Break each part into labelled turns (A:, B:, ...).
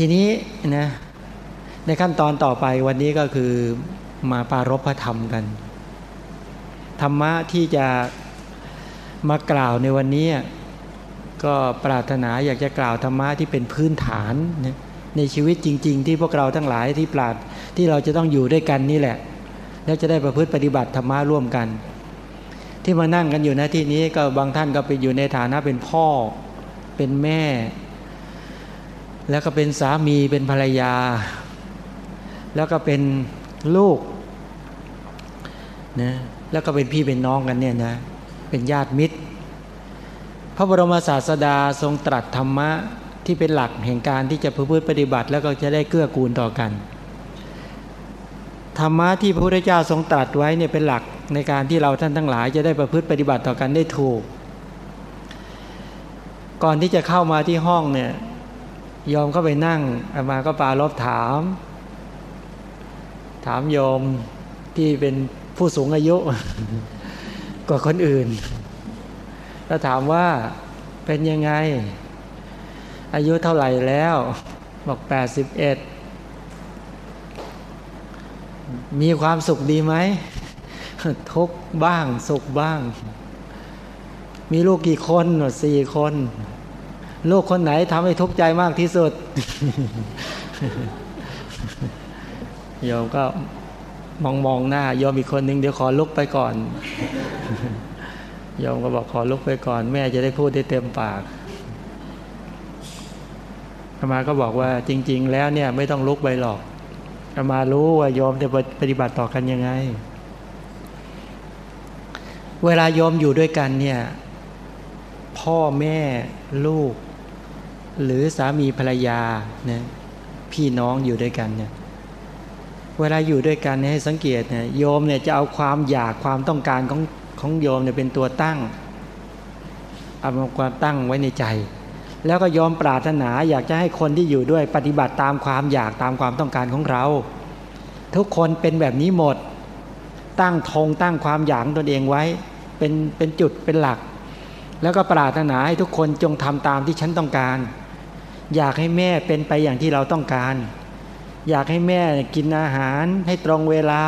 A: ทีนี้นะในขั้นตอนต่อไปวันนี้ก็คือมาปารบพระธรรมกัน ธรรมะที่จะมากล่าวในวันนี้ ก็ปรารถนาอยากจะกล่าวธรรมะที่เป็นพื้นฐานในชีวิตจริง ๆ ที่พวกเราทั้งหลายที่ปราดที่เราจะต้องอยู่ด้วยกันนี่แหละ แล้วจะได้ประพฤติปฏิบัติธรรมะร่วมกัน ที่มานั่งกันอยู่ณที่นี้ก็บางท่านก็ไปอยู่ในฐานะเป็นพ่อเป็นแม่ แล้วก็เป็นสามีเป็นภรรยา แล้วก็เป็นลูกนะแล้วก็เป็นพี่เป็นน้องกันเนี่ยนะเป็นญาติมิตร พระบรมศาสดาทรงตรัสธรรมะที่เป็นหลักแห่งการที่จะพฤติปฏิบัติ แล้วก็จะได้เกื้อกูลต่อกัน ธรรมะที่พระพุทธเจ้าทรงตรัสไว้เนี่ยเป็นหลักในการที่เราท่านทั้งหลายจะได้ประพฤติปฏิบัติต่อกันได้ถูก ก่อนที่จะเข้ามาที่ห้องเนี่ย ยอมก็ไปนั่งอามาก็ปาลบถาม ถามโยมที่เป็นผู้สูงอายุ กว่าคนอื่น แล้วถามว่าเป็นยังไง อายุเท่าไหร่แล้ว บอกแปดสิบเอ็ดมีความสุขดีไหม ทุกบ้างสุขบ้าง มีลูกกี่คนสี่คน ลูกคนไหนทำให้ทุกข์ใจมากที่สุดโยมก็มองมองหน้าโยมอีกคนหนึ่งเดี๋ยวขอลุกไปก่อนโยมก็บอกขอลุกไปก่อน แม่จะได้พูดได้เต็มปากอามาก็บอกว่าจริง ๆ แล้วเนี่ยไม่ต้องลุกไปหรอกอามารู้ว่าโยมจะปฏิบัติต่อกันยังไง เวลาโยมอยู่ด้วยกันเนี่ย พ่อแม่ลูก หรือสามีภรรยาเนี่ยพี่น้องอยู่ด้วยกันเนี่ยเวลาอยู่ด้วยกันให้สังเกตเนี่ยโยมเนี่ยจะเอาความอยากความต้องการของของโยมเนี่ยเป็นตัวตั้งเอาความตั้งไว้ในใจ แล้วก็ยอมปรารถนาอยากจะให้คนที่อยู่ด้วยปฏิบัติตามความอยากตามความต้องการของเรา ทุกคนเป็นแบบนี้หมด ตั้งธงตั้งความอยากตนเองไว้เป็นเป็นจุดเป็นหลัก แล้วก็ปรารถนาให้ทุกคนจงทำตามที่ฉันต้องการ อยากให้แม่เป็นไปอย่างที่เราต้องการ อยากให้แม่กินอาหารให้ตรงเวลา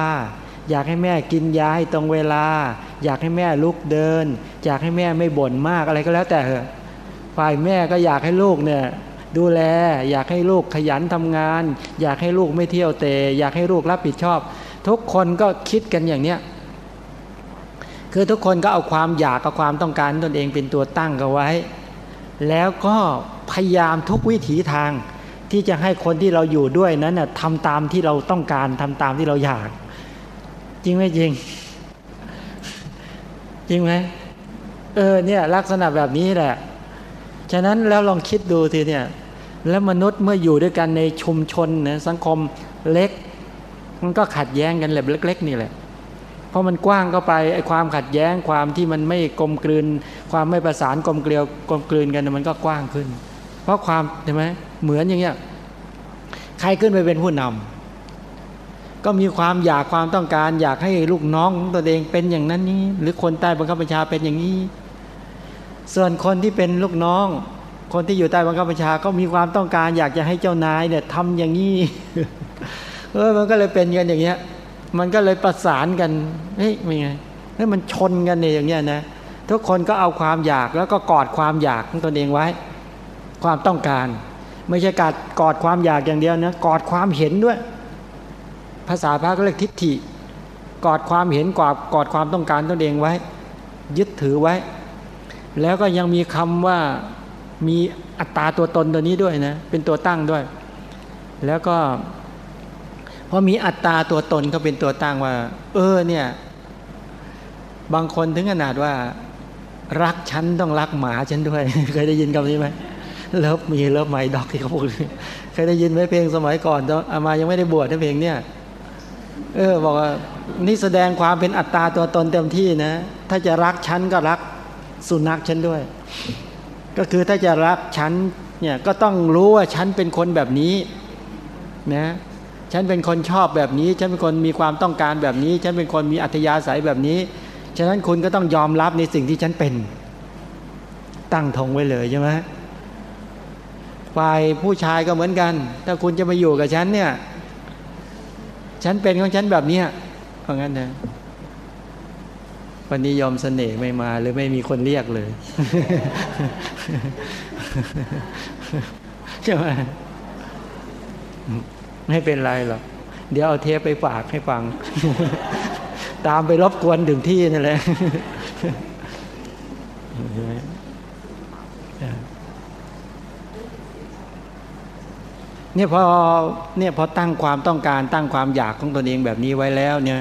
A: อยากให้แม่กินยาให้ตรงเวลา อยากให้แม่ลุกเดิน อยากให้แม่ไม่บ่นมากอะไรก็แล้วแต่เหอะฝ่ายแม่ก็อยากให้ลูกเนี่ยดูแล อยากให้ลูกขยันทำงาน อยากให้ลูกไม่เที่ยวเตะอยากให้ลูกรับผิดชอบ ทุกคนก็คิดกันอย่างเนี้ยคือทุกคนก็เอาความอยากกับความต้องการตนเองเป็นตัวตั้งกันไว้ แล้วก็ พยายามทุกวิถีทางที่จะให้คนที่เราอยู่ด้วยนั้นน่ะทำตามที่เราต้องการทำตามที่เราอยาก จริงไหมจริง จริงไหมเออเนี่ยลักษณะแบบนี้แหละ ฉะนั้นแล้วลองคิดดูทีเนี่ย แล้วมนุษย์เมื่ออยู่ด้วยกันในชุมชนนะสังคมเล็ก มันก็ขัดแย้งกันแบบเล็ก ๆ นี่แหละ เพราะมันกว้างก็ไปไอ้ความขัดแย้งความที่มันไม่กลมกลืน ความไม่ประสานกลมเกลียวกลมกลืนกันมันก็กว้างขึ้น เพราะความใช่ไหมเหมือนอย่างเงี้ยใครขึ้นไปเป็นผู้นำก็มีความอยากความต้องการ อยากให้ลูกน้องตัวเองเป็นอย่างนั้นนี้ หรือคนใต้บังคับบัญชาเป็นอย่างนี้ ส่วนคนที่เป็นลูกน้อง คนที่อยู่ใต้บังคับบัญชาก็มีความต้องการ อยากจะให้เจ้านายเนี่ยทำอย่างนี้เออมันก็เลยเป็นกันอย่างเงี้ย มันก็เลยประสานกันเฮ้ยไม่ไงเฮ้ยมันชนกันเนี่ยอย่างเงี้ยนะทุกคนก็เอาความอยากแล้วก็กอดความอยากของตนเองไว้ ความต้องการ ไม่ใช่การกอดความอยากอย่างเดียวนะกอดความเห็นด้วย ภาษาพระก็เรียกทิฏฐิ กอดความเห็นกอดกอดความต้องการตนเองไว้ ยึดถือไว้ แล้วก็ยังมีคำว่ามีอัตตาตัวตนตัวนี้ด้วยนะเป็นตัวตั้งด้วย แล้วก็พอมีอัตตาตัวตนเขาเป็นตัวตั้งว่า เออเนี่ย บางคนถึงขนาดว่า รักฉันต้องรักหมาฉันด้วย เคยได้ยินคำนี้ไหม เลิฟมีเลิฟไมดอกที่เขาพูดเคยได้ยินไหมเพลงสมัยก่อนตอนอามายังไม่ได้บวชนะเพลงเนี่ยเออบอกว่านี่แสดงความเป็นอัตตาตัวตนเต็มที่นะ ถ้าจะรักฉันก็รักสุนัขฉันด้วย ก็คือถ้าจะรักฉันเนี่ยก็ต้องรู้ว่าฉันเป็นคนแบบนี้นะฉันเป็นคนชอบแบบนี้ ฉันเป็นคนมีความต้องการแบบนี้ ฉันเป็นคนมีอัธยาศัยแบบนี้ ฉะนั้นคุณก็ต้องยอมรับในสิ่งที่ฉันเป็น ตั้งธงไว้เลยใช่ไหม ฝ่ายผู้ชายก็เหมือนกัน ถ้าคุณจะมาอยู่กับฉันเนี่ย ฉันเป็นของฉันแบบเนี้ยเพราะงั้นนะวันนี้ยอมเสน่ห์ไม่มาหรือไม่มีคนเรียกเลยใช่ไหมไม่เป็นไรหรอกเดี๋ยวเอาเทปไปฝากให้ฟัง ตามไปรบกวนถึงที่นั่นแหละ เนี่ยพอเนี่ยพอตั้งความต้องการตั้งความอยากของตนเองแบบนี้ไว้แล้วเนี่ย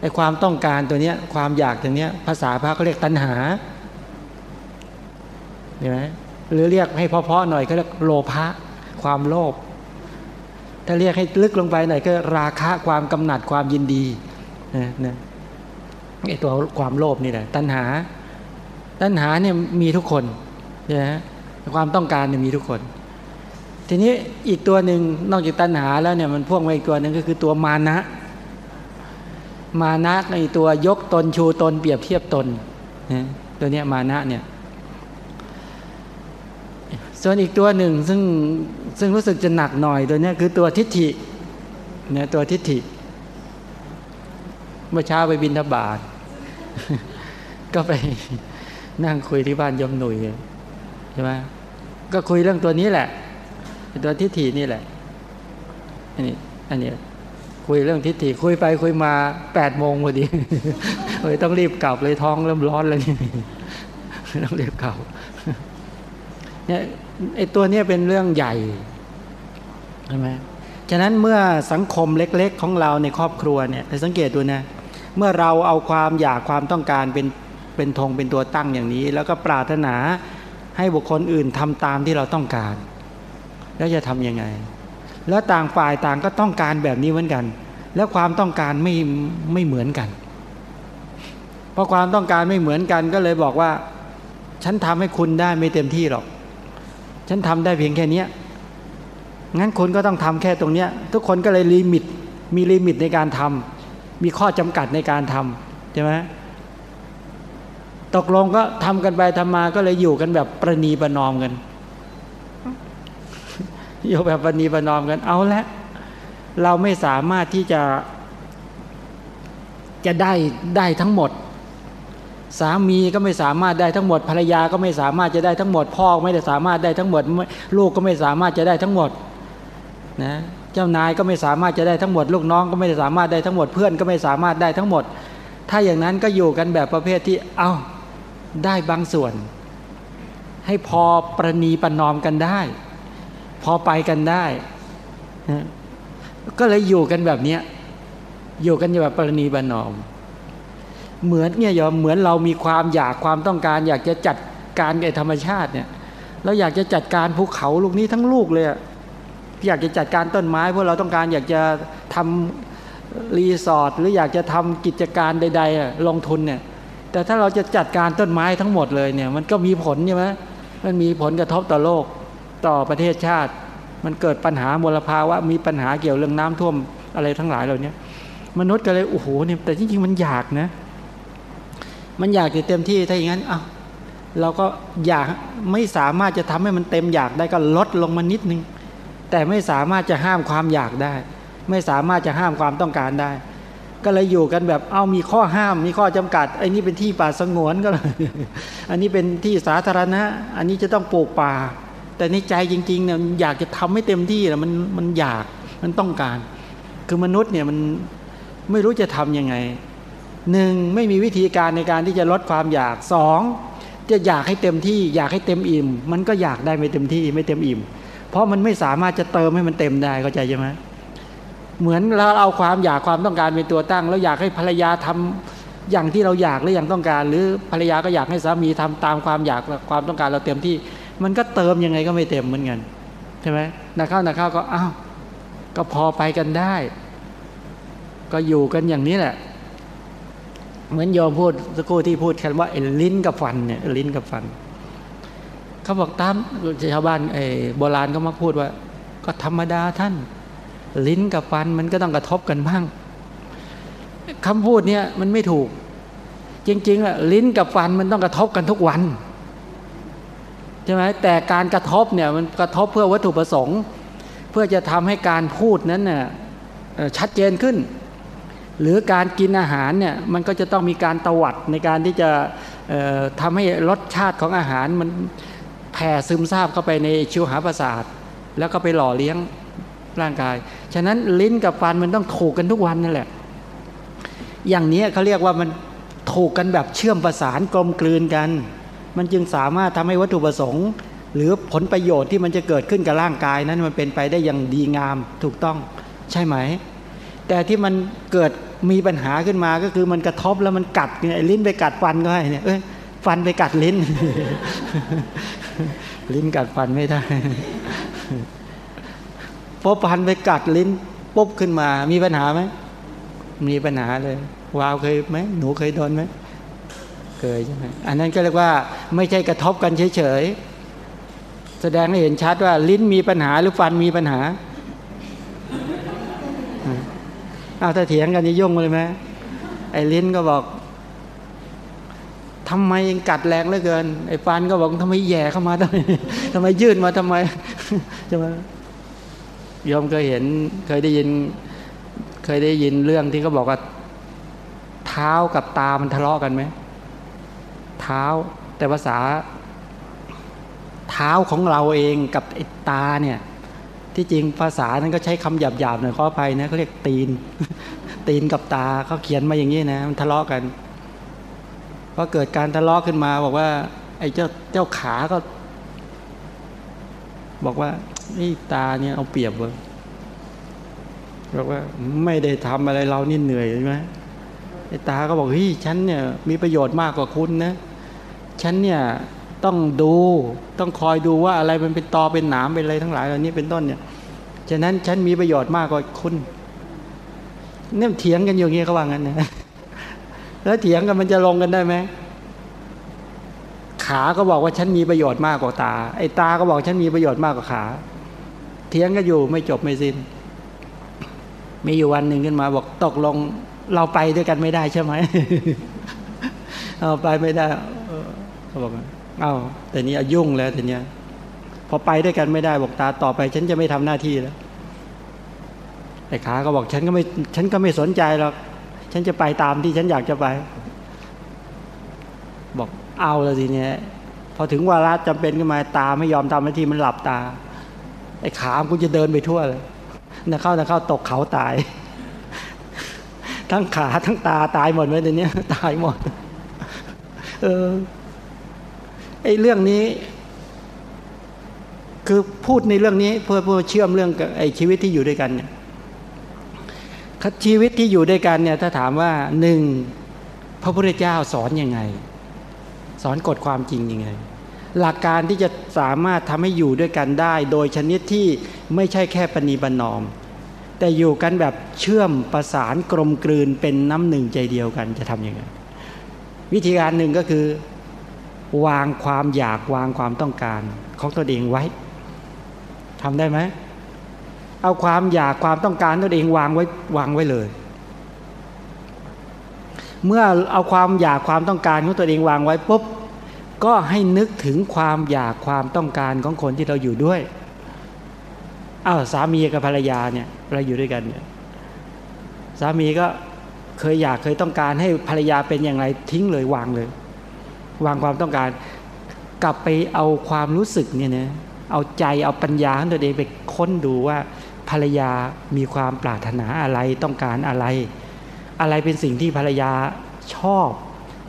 A: ไอความต้องการตัวเนี้ยความอยากตัวเนี้ยภาษาพระเขาเรียกตัณหาเห็นไหมหรือเรียกให้เพาะๆหน่อยก็เรียกโลภะความโลภถ้าเรียกให้ลึกลงไปหน่อยก็ราคะความกำหนัดความยินดีนะนะไอตัวความโลภนี่แหละตัณหา ตัณหาเนี่ยมีทุกคนนะความต้องการเนี่ยมีทุกคน ทีนี้อีกตัวหนึ่งนอกจากตัณหาแล้วเนี่ยมันพ่วงมาอีกตัวหนึ่งก็คือตัวมานะ มานะในตัวยกตนชูตนเปรียบเทียบตนนะตัวเนี้ยมานะเนี่ยส่วนอีกตัวหนึ่งซึ่งซึ่งรู้สึกจะหนักหน่อยตัวนี้คือตัวทิฏฐิเนี่ยตัวทิฏฐิ เมื่อเช้าไปบินทบาท ก็ไปนั่งคุยที่บ้านยมหนุ่ยใช่ไหมก็คุยเรื่องตัวนี้แหละ ตัวทิฏฐินี่แหละอันนี้อันนี้คุยเรื่องทิฏฐิคุยไปคุยมาแปดโมงพอดีเลยต้องรีบกลับเลยท้องเริ่มร้อนเลยต้องรีบกลับเนี่ยไอตัวนี้เป็นเรื่องใหญ่ใช่ไหมฉะนั้นเมื่อสังคมเล็ก ๆ ของเราในครอบครัวเนี่ยสังเกตดูนะเมื่อเราเอาความอยากความต้องการเป็นเป็นธงเป็นตัวตั้งอย่างนี้ แล้วก็ปรารถนาให้บุคคลอื่นทำตามที่เราต้องการ แล้วจะทํำยังไง แล้วต่างฝ่ายต่างก็ต้องการแบบนี้เหมือนกัน แล้วความต้องการไม่ไม่เหมือนกันเพราะความต้องการไม่เหมือนกันก็เลยบอกว่า ฉันทำให้คุณได้ไม่เต็มที่หรอก ฉันทำได้เพียงแค่นี้งั้นคุณก็ต้องทำแค่ตรงเนี้ย ทุกคนก็เลยลิมิตมีลิมิตในการทำมีข้อจำกัดในการทำใช่ไหมตกลงก็ทำกันไปทำมาก็เลยอยู่กันแบบประนีประนอมกัน อยู่แบบประนีประนอมกันเอาละเราไม่สามารถที่จะจะได้ได้ทั้งหมด สามีก็ไม่สามารถได้ทั้งหมด ภรรยาก็ไม่สามารถจะได้ทั้งหมด พ่อไม่ได้สามารถได้ทั้งหมด ลูกก็ไม่สามารถจะได้ทั้งหมดนะเจ้านายก็ไม่สามารถจะได้ทั้งหมด ลูกน้องก็ไม่ได้สามารถได้ทั้งหมด เพื่อนก็ไม่สามารถได้ทั้งหมด ถ้าอย่างนั้นก็อยู่กันแบบประเภทที่เอา้าได้บางส่วน ให้พอประนีประนอมกันได้ พอไปกันได้นะก็เลยอยู่กันแบบเนี้ยอยู่กันแบบประนีประนอม เหมือนเนี่ยยอมเหมือนเรามีความอยากความต้องการ อยากจะจัดการกับธรรมชาติเนี่ยเราอยากจะจัดการภูเขาลูกนี้ทั้งลูกเลยอยากจะจัดการต้นไม้เพราะเราต้องการอยากจะทำรีสอร์ทหรืออยากจะทำกิจการใด ๆ ลงทุนเนี่ย แต่ถ้าเราจะจัดการต้นไม้ทั้งหมดเลยเนี่ย มันก็มีผลใช่ไหมมันมีผลกระทบต่อโลก ต่อประเทศชาติ มันเกิดปัญหามลภาวะมีปัญหาเกี่ยวเรื่องน้ำท่วมอะไรทั้งหลายเหล่านี้มนุษย์ก็เลยโอ้โหเนี่ยแต่จริงๆมันอยากนะ มันอยากจะเต็มที่ถ้าอย่างนั้นเอ้าเราก็อยากไม่สามารถจะทำให้มันเต็มอยากได้ก็ลดลงมานิดนึง แต่ไม่สามารถจะห้ามความอยากได้ ไม่สามารถจะห้ามความต้องการได้ ก็เลยอยู่กันแบบเอามีข้อห้ามมีข้อจำกัดไอ้นี่เป็นที่ป่าสงวนก็เลยอันนี้เป็นที่สาธารณะ อันนี้จะต้องปลูกป่า แต่ในใจจริงๆเนี่ยอยากจะทำให้เต็มที่แล้วมันมันอยากมันต้องการ คือมนุษย์เนี่ยมันไม่รู้จะทํำยังไงหนึ่งไม่มีวิธีการในการที่จะลดความอยากสองจะอยากให้เต็มที่ อยากให้เต็มอิ่ม มันก็อยากได้ไม่เต็มที่ไม่เต็มอิ่ม เพราะมันไม่สามารถจะเติมให้มันเต็มได้เข้าใจใช่ไหมเหมือนเราเอาความอยากความต้องการเป็นตัวตั้ง แล้วอยากให้ภรรยาทำอย่างที่เราอยากหรืออย่างต้องการ หรือภรรยาก็อยากให้สามีทำตามความอยากความต้องการเราเต็มที่ มันก็เติมยังไงก็ไม่เต็มเหมือนกันใช่ไหมนักข้าวนักข้าวก็อ้าวก็พอไปกันได้ ก็อยู่กันอย่างนี้แหละ เหมือนโยมพูดสักครู่ที่พูดกันว่าไอ้ลิ้นกับฟันเนี่ยลิ้นกับฟันเขาบอกตามชาวบ้านไอ้โบราณเขามักพูดว่า ก็ธรรมดาท่าน ลิ้นกับฟันมันก็ต้องกระทบกันบ้างคำพูดเนี่ยมันไม่ถูก จริงๆอะลิ้นกับฟันมันต้องกระทบกันทุกวัน ใช่ไหมแต่การกระทบเนี่ยมันกระทบเพื่อวัตถุประสงค์ เพื่อจะทำให้การพูดนั้นน่ยชัดเจนขึ้น หรือการกินอาหารเนี่ยมันก็จะต้องมีการตวัดในการที่จะทำให้รสชาติของอาหารมันแผ่ซึมซาบเข้าไปในชิวหาประสาท แล้วก็ไปหล่อเลี้ยงร่างกาย ฉะนั้นลิ้นกับฟันมันต้องถูกกันทุกวันนั่นแหละ อย่างนี้เขาเรียกว่ามันถูกกันแบบเชื่อมประสานกลมกลืนกัน มันจึงสามารถทำให้วัตถุประสงค์ หรือผลประโยชน์ที่มันจะเกิดขึ้นกับร่างกายนั้นมันเป็นไปได้อย่างดีงามถูกต้องใช่ไหม แต่ที่มันเกิดมีปัญหาขึ้นมาก็คือมันกระทบแล้วมันกัดไอ้ลิ้นไปกัดฟันก็ให้เนี่ยเอ้ยฟันไปกัดลิ้น ลิ้นกัดฟันไม่ได้พอฟันไปกัดลิ้นปุ๊บขึ้นมา มีปัญหาไหมมีปัญหาเลยวาวเคยไหมหนูเคยโดนไหม เคยใช่ไหมอันนั้นก็เรียกว่าไม่ใช่กระทบกันเฉยๆ แสดงให้เห็นชัดว่าลิ้นมีปัญหาหรือฟันมีปัญหาเอาถ้าเถียงกันจะยุ่งเลยไหมไอ้ลิ้นก็บอกทำไมยังกัดแรงเหลือเกิน ไอ้ฟันก็บอกทำไมแย่เข้ามาทำไมทำไมยืดมาทำไมจะมายอมเคยเห็นเคยได้ยิน เคยได้ยินเรื่องที่เขาบอกว่า เท้ากับตามันทะเลาะกันไหม เท้า แต่ภาษาเท้าของเราเองกับไอ้ตาเนี่ยที่จริงภาษานั้นก็ใช้คำหยาบๆหน่อยขออภัยนะเขาเรียกตีน ตีนกับตาเขาเขียนมาอย่างนี้นะ มันทะเลาะกันพอเกิดการทะเลาะขึ้นมา บอกว่า ไอ้เจ้าเจ้าขาก็ บอกว่านี่ตาเนี่ยเอาเปรียบเลยบอกว่าไม่ได้ทำอะไรเรานี่เหนื่อยใช่ไหม ตาก็บอกเฮ้ยฉันเนี่ยมีประโยชน์มากกว่าคุณนะฉันเนี่ยต้องดูต้องคอยดูว่าอะไรมันเป็นตอเป็นหนามเป็นอะไรทั้งหลายเหล่านี้เป็นต้นเนี่ยฉะนั้นฉันมีประโยชน์มากกว่าคุณเนี่ยเถียงกันอย่างนี้เขาว่างั้นนะแล้วเถียงกันมันจะลงกันได้ไหมขาก็บอกว่าฉันมีประโยชน์มากกว่าตา ไอ้ตาก็บอกฉันมีประโยชน์มากกว่าขา เถียงกันอยู่ไม่จบไม่สิน้น มีอยู่วันหนึ่งขึ้นมาบอกตกลง เราไปด้วยกันไม่ได้ใช่ไหมเอาไปไม่ได้เขาบอกเอาแต่นี้ยุ่งแล้วแต่เนี้ยพอไปด้วยกันไม่ได้บอกตาต่อไป ฉันจะไม่ทำหน้าที่แล้วไอ้ขาก็บอกฉันก็ไม่ฉันก็ไม่สนใจหรอกฉันจะไปตามที่ฉันอยากจะไป บอกเอาแล้วทีเนี้ยพอถึงวาระจำเป็นขึ้นมาตาไม่ยอมทำหน้าที่มันหลับตา ไอ้ขามกูจะเดินไปทั่วเลยนะเข้านะเข้าตกเขาตาย ทั้งขาทั้งตาตายหมดเลยเดี๋ยวนี้ตายหมด เออไอ้เรื่องนี้ คือพูดในเรื่องนี้ เพื่อเพื่อเชื่อมเรื่องกับไอ้ชีวิตที่อยู่ด้วยกันเนี่ยชีวิตที่อยู่ด้วยกันเนี่ย ถ้าถามว่าหนึ่งพระพุทธเจ้าสอนยังไง สอนกฎความจริงยังไง หลักการที่จะสามารถทำให้อยู่ด้วยกันได้ โดยชนิดที่ไม่ใช่แค่ปณีบันนอม แต่อยู่กันแบบเชื่อมประสานกลมกลืนเป็นน้ำหนึ่งใจเดียวกันจะทำยังไงวิธีการหนึ่งก็คือ วางความอยากวางความต้องการ ของตนเองไว้ทำได้ไหมเอาความอยากความต้องการตนเองวางไว้วางไว้เลย เมื่อเอาความอยากความต้องการของตัวเองวางไว้ปุ๊บก็ให้นึกถึงความอยากความต้องการของคนที่เราอยู่ด้วย อ้าวสามีกับภรรยาเนี่ยเราอยู่ด้วยกันเนี่ยสามีก็เคยอยากเคยต้องการให้ภรรยาเป็นอย่างไรทิ้งเลยวางเลย วางความต้องการ กลับไปเอาความรู้สึกเนี่ยนะเอาใจเอาปัญญาของตัวเองไปค้นดูว่าภรรยามีความปรารถนาอะไรต้องการอะไร อะไรเป็นสิ่งที่ภรรยาชอบ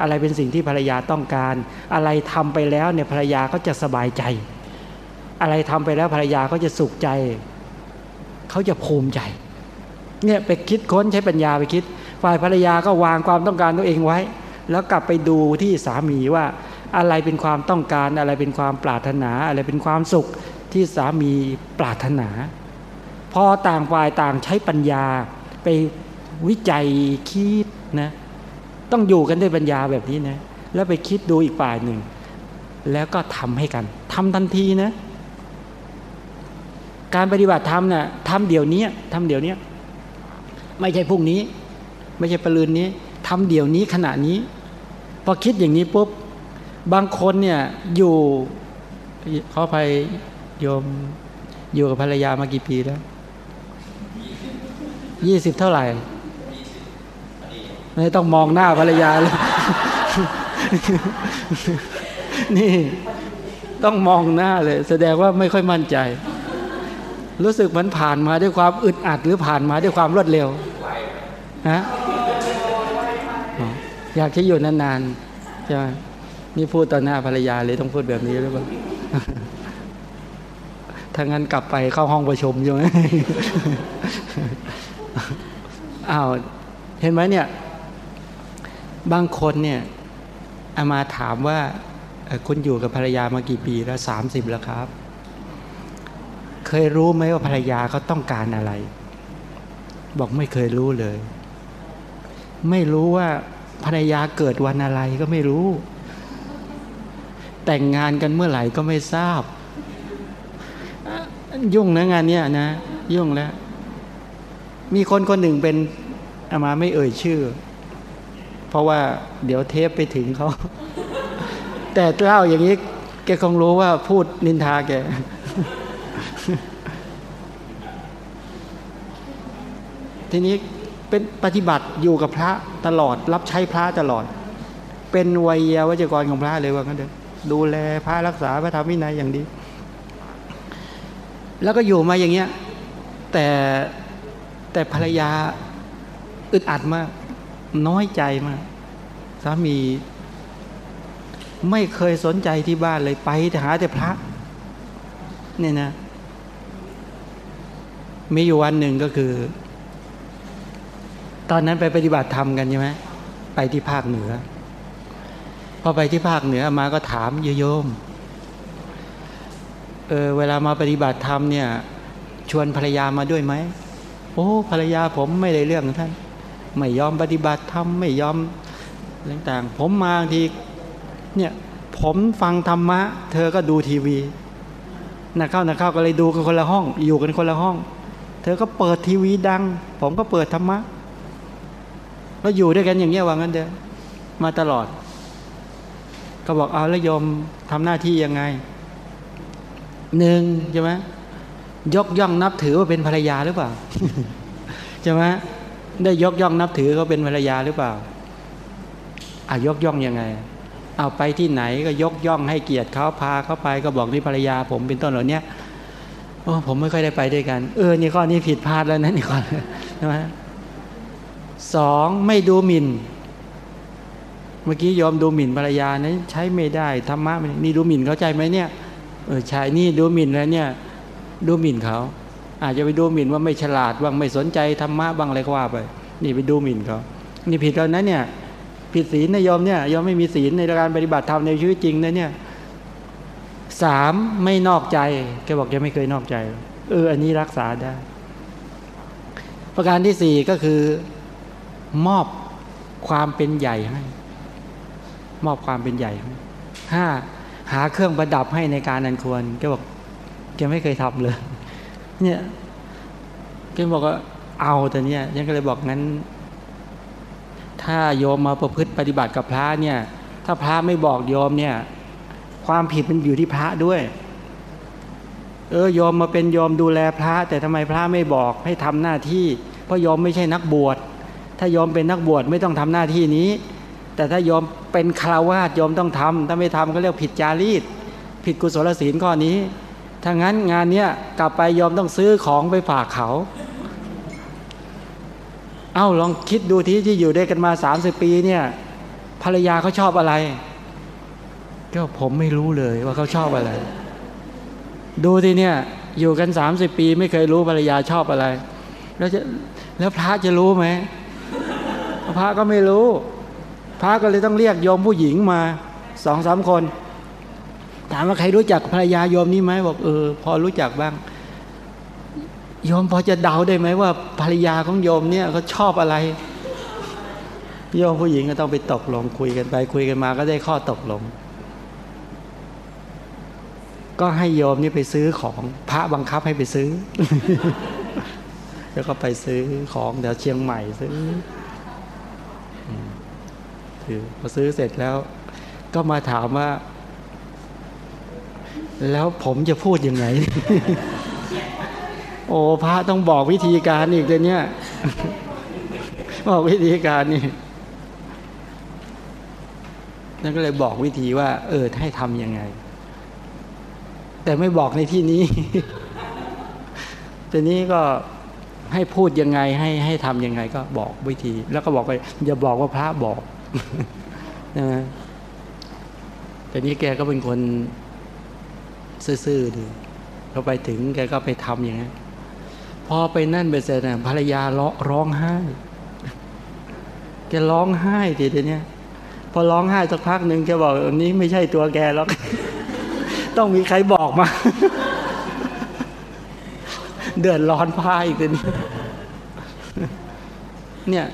A: อะไรเป็นสิ่งที่ภรรยาต้องการ อะไรทำไปแล้วเนี่ยภรรยาก็จะสบายใจ อะไรทำไปแล้วภรรยาก็จะสุขใจ เขาจะภูมิใจ เนี่ยไปคิดค้นใช้ปัญญาไปคิด ฝ่ายภรรยาก็วางความต้องการตัวเองไว้ แล้วกลับไปดูที่สามีว่า อะไรเป็นความต้องการอะไรเป็นความปรารถนา อะไรเป็นความสุขที่สามีปรารถนา พอต่างฝ่ายต่างใช้ปัญญาไปวิจัยคิดนะต้องอยู่กันด้วยปัญญาแบบนี้นะแล้วไปคิดดูอีกฝ่ายหนึ่ง แล้วก็ทำให้กันทำทันทีนะ การปฏิบัติธรรมนะ่ะทำเดี๋ยวนี้ทำเดี๋ยวนี้ไม่ใช่พรุ่งนี้ ไม่ใช่ปรืนนี้ทำเดี๋ยวนี้ขณะนี้พอคิดอย่างนี้ปุ๊บบางคนเนี่ยอยู่เขาไปโยมอยู่กับภรรยามากี่ปีแล้วยี่สิบเท่าไหร่ไม่ต้องมองหน้าภรรยาเลยนี่ต้องมองหน้าเลย แสดงว่าไม่ค่อยมั่นใจ รู้สึกมันผ่านมาด้วยความอึดอัดหรือผ่านมาด้วยความรวดเร็วฮะอยากจะอยู่นานๆใช่ไหมนี่พูดต่อหน้าภรรยาเลยต้องพูดแบบนี้หรือเปล่าถ้างั้นกลับไปเข้าห้องประชุมใช่ไหมอ้าวเห็นไหมเนี่ย บางคนเนี่ยอามาถามว่าคุณอยู่กับภรรยามากี่ปีแล้วสามสิบแล้วครับ เคยรู้ไหมว่าภรรยาเขาต้องการอะไร บอกไม่เคยรู้เลย ไม่รู้ว่าภรรยาเกิดวันอะไรก็ไม่รู้ แต่งงานกันเมื่อไหร่ก็ไม่ทราบ ยุ่งนะงานเนี้ยนะ ยุ่งแล้ว มีคนคนหนึ่งเป็นอามาไม่เอ่ยชื่อ เพราะว่าเดี๋ยวเทปไปถึงเขา แต่เล่าอย่างนี้แกคงรู้ว่าพูดนินทาแก ทีนี้เป็นปฏิบัติอยู่กับพระตลอด รับใช้พระตลอด เป็นวัยวัจกรของพระเลยว่างั้นเถอะดูแลพระรักษาพระธรรมวินัยอย่างดี แล้วก็อยู่มาอย่างเงี้ย แต่แต่ภรรยาอึดอัดมาก น้อยใจมากสามี ไม่เคยสนใจที่บ้านเลยไปหาแต่พระเนี่ยนะ มีอยู่วันหนึ่งก็คือ ตอนนั้นไปปฏิบัติธรรมกันใช่ไหมไปที่ภาคเหนือ พอไปที่ภาคเหนือมาก็ถามโยมเออเวลามาปฏิบัติธรรมเนี่ย ชวนภรรยามาด้วยไหมโอ้ภรรยาผมไม่ได้เรื่องท่าน ไม่ยอมปฏิบัติธรรมไม่ยอมต่างๆ ผมมาทีเนี่ยผมฟังธรรมะ เธอก็ดูทีวีนักเข้านักเข้าก็เลยดูกันคนละห้อง อยู่กันคนละห้อง เธอก็เปิดทีวีดัง ผมก็เปิดธรรมะ ก็อยู่ด้วยกันอย่างเงี้ยว่างั้นเด้อมาตลอด ก็บอกเอาแล้วยมทำหน้าที่ยังไงหนึ่งใช่ไหมยกย่องนับถือว่าเป็นภรรยาหรือเปล่าใช่ไหมได้ยกย่องนับถือเขาเป็นภรรยาหรือเปล่าอะยกย่องยังไง เอาไปที่ไหนก็ยกย่องให้เกียรติเขาพาเขาไปก็บอกนี่ภรรยา ผมเป็นต้นเหล่านี้โอ้ผมไม่ค่อยได้ไปด้วยกัน เออนี่ข้อนี้ผิดพลาดแล้วนะนี่ข้อใช่ไหม สองไม่ดูหมิ่น เมื่อกี้ยอมดูหมิ่นภรรยานะใช้ไม่ได้ธรรมะนี่ดูหมิ่นเข้าใจไหมเนี่ยเออใช่นี่ดูหมิ่นแล้วเนี่ย ดูหมิ่นเขา อาจจะไปดูหมิ่นว่าไม่ฉลาดบ้างไม่สนใจธรรมะบ้างอะไรก็ว่าไป นี่ไปดูหมิ่นเขานี่ผิดแล้วนะเนี่ย ผิดศีลนะยอมเนี่ยยอมไม่มีศีลในการปฏิบัติธรรมในชีวิตจริงนะเนี่ยสามไม่นอกใจแกบอกแกไม่เคยนอกใจ เออ อันนี้รักษาได้ ประการที่สี่ก็คือ มอบความเป็นใหญ่ให้ มอบความเป็นใหญ่ให้ห้าหาเครื่องประดับให้ในการนันควรแกบอกแกไม่เคยทำเลย เนี่ยแกบอกว่าเอาแต่เนี่ยยังก็เลยบอกงั้น ถ้าโยมมาประพฤติปฏิบัติกับพระเนี่ย ถ้าพระไม่บอกโยมเนี่ย ความผิดมันอยู่ที่พระด้วย เออโยมมาเป็นโยมดูแลพระ แต่ทำไมพระไม่บอกให้ทำหน้าที่ เพราะโยมไม่ใช่นักบวช ถ้ายอมเป็นนักบวชไม่ต้องทำหน้าที่นี้ แต่ถ้ายอมเป็นคาวาสยอมต้องทำถ้าไม่ทำก็เรียกผิดจารีต ผิดกุศลศีลข้อนี้ ถ้างั้นงานเนี้ยกลับไปยอมต้องซื้อของไปฝากเขา เอ้าลองคิดดูที่ที่อยู่ได้กันมาสามสิบปีเนี่ยภรรยาเขาชอบอะไร ก็ผมไม่รู้เลยว่าเขาชอบอะไร ดูทีเนี่ยอยู่กันสามสิบปีไม่เคยรู้ภรรยาชอบอะไร แล้วจะแล้วพระจะรู้ไหม พระก็ไม่รู้ พระก็เลยต้องเรียกโยมผู้หญิงมาสองสามคน ถามว่าใครรู้จักภรรยาโยมนี้ไหมบอกเออ พอรู้จักบ้าง โยมพอจะเดาได้ไหมว่าภรรยาของโยมเนี่ยเขาชอบอะไร โยมผู้หญิงก็ต้องไปตกลงคุยกันไปคุยกันมาก็ได้ข้อตกลง ก็ให้โยมนี่ไปซื้อของพระบังคับให้ไปซื้อ แล้วก็ไปซื้อของเดี๋ยวเชียงใหม่ซื้อ ถือพอซื้อเสร็จแล้ว ก็มาถามว่า แล้วผมจะพูดยังไง โอ้พระต้องบอกวิธีการอีกเดี๋ยวนี้บอกวิธีการนี่นั่นก็เลยบอกวิธีว่า เออให้ทำยังไง แต่ไม่บอกในที่นี้ทีนี้ก็ให้พูดยังไงให้ให้ทำยังไงก็บอกวิธี แล้วก็บอกไปอย่าบอกว่าพระบอก นะแต่นี้แกก็เป็นคนซื่อๆดีเขาไปถึงแกก็ไปทำอย่างนี้นพอไปนั่นไปเสร็จนะภรรยาร้องไห้ แกร้องไห้ทีเดียวนี้พอร้องไห้สักพักหนึ่งแกบอกอันนี้ไม่ใช่ตัวแกหรอก ต้องมีใครบอกมา เดือดร้อนพายอีกทีนี้เนี่ย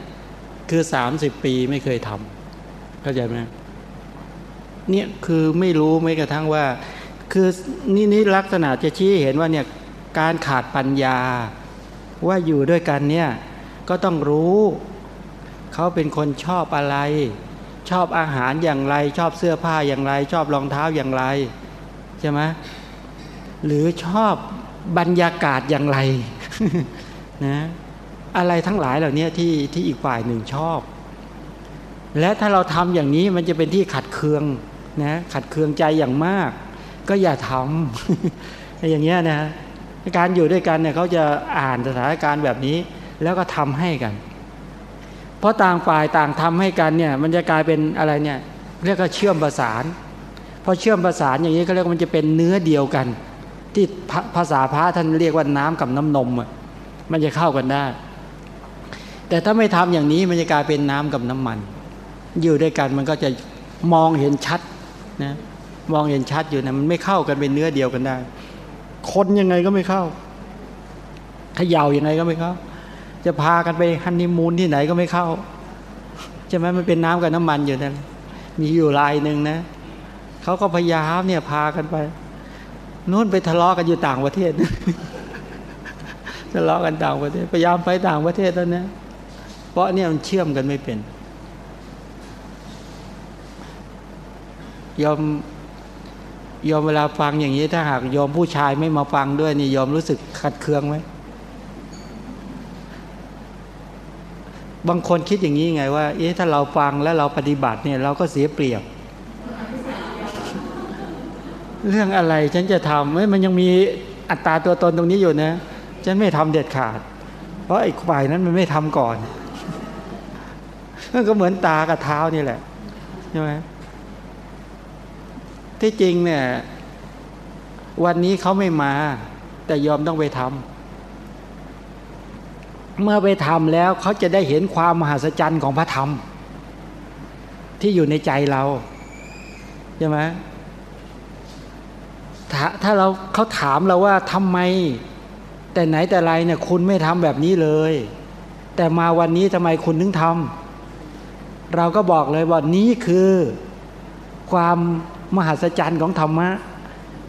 A: คือสามสิบปีไม่เคยทำ เข้าใจไหมเนี่ยคือไม่รู้ไม่กระทั่งว่า คือนี่นี่ลักษณะจะชี้เห็นว่าเนี่ยการขาดปัญญาว่าอยู่ด้วยกันเนี่ยก็ต้องรู้เขาเป็นคนชอบอะไร ชอบอาหารอย่างไร ชอบเสื้อผ้าอย่างไร ชอบรองเท้าอย่างไรใช่ไหมหรือชอบบรรยากาศอย่างไรนะอะไรทั้งหลายเหล่านี้ที่ที่อีกฝ่ายหนึ่งชอบ และถ้าเราทำอย่างนี้มันจะเป็นที่ขัดเคืองนะขัดเคืองใจอย่างมาก ก็อย่าทำอย่างเงี้ยนะการอยู่ด้วยกันเนี่ยเขาจะอ่านสถานการณ์แบบนี้ แล้วก็ทำให้กัน เพราะต่างฝ่ายต่างทำให้กันเนี่ย มันจะกลายเป็นอะไรเนี่ยเรียกว่าเชื่อมประสานพอเชื่อมประสานอย่างนี้ก็เรียกว่ามันจะเป็นเนื้อเดียวกัน ที่ภาษาพระท่านเรียกว่าน้ำกับน้ำนมอะมันจะเข้ากันได้ แต่ถ้าไม่ทำอย่างนี้มันจะกลายเป็นน้ำกับน้ำมัน อยู่ด้วยกันมันก็จะมองเห็นชัดนะมองเห็นชัดอยู่นะมันไม่เข้ากันเป็นเนื้อเดียวกันได้ คนยังไงก็ไม่เข้าขย่ายังไงก็ไม่เข้า จะพากันไปฮันนีมูนที่ไหนก็ไม่เข้าใช่ไหมมันเป็นน้ำกับน้ำมันอยู่นั่นมีอยู่ลายหนึ่งนะเขาก็พยายามเนี่ยพากันไปนู้นไปทะเลาะกันอยู่ต่างประเทศทะเลาะกันต่างประเทศพยายามไปต่างประเทศแล้วนะเพราะเนี่ยมันเชื่อมกันไม่เป็น ยอมยอมเวลาฟังอย่างนี้ถ้าหากยอมผู้ชายไม่มาฟังด้วยนี่ยอมรู้สึกขัดเคืองไหมบางคนคิดอย่างนี้ไงว่า เอ๊ะถ้าเราฟังแล้วเราปฏิบัติเนี่ย เราก็เสียเปรียบ เรื่องอะไรฉันจะทำมันยังมีอัตราตัวตนตรงนี้อยู่นะ ฉันไม่ทำเด็ดขาด เพราะไอ้ฝ่ายนั้นมันไม่ทำก่อนมันก็เหมือนตากับเท้านี่แหละใช่ไหม ที่จริงเนี่ยวันนี้เขาไม่มา แต่ยอมต้องไปทำเมื่อไปทำแล้วเขาจะได้เห็นความมหัศจรรย์ของพระธรรม ที่อยู่ในใจเราใช่ไหมถ้าถ้าเราเขาถามเราว่าทำไม แต่ไหนแต่ไรเนี่ยคุณไม่ทำแบบนี้เลย แต่มาวันนี้ทำไมคุณถึงทำเราก็บอกเลยว่านี้คือความ มหัศจรรย์ของธรรมะ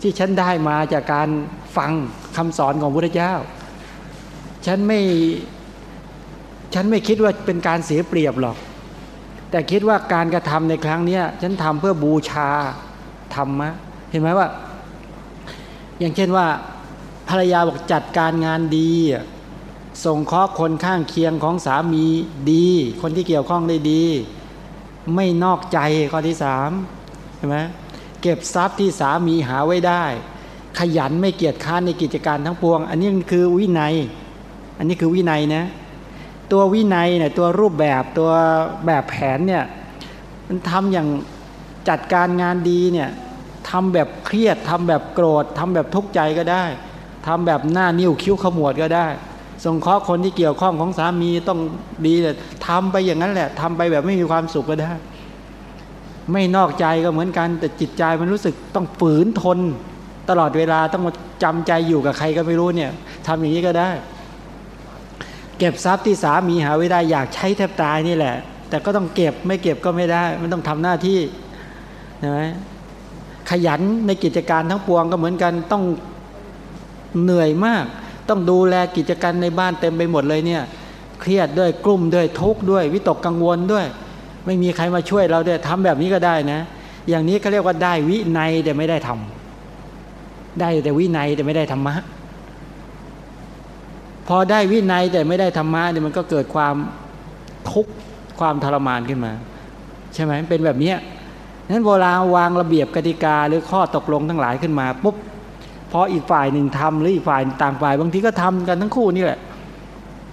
A: ที่ฉันได้มาจากการฟังคำสอนของพระเจ้า ฉันไม่ฉันไม่คิดว่าเป็นการเสียเปรียบหรอก แต่คิดว่าการกระทำในครั้งนี้ฉันทำเพื่อบูชาธรรมะ เห็นไหมว่า อย่างเช่นว่า ภรรยาบอกจัดการงานดีส่งเคราะคนข้างเคียงของสามีดี คนที่เกี่ยวข้องได้ดี ไม่นอกใจข้อที่สามใช่ไหม เก็บทรัพย์ที่สามีหาไว้ได้ ขยันไม่เกียจค้านในกิจการทั้งปวง อันนี้คือวินัย อันนี้คือวินัยนะตัววินัยเนี่ยตัวรูปแบบตัวแบบแผนเนี่ยมันทำอย่างจัดการงานดีเนี่ยทำแบบเครียดทำแบบโกรธทำแบบทุกข์ใจก็ได้ทำแบบหน้านิ้วคิ้วขมวดก็ได้สงเคราะห์คนที่เกี่ยวข้องของสามีต้องดีเลยทำไปอย่างนั้นแหละทำไปแบบไม่มีความสุขก็ได้ ไม่นอกใจก็เหมือนกัน แต่จิตใจมันรู้สึกต้องฝืนทน ตลอดเวลาต้องมาจำใจอยู่กับใครก็ไม่รู้เนี่ยทำอย่างนี้ก็ได้ เก็บทรัพย์ที่สามีหาไว้ได้อยากใช้แทบตายนี่แหละ แต่ก็ต้องเก็บไม่เก็บก็ไม่ได้ มันต้องทำหน้าที่ใช่ไหมขยันในกิจการทั้งปวงก็เหมือนกันต้องเหนื่อยมาก ต้องดูแลกิจการในบ้านเต็มไปหมดเลยเนี่ย เครียดด้วยกลุ่มด้วยทุกข์ด้วย วิตกกังวลด้วย ไม่มีใครมาช่วยเราด้วยทำแบบนี้ก็ได้นะ อย่างนี้เขาเรียกว่าได้วินัยแต่ไม่ได้ทได้แต่วินัยแต่ไม่ได้ธรรมะ พอได้วินัยแต่ไม่ได้ธรรมะเนี่ยมันก็เกิดความทุกข์ความทรมานขึ้นมา ใช่ไหมเป็นแบบนี้นั้นโบราวางระเบียบกติกาหรือข้อตกลงทั้งหลายขึ้นมาปุ๊บพออีกฝ่ายหนึ่งทำหรืออีกฝ่ายต่างฝ่าย บางทีก็ทำกันทั้งคู่นี่แหละ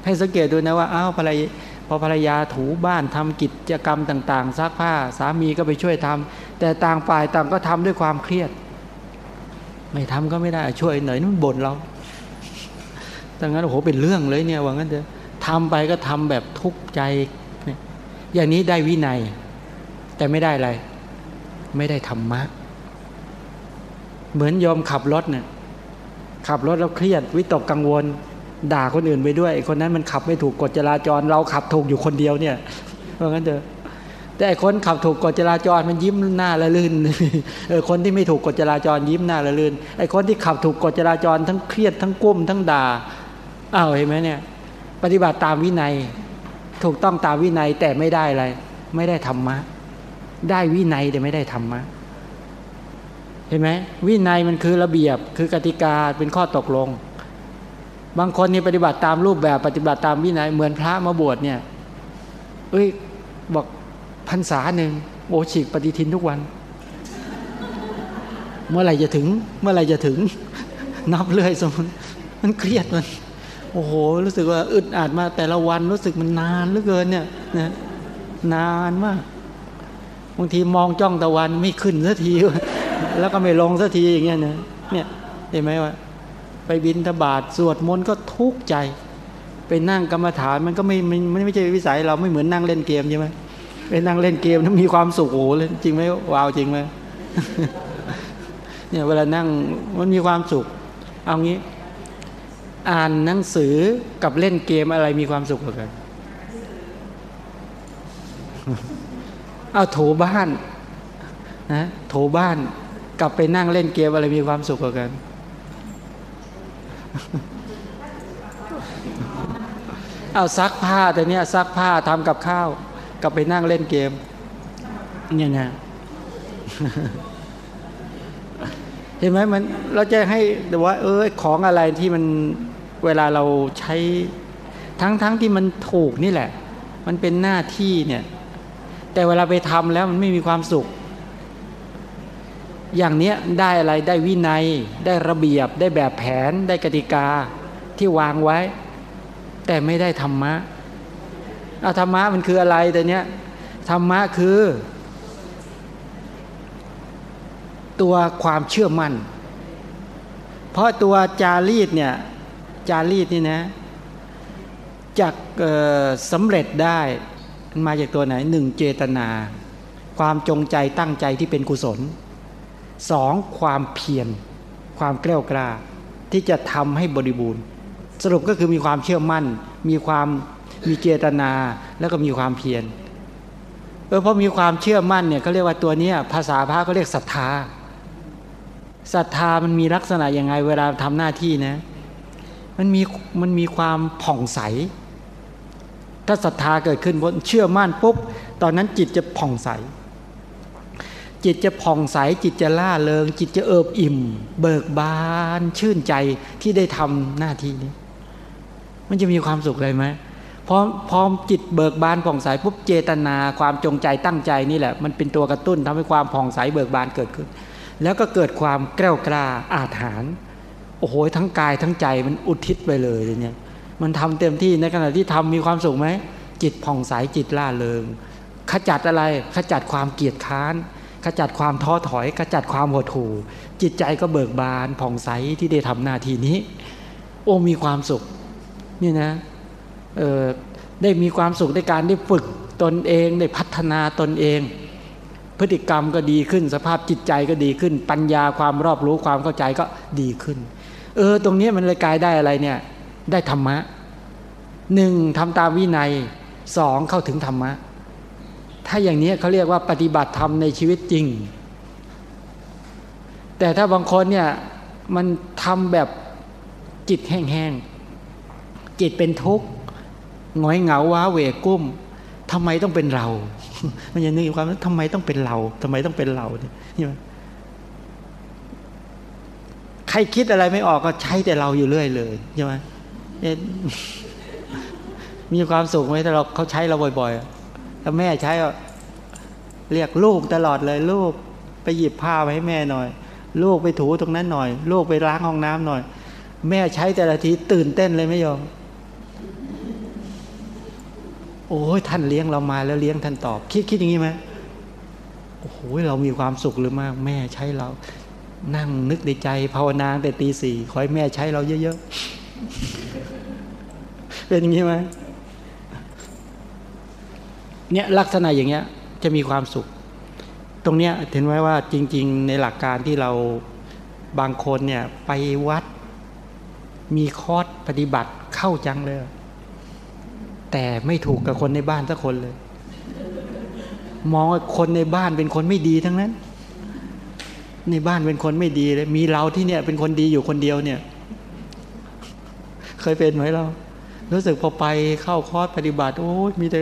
A: ให้สังเกตดูนะว่าอ้าวภรรยา อภรรยาถูบ้านทำกิจกรรมต่าง ๆซักผ้าสามีก็ไปช่วยทำแต่ต่างฝ่ายต่างก็ทำด้วยความเครียด ไม่ทำก็ไม่ได้ช่วยหน่อยนั่นบ่นเราดังนั้นโอ้โหเป็นเรื่องเลยเนี่ยว่างั้นเถอะทำไปก็ทำแบบทุกข์ใจ อย่างนี้ได้วินัย แต่ไม่ได้อะไร ไม่ได้ธรรมะ เหมือนยอมขับรถเนี่ยขับรถแล้วเครียดวิตกกังวล ด่าคนอื่นไปด้วยคนนั้นมันขับไม่ถูกกฎจราจร เราขับถูกอยู่คนเดียวเนี่ยเพราะงั้นเถอะแต่คนขับถูกกฎจราจรมันยิ้มหน้าละลื่นเออคนที่ไม่ถูกกฎจราจรยิ้มหน้าละลื่นไอ้คนที่ขับถูกกฎจราจรทั้งเครียดทั้งก้มทั้งด่าอ้าวเห็นไหมเนี่ย ปฏิบัติตามวินัย ถูกต้องตามวินัยแต่ไม่ได้อะไร ไม่ได้ธรรมะ ได้วินัยแต่ไม่ได้ธรรมะเห็นไหมวินัยมันคือระเบียบคือกติกาเป็นข้อตกลง บางคนนี่ปฏิบัติตามรูปแบบปฏิบัติตามวินัยเหมือนพระมาบวชเนี่ย เอ้ยบอกพรรษาหนึ่งโอฉีกปฏิทินทุกวัน เมื่อไหร่จะถึง เมื่อไหร่จะถึง นับเรื่อยสมมติมันเครียดมัน โอ้โห รู้สึกว่าอึดอัดมาแต่ละวันรู้สึกมันนานเหลือเกินเนี่ยนะนานมากบางทีมองจ้องตะวันไม่ขึ้นสักที แล้วก็ไม่ลงสักทีอย่างเงี้ยนะเนี่ยเห็นไหมว่า ไปบินทบาทสวดมนต์ก็ทุกข์ใจ ไปนั่งกรรมฐานมันก็ไม่ไม่ไม่ใช่วิสัยเราไม่เหมือนนั่งเล่นเกมใช่ไหมไปนั่งเล่นเกมนั้นมีความสุขโอ้เลยจริงไหมว้าวจริงไหมเนี่ยเวลานั่งมันมีความสุข เอางี้ อ่านหนังสือกับเล่นเกมอะไรมีความสุขกว่ากันเอาถูบ้านนะถูบ้านกลับไปนั่งเล่นเกมอะไรมีความสุขกว่ากัน เอาซักผ้าแต่เนี้ยซักผ้าทำกับข้าวกลับไปนั่งเล่นเกม เนี่ยนะเห็นไหมมันเราจะให้แต่ว่า เออของอะไรที่มันเวลาเราใช้ทั้งทั้งที่มันถูกนี่แหละ มันเป็นหน้าที่เนี่ย แต่เวลาไปทำแล้วมันไม่มีความสุข อย่างเนี้ยได้อะไรได้วินัย ได้ระเบียบ ได้แบบแผน ได้กติกาที่วางไว้ แต่ไม่ได้ธรรมะอาธรรมะมันคืออะไรแต่เนี้ยธรรมะคือ ตัวความเชื่อมั่น เพราะตัวจารีตเนี่ยจารีตนี่นะจากสำเร็จได้มาจากตัวไหนหนึ่งเจตนา ความจงใจตั้งใจที่เป็นกุศล สองความเพียรความกล้ากล้าที่จะทำให้บริบูรณ์ สรุปก็คือมีความเชื่อมั่น มีความมีเจตนาแล้วก็มีความเพียรเออเพราะมีความเชื่อมั่นเนี่ยเขาเรียกว่าตัวนี้ภาษาพระเขาเรียกศรัทธาศรัทธามันมีลักษณะยังไงเวลาทำหน้าที่นะมันมีมันมีความผ่องใส ถ้าศรัทธาเกิดขึ้นบนเชื่อมั่นปุ๊บตอนนั้นจิตจะผ่องใส จิตจะผ่องใสจิตจะล่าเริง จิตจะเอิบอิ่ม เบิกบานชื่นใจที่ได้ทำหน้าที่นี้ มันจะมีความสุขเลยไหมพอพอจิตเบิกบานผ่องใสปุ๊บเจตนาความจงใจตั้งใจนี่แหละ มันเป็นตัวกระตุ้นทำให้ความผ่องใสเบิกบานเกิดขึ้น แล้วก็เกิดความแกล้วกล้าอาถรรพ์โอ้โหทั้งกายทั้งใจมันอุทิศไปเลยเนี่ยมันทำเต็มที่ในขณะที่ทำมีความสุขไหมจิตผ่องใสจิตล่าเริงขจัดอะไรขจัดความเกียดค้าน ขจัดความท้อถอยขจัดความหดหู่ จิตใจก็เบิกบานผ่องใสที่ได้ทำหน้าที่นี้ โอ้มีความสุขนี่นะได้มีความสุขในการได้ฝึกตนเองได้พัฒนาตนเอง พฤติกรรมก็ดีขึ้น สภาพจิตใจก็ดีขึ้น ปัญญาความรอบรู้ความเข้าใจก็ดีขึ้น เออ ตรงนี้มันเลยกลายได้อะไรเนี่ย ได้ธรรมะหนึ่งทำตามวินัยสองเข้าถึงธรรมะ ถ้าอย่างนี้เขาเรียกว่าปฏิบัติธรรมในชีวิตจริง แต่ถ้าบางคนเนี่ยมันทำแบบจิตแห้งๆ จิตเป็นทุกข์งอยเหงาว้าเวกุ้มทำไมต้องเป็นเรา มันยังนึกความว่าทำไมต้องเป็นเราทำไมต้องเป็นเราเนี่ยใครคิดอะไรไม่ออกก็ใช้แต่เราอยู่เรื่อยเลยใช่ไหมมีความสุขไหมถ้าเราเขาใช้เราบ่อย ๆ ถ้าแม่ใช้เรียกลูกตลอดเลยลูกไปหยิบผ้าไปให้แม่หน่อย ลูกไปถูตรงนั้นหน่อย ลูกไปล้างห้องน้ำหน่อย แม่ใช้แต่ละทีตื่นเต้นเลยไม่ยอมโอ้ยท่านเลี้ยงเรามาแล้วเลี้ยงท่านตอบ คิดคิดอย่างนี้ไหมโอ้โหเรามีความสุขหรือมาก แม่ใช้เรา นั่งนึกในใจภาวนาแต่ตีสี่ขอให้แม่ใช้เราเยอะๆเป็นอย่างนี้ไหม เนี่ยลักษณะอย่างเงี้ยจะมีความสุข ตรงเนี้ยเห็นไว้ว่าจริง ๆ ในหลักการที่เราบางคนเนี่ยไปวัด มีคอร์สปฏิบัติเข้าจังเลย แต่ไม่ถูกกับคนในบ้านสักคนเลย มองว่าคนในบ้านเป็นคนไม่ดีทั้งนั้น ในบ้านเป็นคนไม่ดีเลยมีเราที่เนี่ยเป็นคนดีอยู่คนเดียวเนี่ย เคยเป็นไหมเรารู้สึกพอไปเข้าคอร์สปฏิบัติ โอ้มีแต่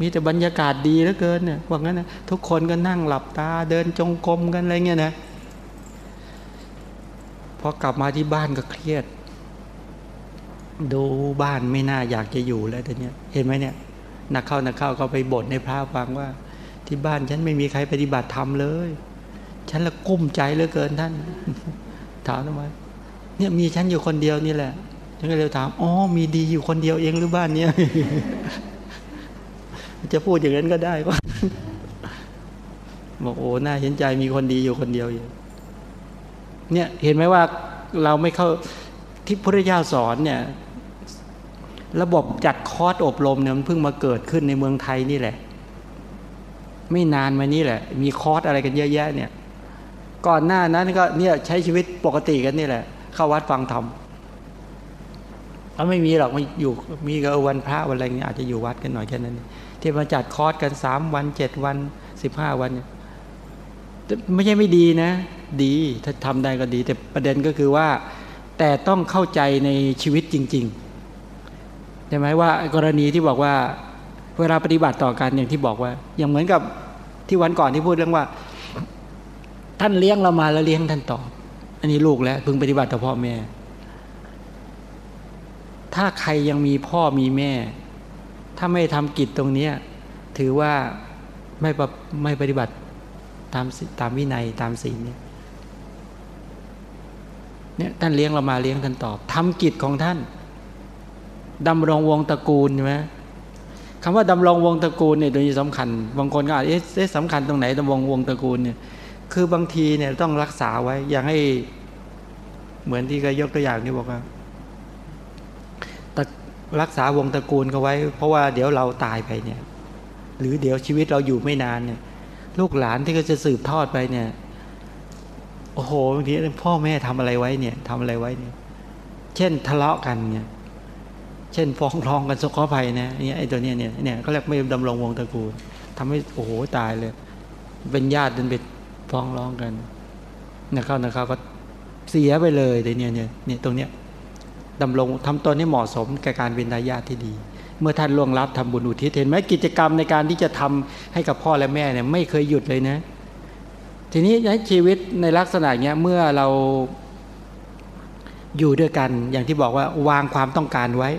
A: มีแต่บรรยากาศดีเหลือเกินเนี่ยว่างั้นนะทุกคนก็นั่งหลับตาเดินจงกรมกันอะไรเงี้ยนะพอกลับมาที่บ้านก็เครียด ดูบ้านไม่น่าอยากจะอยู่แล้วแต่เนี้ยเห็นไหมเนี่ยนักเข้านักเข้าก็ไปบ่นในพระฟังว่า ที่บ้านฉันไม่มีใครปฏิบัติธรรมเลย ฉันละกุ้มใจเหลือเกินท่าน ถามทำไมเนี่ยมีฉันอยู่คนเดียวนี่แหละฉันก็เลยถามอ๋อมีดีอยู่คนเดียวเองหรือบ้านเนี้ย จะพูดอย่างนั้นก็ได้ก็บอกโอ้น่าเห็นใจมีคนดีอยู่คนเดียวอยู่เนี่ยเห็นไหมว่าเราไม่เข้าที่พระเจ้าสอนเนี่ย ระบบจัดคอร์สอบรมเนี่ยมันเพิ่งมาเกิดขึ้นในเมืองไทยนี่แหละ ไม่นานมานี้แหละ มีคอร์สอะไรกันเยอะแยะเนี่ย ก่อนหน้านั้นก็เนี่ยใช้ชีวิตปกติกันนี่แหละ เข้าวัดฟังธรรมเขาไม่มีหรอกมาอยู่มีก็วันพระวันอะไรเงี้ยอาจจะอยู่วัดกันหน่อยแค่นั้น ที่มาจัดคอร์สกันสามวันเจ็ดวันสิบห้าวัน ไม่ใช่ไม่ดีนะ ดีถ้าทำได้ก็ดี แต่ประเด็นก็คือว่า แต่ต้องเข้าใจในชีวิตจริงๆใช่ไหมว่ากรณีที่บอกว่า เวลาปฏิบัติต่อกันอย่างที่บอกว่า อย่างเหมือนกับที่วันก่อนที่พูดเรื่องว่า ท่านเลี้ยงเรามาแล้วเลี้ยงท่านตอบอันนี้ลูกแล้วพึงปฏิบัติต่อพ่อแม่ ถ้าใครยังมีพ่อมีแม่ ถ้าไม่ทำกิจตรงเนี้ยถือว่าไม่ไม่ปฏิบัติตามตามวินัยตามศีลเนี่ยเนี่ยท่านเลี้ยงเรามาเลี้ยงท่านตอบทำกิจของท่านดำรงวงตระกูลใช่ไหมคำว่าดำรงวงตระกูลเนี่ยโดยสำคัญ บางคนก็อาจจะสำคัญตรงไหนดำรงวงตระกูลเนี่ยคือบางทีเนี่ยต้องรักษาไว้อย่างให้เหมือนที่เคยยกตัวอย่างนี่บอกว่า รักษาวงตระกูลเขาไว้ เพราะว่าเดี๋ยวเราตายไปเนี่ย หรือเดี๋ยวชีวิตเราอยู่ไม่นานเนี่ย ลูกหลานที่ก็จะสืบทอดไปเนี่ย โอ้โหบางทีพ่อแม่ทำอะไรไว้เนี่ยทำอะไรไว้เนี่ย เช่นทะเลาะกันเนี่ย เช่นฟ้องร้องกันสกอภัยนะเนี่ยไอ้ตัวเนี้ยเนี่ยเนี่ยเขาเรียกไม่ดำรงวงตระกูลทำให้โอ้โหตายเลย เป็นญาติเดินไปฟ้องร้องกันนะครับนะครับก็เสียไปเลยแต่เนี่ยเนี่ยเนี่ยตรงเนี้ย ดำรงทำตนให้เหมาะสมกับการเป็นทายาทที่ดี เมื่อท่านล่วงลับทำบุญอุทิศเห็นไหมกิจกรรมในการที่จะทำให้กับพ่อและแม่เนี่ยไม่เคยหยุดเลยนะ ทีนี้ในชีวิตในลักษณะเนี้ยเมื่อเราอยู่ด้วยกันอย่างที่บอกว่าวางความต้องการไว้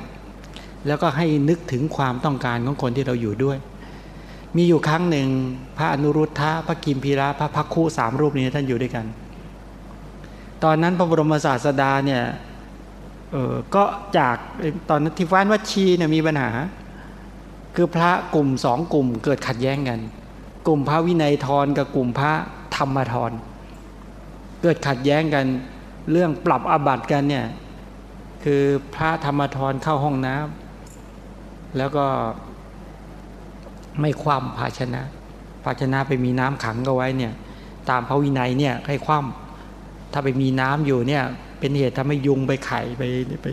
A: แล้วก็ให้นึกถึงความต้องการของคนที่เราอยู่ด้วย มีอยู่ครั้งหนึ่งพระอนุรุทธะพระกิมพีระพระพักคูสามรูปนี้ท่านอยู่ด้วยกัน ตอนนั้นพระบรมศาสดาเนี่ย เออก็จากตอนนั้นที่ฟ้านวัชีเนี่ยมีปัญหา คือพระกลุ่มสองกลุ่มเกิดขัดแย้งกัน กลุ่มพระวินัยทรกับกลุ่มพระธรรมทรเกิดขัดแย้งกัน เรื่องปรับอาบัติกันเนี่ยคือพระธรรมทรเข้าห้องน้ำแล้วก็ไม่คว่ำภาชนะ ภาชนะไปมีน้ำขังก็ไว้เนี่ย ตามพระวินัยเนี่ยให้คว่ำถ้าไปมีน้ำอยู่เนี่ย เป็นเหตุทำให้ยุงไปไข่ไปไป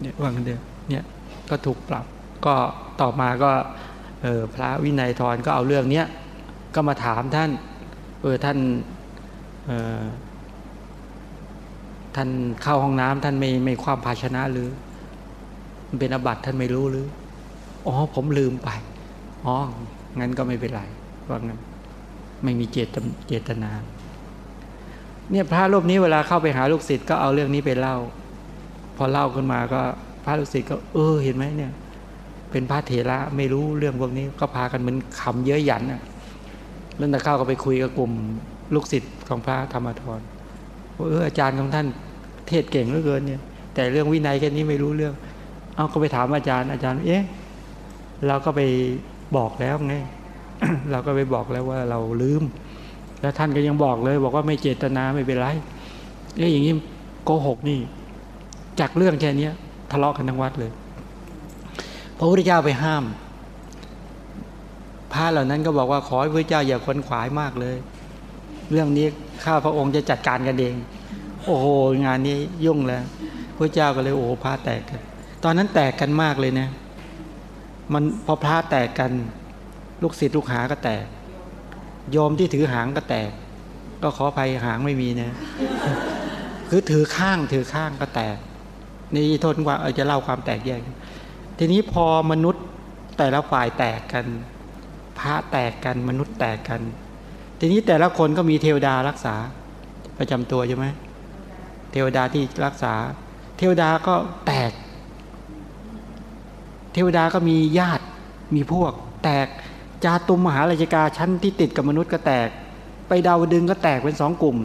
A: เนี่ยว่างเดียวเนี่ยก็ถูกปรับ ก็ต่อมาก็เออพระวินัยทรก็เอาเรื่องเนี้ยก็มาถามท่านเออท่านเออท่านเข้าห้องน้ำท่านไม่ไม่ความภาชนะหรือมันเป็นอบัตท่านไม่รู้หรือ อ๋อผมลืมไป อ๋อ งั้นก็ไม่เป็นไรว่างั้นไม่มีเจตเจตนา เนี่ยพระรูปนี้เวลาเข้าไปหาลูกศิษย์ก็เอาเรื่องนี้ไปเล่า พอเล่าขึ้นมาก็พระลูกศิษย์ก็เออเห็นไหมเนี่ย เป็นพระเถระไม่รู้เรื่องพวกนี้ก็พากันเหมือนคำเยอะหยันอะแล้วตะเข้าก็ไปคุยกับกลุ่มลูกศิษย์ของพระธรรมทรว่าเอออาจารย์ของท่านเทศเก่งเหลือเกินเนี่ย แต่เรื่องวินัยแค่นี้ไม่รู้เรื่อง เอาก็ไปถามอาจารย์อาจารย์ เอ๊ะเราก็ไปบอกแล้วไงเราก็ไปบอกแล้วว่าเราลืม แล้วท่านก็ยังบอกเลย บอกว่าไม่เจตนาไม่เป็นไรเอ๊ะอย่างนี้โกหกนี่ จากเรื่องแค่นี้ทะเลาะกันทั้งวัดเลย พระพุทธเจ้าไปห้ามพระเหล่านั้นก็บอกว่าขอให้พระเจ้าอย่าควนขวายมากเลย เรื่องนี้ข้าพระองค์จะจัดการกันเอง โอ้โหงานนี้ยุ่งแล้วพระเจ้าก็เลยโอ้พระแตกกัน ตอนนั้นแตกกันมากเลยนะมันพอพระแตกกัน ลูกศิษย์ลูกหาก็แตก โยมที่ถือหางก็แตก ก็ขอภัยหางไม่มีนะคือถือข้างถือข้างก็แตก นี่ทนว่าจะเล่าความแตกแยก ทีนี้พอมนุษย์แต่ละฝ่ายแตกกัน พระแตกกันมนุษย์แตกกัน ทีนี้แต่ละคนก็มีเทวดารักษา ประจำตัวใช่ไหมเทวดาที่รักษา เทวดาก็แตก เทวดาก็มีญาติมีพวกแตก จาตุมมหาราชกาชั้นที่ติดกับมนุษย์ก็แตก ไปดาวดึงก็แตกเป็นสองกลุ่ม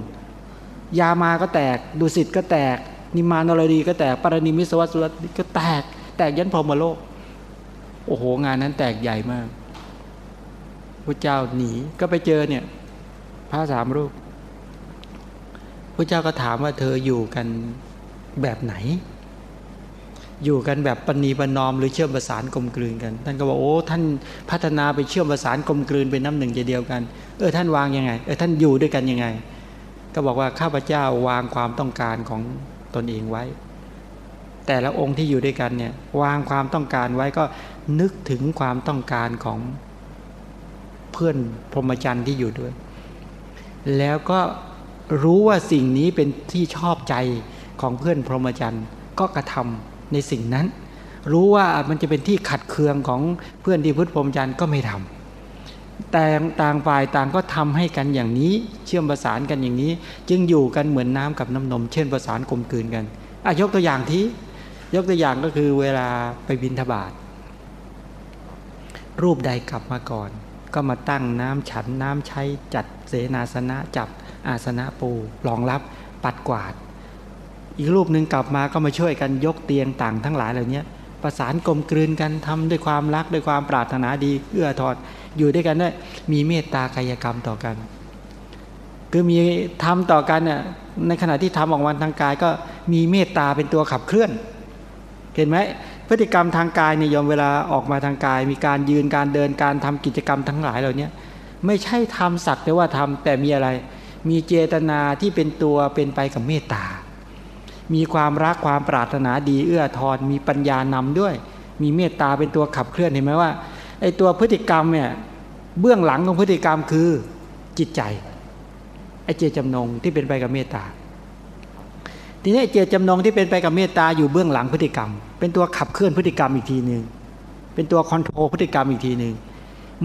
A: ยามาก็แตก ดุสิตก็แตก นิมานรดีก็แตกปารณิมิสวัสดิก็แตก แตกยันพรมโลก โอ้โหงานนั้นแตกใหญ่มากพระเจ้าหนีก็ไปเจอเนี่ยพระสามรูปพระเจ้าก็ถามว่าเธออยู่กันแบบไหน อยู่กันแบบปณีปนอมหรือเชื่อมประสานกลมกลืนกัน ท่านก็บอกโอ้ท่านพัฒนาไปเชื่อมประสานกลมกลืนเป็นน้ำหนึ่งใจเดียวกัน เออท่านวางยังไง เออท่านอยู่ด้วยกันยังไง ก็บอกว่าข้าพเจ้าวางความต้องการของตนเองไว้ แต่ละองค์ที่อยู่ด้วยกันเนี่ยวางความต้องการไว้ก็นึกถึงความต้องการของเพื่อนพรหมจรรย์ที่อยู่ด้วย แล้วก็รู้ว่าสิ่งนี้เป็นที่ชอบใจของเพื่อนพรหมจรรย์ก็กระทำ ในสิ่งนั้น รู้ว่ามันจะเป็นที่ขัดเคืองของเพื่อนที่พุทธพรมจันทร์ก็ไม่ทำแต่ต่างฝ่ายต่างก็ทำให้กันอย่างนี้ เชื่อมประสานกันอย่างนี้ จึงอยู่กันเหมือนน้ำกับน้ำนม เช่นประสานกลมกลืนกันอยกตัวอย่างที่ยกตัวอย่างก็คือเวลาไปบินทบาทรูปใดกลับมาก่อน ก็มาตั้งน้ำฉันน้ำใช้จัดเสนาสนะจับอาสนะปูรองรับปัดกวาด อีกรูปหนึ่งกลับมาก็มาช่วยกันยกเตียงต่างทั้งหลายเหล่านี้ประสานกลมกลืนกันทำด้วยความรักด้วยความปรารถนาดีเอื้อทอดอยู่ด้วยกันได้มีเมตตากายกรรมต่อกัน คือมีทำต่อกันเนี่ยในขณะที่ทำออกมาทางกายก็มีเมตตาเป็นตัวขับเคลื่อน เห็นไหมพฤติกรรมทางกายเนี่ยยอมเวลาออกมาทางกาย มีการยืนการเดินการทำกิจกรรมทั้งหลายเหล่านี้ไม่ใช่ทำสักแต่ว่าทำแต่มีอะไร มีเจตนาที่เป็นตัวเป็นไปกับเมตตา มีความรักความปรารถนาดีเอื้อทอนมีปัญญานำด้วย มีเมตตาเป็นตัวขับเคลื่อนเห็นไหมว่าไอ้ตัวพฤติกรรมเนี่ยเบื้องหลังของพฤติกรรมคือจิตใจไอ้เจตจำนงที่เป็นไปกับเมตตาทีนี้เจตจำนงที่เป็นไปกับเมตตาอยู่เบื้องหลังพฤติกรรม เป็นตัวขับเคลื่อนพฤติกรรมอีกทีหนึ่งเป็นตัวคอนโทรลพฤติกรรมอีกทีหนึ่ง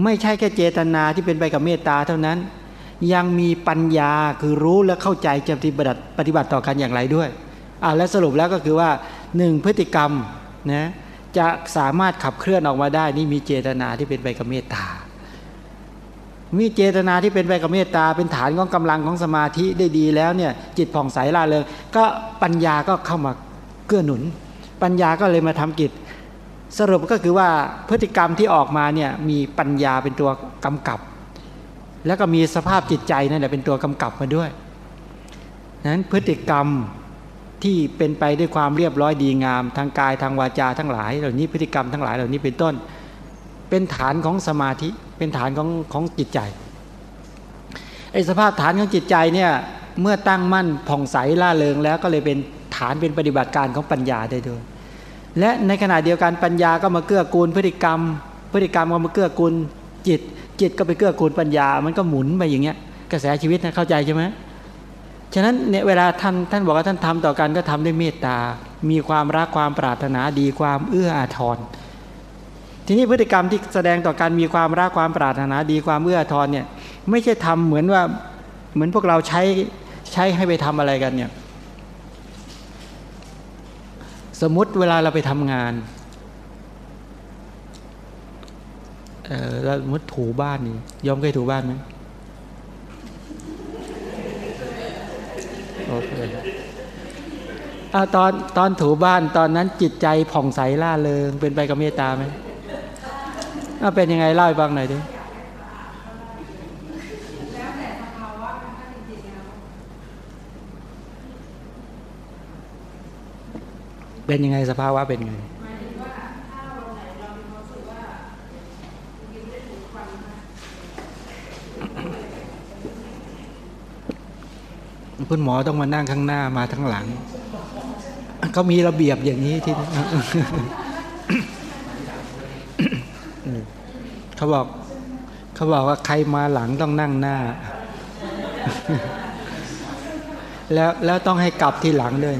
A: ไม่ใช่แค่เจตนาที่เป็นไปกับเมตตาเท่านั้น ยังมีปัญญาคือรู้และเข้าใจจะปฏิบัติปฏิบัติต่อกันอย่างไรด้วย อ่าและสรุปแล้วก็คือว่าหนึ่งพฤติกรรมนะจะสามารถขับเคลื่อนออกมาได้นี่มีเจตนาที่เป็นไปกับเมตตา มีเจตนาที่เป็นไปกับเมตตา เป็นฐานของกำลังของสมาธิได้ดีแล้วเนี่ยจิตผ่องใสล่าเลยก็ปัญญาก็เข้ามาเกื้อหนุน ปัญญาก็เลยมาทำกิจ สรุปก็คือว่าพฤติกรรมที่ออกมาเนี่ยมีปัญญาเป็นตัวกำกับ แล้วก็มีสภาพจิตใจนั่นแหละเป็นตัวกำกับมาด้วยนั้นพฤติกรรม ที่เป็นไปด้วยความเรียบร้อยดีงาม ทางกายทางวาจาทั้งหลาย เหล่านี้พฤติกรรมทั้งหลายเหล่านี้เป็นต้น เป็นฐานของสมาธิเป็นฐานของของจิตใจไอ้สภาพฐานของจิตใจเนี่ยเมื่อตั้งมั่นผ่องใสล่าเริงแล้วก็เลยเป็นฐานเป็นปฏิบัติการของปัญญาได้ด้วย และในขณะเดียวกันปัญญาก็มาเกื้อกูลพฤติกรรม พฤติกรรมก็มาเกื้อกูลจิต จิตก็ไปเกื้อกูลปัญญา มันก็หมุนไปอย่างเงี้ยกระแสชีวิตนะเข้าใจใช่ไหม ฉะนั้นเนี่ยเวลาท่านท่านบอกว่าท่านทำต่อกันก็ทำด้วยเมตตา มีความรักความปรารถนาดีความเอื้ออาทร ทีนี้พฤติกรรมที่แสดงต่อการมีความรักความปรารถนาดีความเอื้ออาทรเนี่ยไม่ใช่ทำเหมือนว่าเหมือนพวกเราใช้ใช้ให้ไปทำอะไรกันเนี่ยสมมุติเวลาเราไปทำงานเออแล้วมุดถูบ้านนี่ยอมเคยถูบ้านไหม โอเคอาตอนตอนถูบ้านตอนนั้นจิตใจผ่องใสล่าเริงเป็นไปกับเมตตาไหมอาเป็นยังไงเล่าให้ฟังหน่อยดิเป็นยังไงสภาวะเป็นไง คุณหมอต้องมานั่งข้างหน้ามาทั้งหลังเขามีระเบียบอย่างนี้ที่เขาบอกเขาบอกว่าใครมาหลังต้องนั่งหน้า แล้วแล้วต้องให้กลับที่หลังด้วย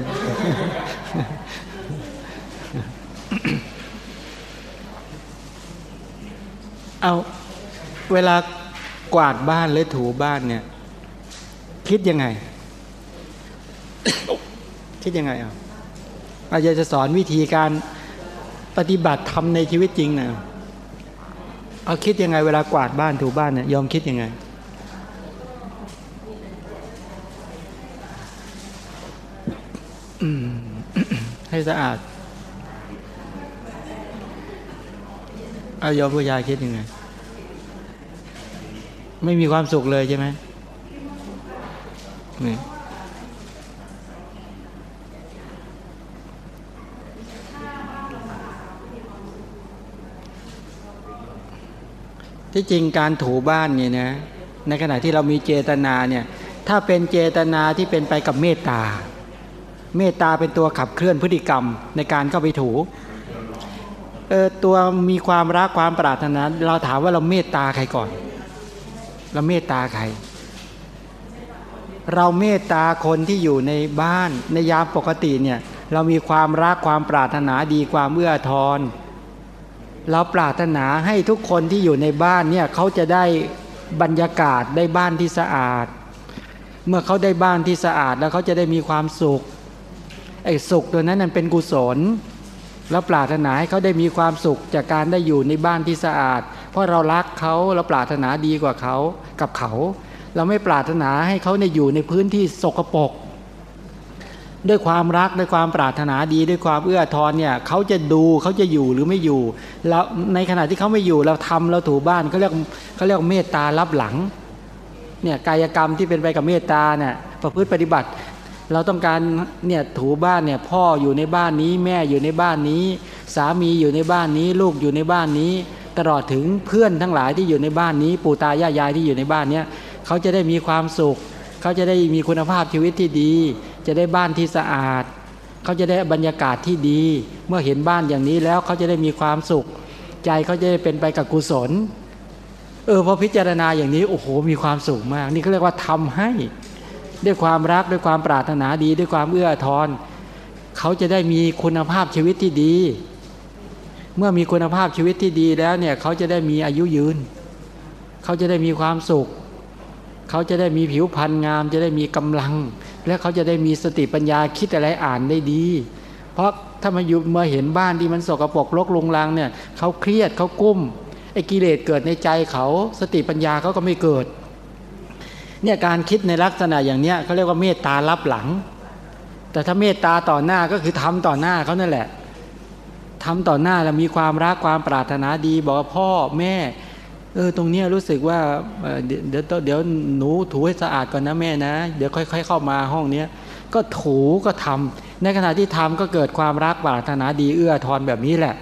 A: เอาเวลากวาดบ้านหรือถูบ้านเนี่ย คิดยังไง คิดยังไงอะอาจารย์จะสอนวิธีการปฏิบัติทำในชีวิตจริงนะเอาคิดยังไงเวลากวาดบ้านถูบ้านเนี่ยยอมคิดยังไง ให้สะอาดเอายอมผู้ยาคิดยังไง ไม่มีความสุขเลยใช่ไหมนี่ ที่จริงการถูบ้านเนี่ยนะในขณะที่เรามีเจตนาเนี่ยถ้าเป็นเจตนาที่เป็นไปกับเมตตา เมตตาเป็นตัวขับเคลื่อนพฤติกรรมในการเข้าไปถูเออตัวมีความรักความปรารถนา เราถามว่าเราเมตตาใครก่อน เราเมตตาใคร เราเมตตาคนที่อยู่ในบ้านในยามปกติเนี่ยเรามีความรักความปรารถนาดีความเอื้อทอน เราปรารถนาให้ทุกคนที่อยู่ในบ้านเนี่ยเขาจะได้บรรยากาศได้บ้านที่สะอาด เมื่อเขาได้บ้านที่สะอาดแล้วเขาจะได้มีความสุขไอ้สุขตัวนั้นนันเป็นกุศล แล้วปรารถนาให้เขาได้มีความสุขจากการได้อยู่ในบ้านที่สะอาด เพราะเรารักเขาเราปรารถนาดีกว่าเขากับเขา เราไม่ปรารถนาให้เขาในอยู่ในพื้นที่สกปรก ด้วยความรักด้วยความปรารถนาดีด้วยความเอื้อทอนเนี่ยเขาจะดูเขาจะอยู่หรือไม่อยู่แล้วในขณะที่เขาไม่อยู่เราทำเราถูบ้านเขาเรียกเขาเรียกเมตตารับหลังเนี่ยกายกรรมที่เป็นไปกับเมตตาเนี่ยประพฤติปฏิบัติ เราต้องการเนี่ยถูบ้านเนี่ยพ่ออยู่ในบ้านนี้แม่อยู่ในบ้านนี้ สามีอยู่ในบ้านนี้ ลูกอยู่ในบ้านนี้ ตลอดถึงเพื่อนทั้งหลายที่อยู่ในบ้านนี้ ปู่ตายายายที่อยู่ในบ้านเนี้ยเขาจะได้มีความสุข เขาจะได้มีคุณภาพชีวิตที่ดี จะได้บ้านที่สะอาด เขาจะได้บรรยากาศที่ดี เมื่อเห็นบ้านอย่างนี้แล้วเขาจะได้มีความสุข ใจเขาจะได้เป็นไปกับกุศล เออพอพิจารณาอย่างนี้โอ้โหมีความสุขมาก นี่เขาเรียกว่าทำให้ด้วยความรักด้วยความปรารถนาดีด้วยความเอื้อทอนเขาจะได้มีคุณภาพชีวิตที่ดี เมื่อมีคุณภาพชีวิตที่ดีแล้วเนี่ยเขาจะได้มีอายุยืน เขาจะได้มีความสุข เขาจะได้มีผิวพรรณงาม จะได้มีกำลัง แล้วเขาจะได้มีสติปัญญาคิดอะไรอ่านได้ดี เพราะถ้ามาอยู่มาเห็นบ้านที่มันสกรปรกรกลงลังเนี่ยเขาเครียดเขากุ้มไอ้กิเลสเกิดในใจเขาสติปัญญาเขาก็ไม่เกิดเนี่ยการคิดในลักษณะอย่างเนี้ยเขาเรียกว่าเมตตารับหลัง แต่ถ้าเมตตาต่อหน้าก็คือทำต่อหน้าเขานั่นแหละทำต่อหน้าแล้วมีความรักความปรารถนาดี บอกพ่อแม่ เออตรงเนี้ยรู้สึกว่าเดี๋ยวเดี๋ยวหนูถูให้สะอาดก่อนนะแม่นะ เดี๋ยวค่อย ๆ เข้ามาห้องเนี้ยก็ถูก็ทำในขณะที่ทำก็เกิดความรักปรารถนาดีเอื้อทอนแบบนี้แหละ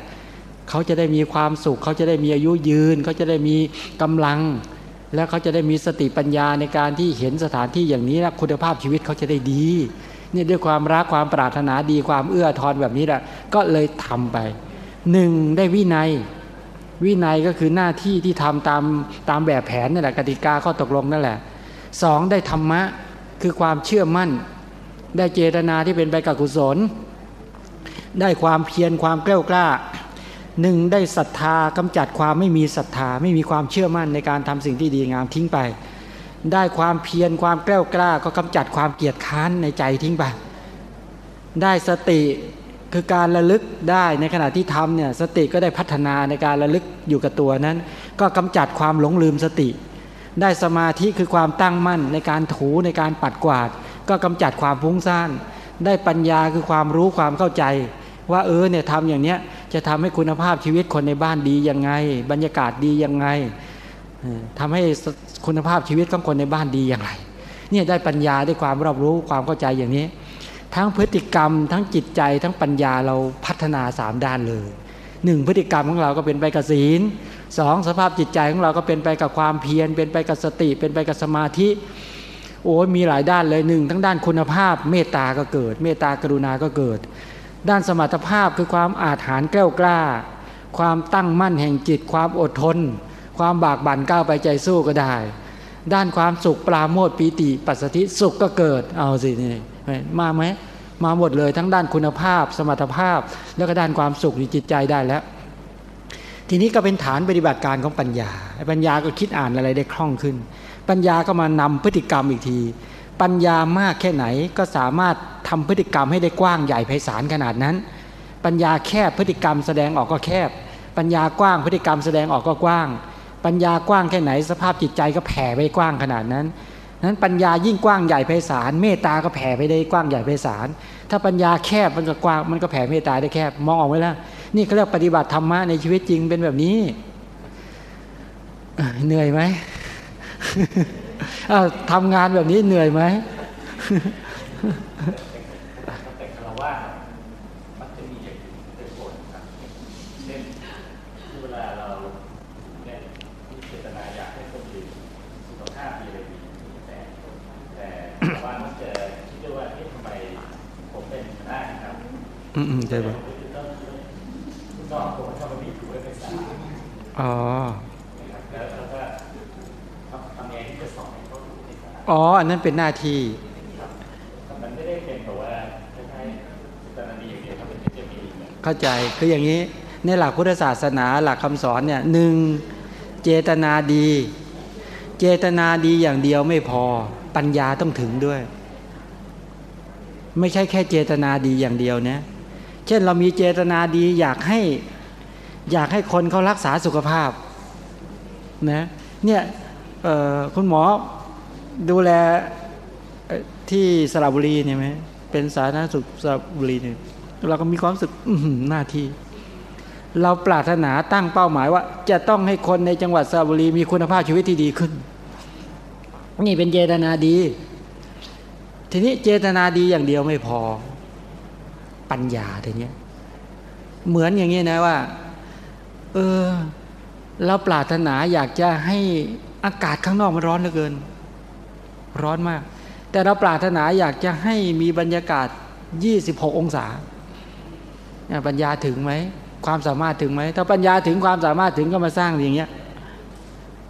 A: เขาจะได้มีความสุข เขาจะได้มีอายุยืน เขาจะได้มีกำลัง แล้วเขาจะได้มีสติปัญญาในการที่เห็นสถานที่อย่างนี้นะคุณภาพชีวิตเขาจะได้ดีเนี่ยด้วยความรักความปรารถนาดีความเอื้อทอนแบบนี้แหละก็เลยทำไปหนึ่งได้วินัย วินัยก็คือหน้าที่ที่ทำตามตามแบบแผนนั่นแหละกติกาข้อตกลงนั่นแหละสองได้ธรรมะคือความเชื่อมั่น ได้เจตนาที่เป็นไปกับกุศล ได้ความเพียรความกล้ากล้าหนึ่งได้ศรัทธากำจัดความไม่มีศรัทธาไม่มีความเชื่อมั่นในการทำสิ่งที่ดีงามทิ้งไป ได้ความเพียรความกล้วกล้า ก็กำจัดความเกียดค้านในใจทิ้งไป ได้สติ คือการระลึกได้ในขณะที่ทำเนี่ยสติก็ได้พัฒนาในการระลึกอยู่กับตัวนั้น ก็กำจัดความหลงลืมสติ ได้สมาธิคือความตั้งมั่นในการถูในการปัดกวาด ก็กำจัดความฟุ้งซ่าน ได้ปัญญาคือความรู้ความเข้าใจ ว่าเออเนี่ยทำอย่างเนี้ยจะทำให้คุณภาพชีวิตคนในบ้านดียังไง บรรยากาศดียังไงทำให้คุณภาพชีวิตของคนในบ้านดีอย่างไรเนี่ยได้ปัญญาได้ความรอบรู้ความเข้าใจอย่างนี้ ทั้งพฤติกรรม ทั้งจิตใจทั้งปัญญาเราพัฒนาสามด้านเลยหนึ่งพฤติกรรมของเราก็เป็นไปกับศีลสองสภาพจิตใจของเราก็เป็นไปกับความเพียร เป็นไปกับสติ เป็นไปกับสมาธิ โอ้มีหลายด้านเลยหนึ่งทั้งด้านคุณภาพ เมตตาก็เกิด เมตตากรุณาก็เกิด ด้านสมรรถภาพคือความอาถรรแกล้วกล้า ความตั้งมั่นแห่งจิต ความอดทน ความบากบั่นก้าวไปใจสู้ก็ได้ ด้านความสุขปราโมทปีติ ปัสสติสุขก็เกิดเอาสินี่ มาไหมมาหมดเลยทั้งด้านคุณภาพ สมรรถภาพ แล้วก็ด้านความสุขในจิตใจได้แล้ว ทีนี้ก็เป็นฐานปฏิบัติการของปัญญา ปัญญาก็คิดอ่านอะไรได้คล่องขึ้น ปัญญาก็มานำพฤติกรรมอีกที ปัญญามากแค่ไหนก็สามารถทำพฤติกรรมให้ได้กว้างใหญ่ไพศาลขนาดนั้น ปัญญาแคบพฤติกรรมแสดงออกก็แคบ ปัญญากว้างพฤติกรรมแสดงออกก็กว้าง ปัญญากว้างแค่ไหน สภาพจิตใจก็แผ่ไปกว้างขนาดนั้น นั้นปัญญายิ่งกว้างใหญ่ไพศาลเมตตาก็แผ่ไปได้กว้างใหญ่ไพศาลถ้าปัญญาแคบมันก็กว้างมันก็แผ่เมตตาได้แคบมองออกไว้แล้วนี่เขาเรียกปฏิบัติธรรมะในชีวิตจริงเป็นแบบนี้เหนื่อยไหมทำงานแบบนี้เหนื่อยไหม
B: แต่คารวะมันจะมีอย่างเป็นผลครับเช่นเวลาเราเนี่ยมีเจตนาอยากให้คนอื่นสุขภาพดีอะไรดีแต่แต่ว่ามันจะคิดว่าที่ทำไมผมเป็นได้ครับ
A: อืมอืมใช่ปะ
B: คุณน้องผมชอบมาบีบถูไว้เป็นสา
A: อ๋อ
B: แล้วก็
A: อ๋อ อันนั้นเป็นหน้าที่
B: มันไม่ได้เป็นแบบว่าใช้เจตนาดีอย่างเดียวครับเป็นเจตนา
A: เข้าใจ คืออย่างนี้ ในหลักพุทธศาสนาหลักคำสอนเนี่ยหนึ่งเจตนาดี เจตนาดีอย่างเดียวไม่พอ ปัญญาต้องถึงด้วย ไม่ใช่แค่เจตนาดีอย่างเดียวนะ เช่นเรามีเจตนาดีอยากให้อยากให้คนเขารักษาสุขภาพนะเนี่ยคุณหมอดูแลที่สระบุรีเนี่ยไหมเป็นสาธารณสุขสระบุรีเนี่ยเราก็มีความสึกหน้าที่ เราปรารถนาตั้งเป้าหมายว่า จะต้องให้คนในจังหวัดสระบุรีมีคุณภาพชีวิตที่ดีขึ้น นี่เป็นเจตนาดี ทีนี้เจตนาดีอย่างเดียวไม่พอ ปัญญาทีนี้เหมือนอย่างนี้นะว่า เออเราปรารถนาอยากจะให้อากาศข้างนอกมันร้อนเหลือเกิน ร้อนมาก แต่เราปรารถนาอยากจะให้มีบรรยากาศ 26 องศาปัญญาถึงไหมความสามารถถึงไหมถ้าปัญญาถึงความสามารถถึงก็มาสร้างอย่างเงี้ย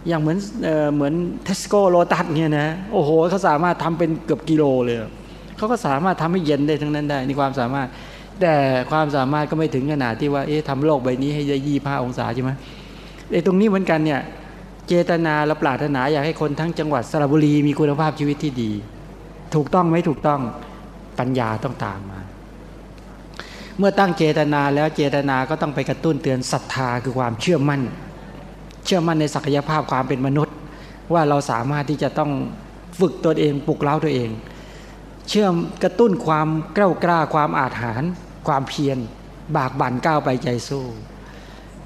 A: อย่างเหมือนเเหมือนเทสโก้โลตัสเนี่ยนะโอ้โหเขาสามารถทำเป็นเกือบกิโลเลยเขาก็สามารถทำให้เย็นได้ทั้งนั้นได้ในความสามารถ แต่ความสามารถก็ไม่ถึงขนาดที่ว่าเอ๊ะทำโลกใบนี้ให้ได้ยี่ห้าองศาใช่ไหมไอ้ตรงนี้เหมือนกันเนี่ยเจตนาและปรารถนาอยากให้คนทั้งจังหวัดสระบุรีมีคุณภาพชีวิตที่ดี ถูกต้องไหมถูกต้องปัญญาต้องตามมา เมื่อตั้งเจตนาแล้วเจตนาก็ต้องไปกระตุ้นเตือนศรัทธาคือความเชื่อมั่น เชื่อมั่นในศักยภาพความเป็นมนุษย์ ว่าเราสามารถที่จะต้องฝึกตัวเองปลุกเล้าตัวเอง เชื่อมกระตุ้นความกล้ากล้าความอาถรรพ์ ความเพียรบากบั่นก้าวไปใจสู้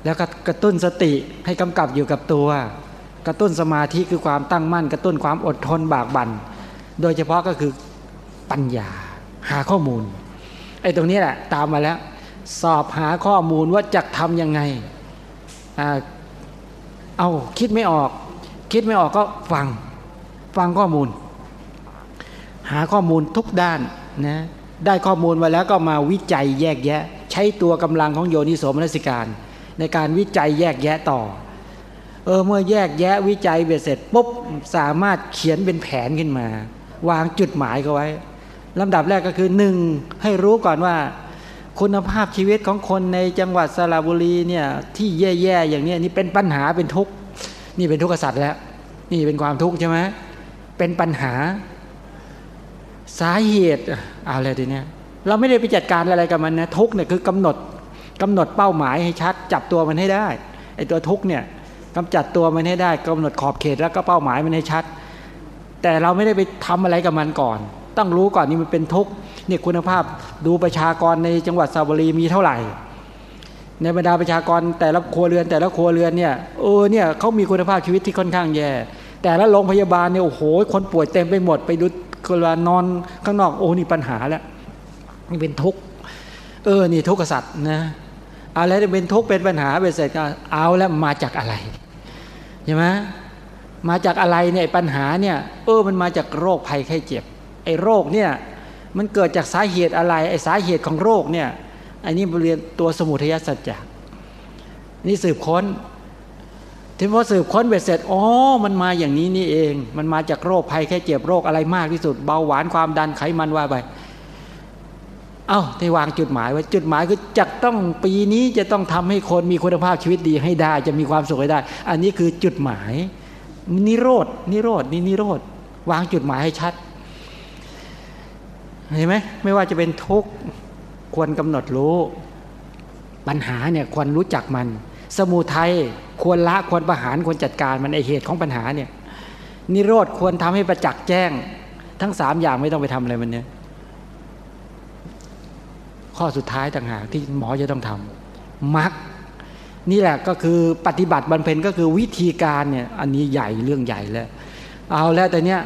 A: แล้วก็กระตุ้นสติให้กำกับอยู่กับตัว กระตุ้นสมาธิคือความตั้งมั่น กระตุ้นความอดทนบากบัน่นโดยเฉพาะก็คือปัญญาหาข้อมูลไอ้ตรงนี้แหละตามมาแล้ว สอบหาข้อมูลว่าจะทำยังไงเอาคิดไม่ออก คิดไม่ออกก็ฟังฟังข้อมูล หาข้อมูลทุกด้านนะ ได้ข้อมูลมาแล้วก็มาวิจัยแยกแยะ ใช้ตัวกำลังของโยนิโสมนสิการ ในการวิจัยแยกแยะต่อเออเมื่อแยกแยะวิจัยเบ็ดเสร็จปุ๊บสามารถเขียนเป็นแผนขึ้นมา วางจุดหมายเขาไว้ลำดับแรกก็คือหนึ่งให้รู้ก่อนว่า คุณภาพชีวิตของคนในจังหวัดสระบุรีเนี่ยที่แย่ๆอย่างนี้นี่เป็นปัญหาเป็นทุกข์นี่เป็นทุกข์สัตว์แล้ว นี่เป็นความทุกข์ใช่ไหมเป็นปัญหา สาเหตุอาเลยทีเนี้ยเราไม่ได้ไปจัดการอะไรกับมันนะทุกเนี่ยคือกำหนดกำหนดเป้าหมายให้ชัด จับตัวมันให้ได้ไอ้ตัวทุกเนี่ยกำจัดตัวมันให้ได้กำหนดขอบเขตแล้วก็เป้าหมายมันให้ชัด แต่เราไม่ได้ไปทำอะไรกับมันก่อน ต้องรู้ก่อนนี่มันเป็นทุกเนี่ยคุณภาพดูประชากรในจังหวัดสระบุรีมีเท่าไหร่ ในบรรดาประชากรแต่ละครัวเรือน แต่ละครัวเรือนเนี่ยเออเนี่ยเขามีคุณภาพชีวิตที่ค่อนข้างแย่แต่ละโรงพยาบาลเนี่ยโอ้โหคนป่วยเต็มไปหมดไปดู คนละนอนข้างนอกโอ้นี่ปัญหาแล้วนี่เป็นทุกข์เออนี่ทุกข์กษัตริย์นะอะไรเป็นทุกข์เป็นปัญหาเป็นเสร็จก็เอาแล้วมาจากอะไรใช่ไหมมาจากอะไรเนี่ยปัญหาเนี่ยเออมันมาจากโรคภัยไข้เจ็บไอ้โรคเนี่ยมันเกิดจากสาเหตุอะไรไอ้สาเหตุของโรคเนี่ยอันนี้เรียนตัวสมุทัยสัจจะนี่สืบค้น ที่พอสืบค้นเบ็ดเสร็จอ๋อมันมาอย่างนี้นี่เอง มันมาจากโรคภัยแค่เจ็บโรคอะไรมากที่สุด เบาหวานความดันไขมันว่าไป เอา้าได้วางจุดหมายไว้จุดหมายคือจะต้องปีนี้จะต้องทำให้คนมีคุณภาพชีวิตดีให้ได้ จะมีความสุขให้ได้ อันนี้คือจุดหมาย นิโรดนิโรดนี่นิโรดวางจุดหมายให้ชัดเห็นไหมไม่ว่าจะเป็นทุกข์ควรกำหนดรู้ ปัญหาเนี่ยควรรู้จักมัน สมุทัย ควรละควรประหารควรจัดการมันไอเหตุของปัญหาเนี่ยนิโรธควรทำให้ประจักษ์แจ้ง ทั้งสามอย่างไม่ต้องไปทำอะไรมันเนี่ยข้อสุดท้ายต่างหากที่หมอจะต้องทำมักนี่แหละก็คือปฏิบัติบรรเพนก็คือวิธีการเนี่ยอันนี้ใหญ่เรื่องใหญ่แล้ว เอาแล้วแต่เนี้ย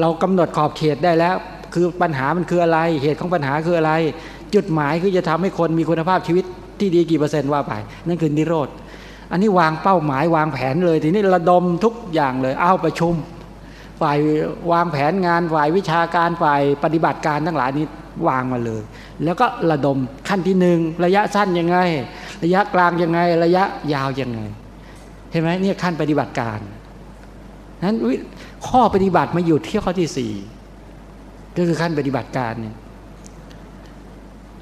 A: เรากำหนดขอบเขตได้แล้ว คือปัญหามันคืออะไร เหตุของปัญหาคืออะไร จุดหมายคือจะทำให้คนมีคุณภาพชีวิตที่ดีกี่เปอร์เซนต์ว่าไป นั่นคือนิโรธ อันนี้วางเป้าหมายวางแผนเลย ทีนี้ระดมทุกอย่างเลยเอาประชุม ฝ่ายวางแผนงานฝ่ายวิชาการฝ่ายปฏิบัติการทั้งหลายนี้วางมาเลย แล้วก็ระดมขั้นที่หนึ่งระยะสั้นยังไง ระยะกลางยังไง ระยะยาวยังไงเห็นไหมเนี่ยขั้นปฏิบัติการนั้นข้อปฏิบัติมาอยู่ที่ข้อที่สี่ก็คือขั้นปฏิบัติการเนี่ย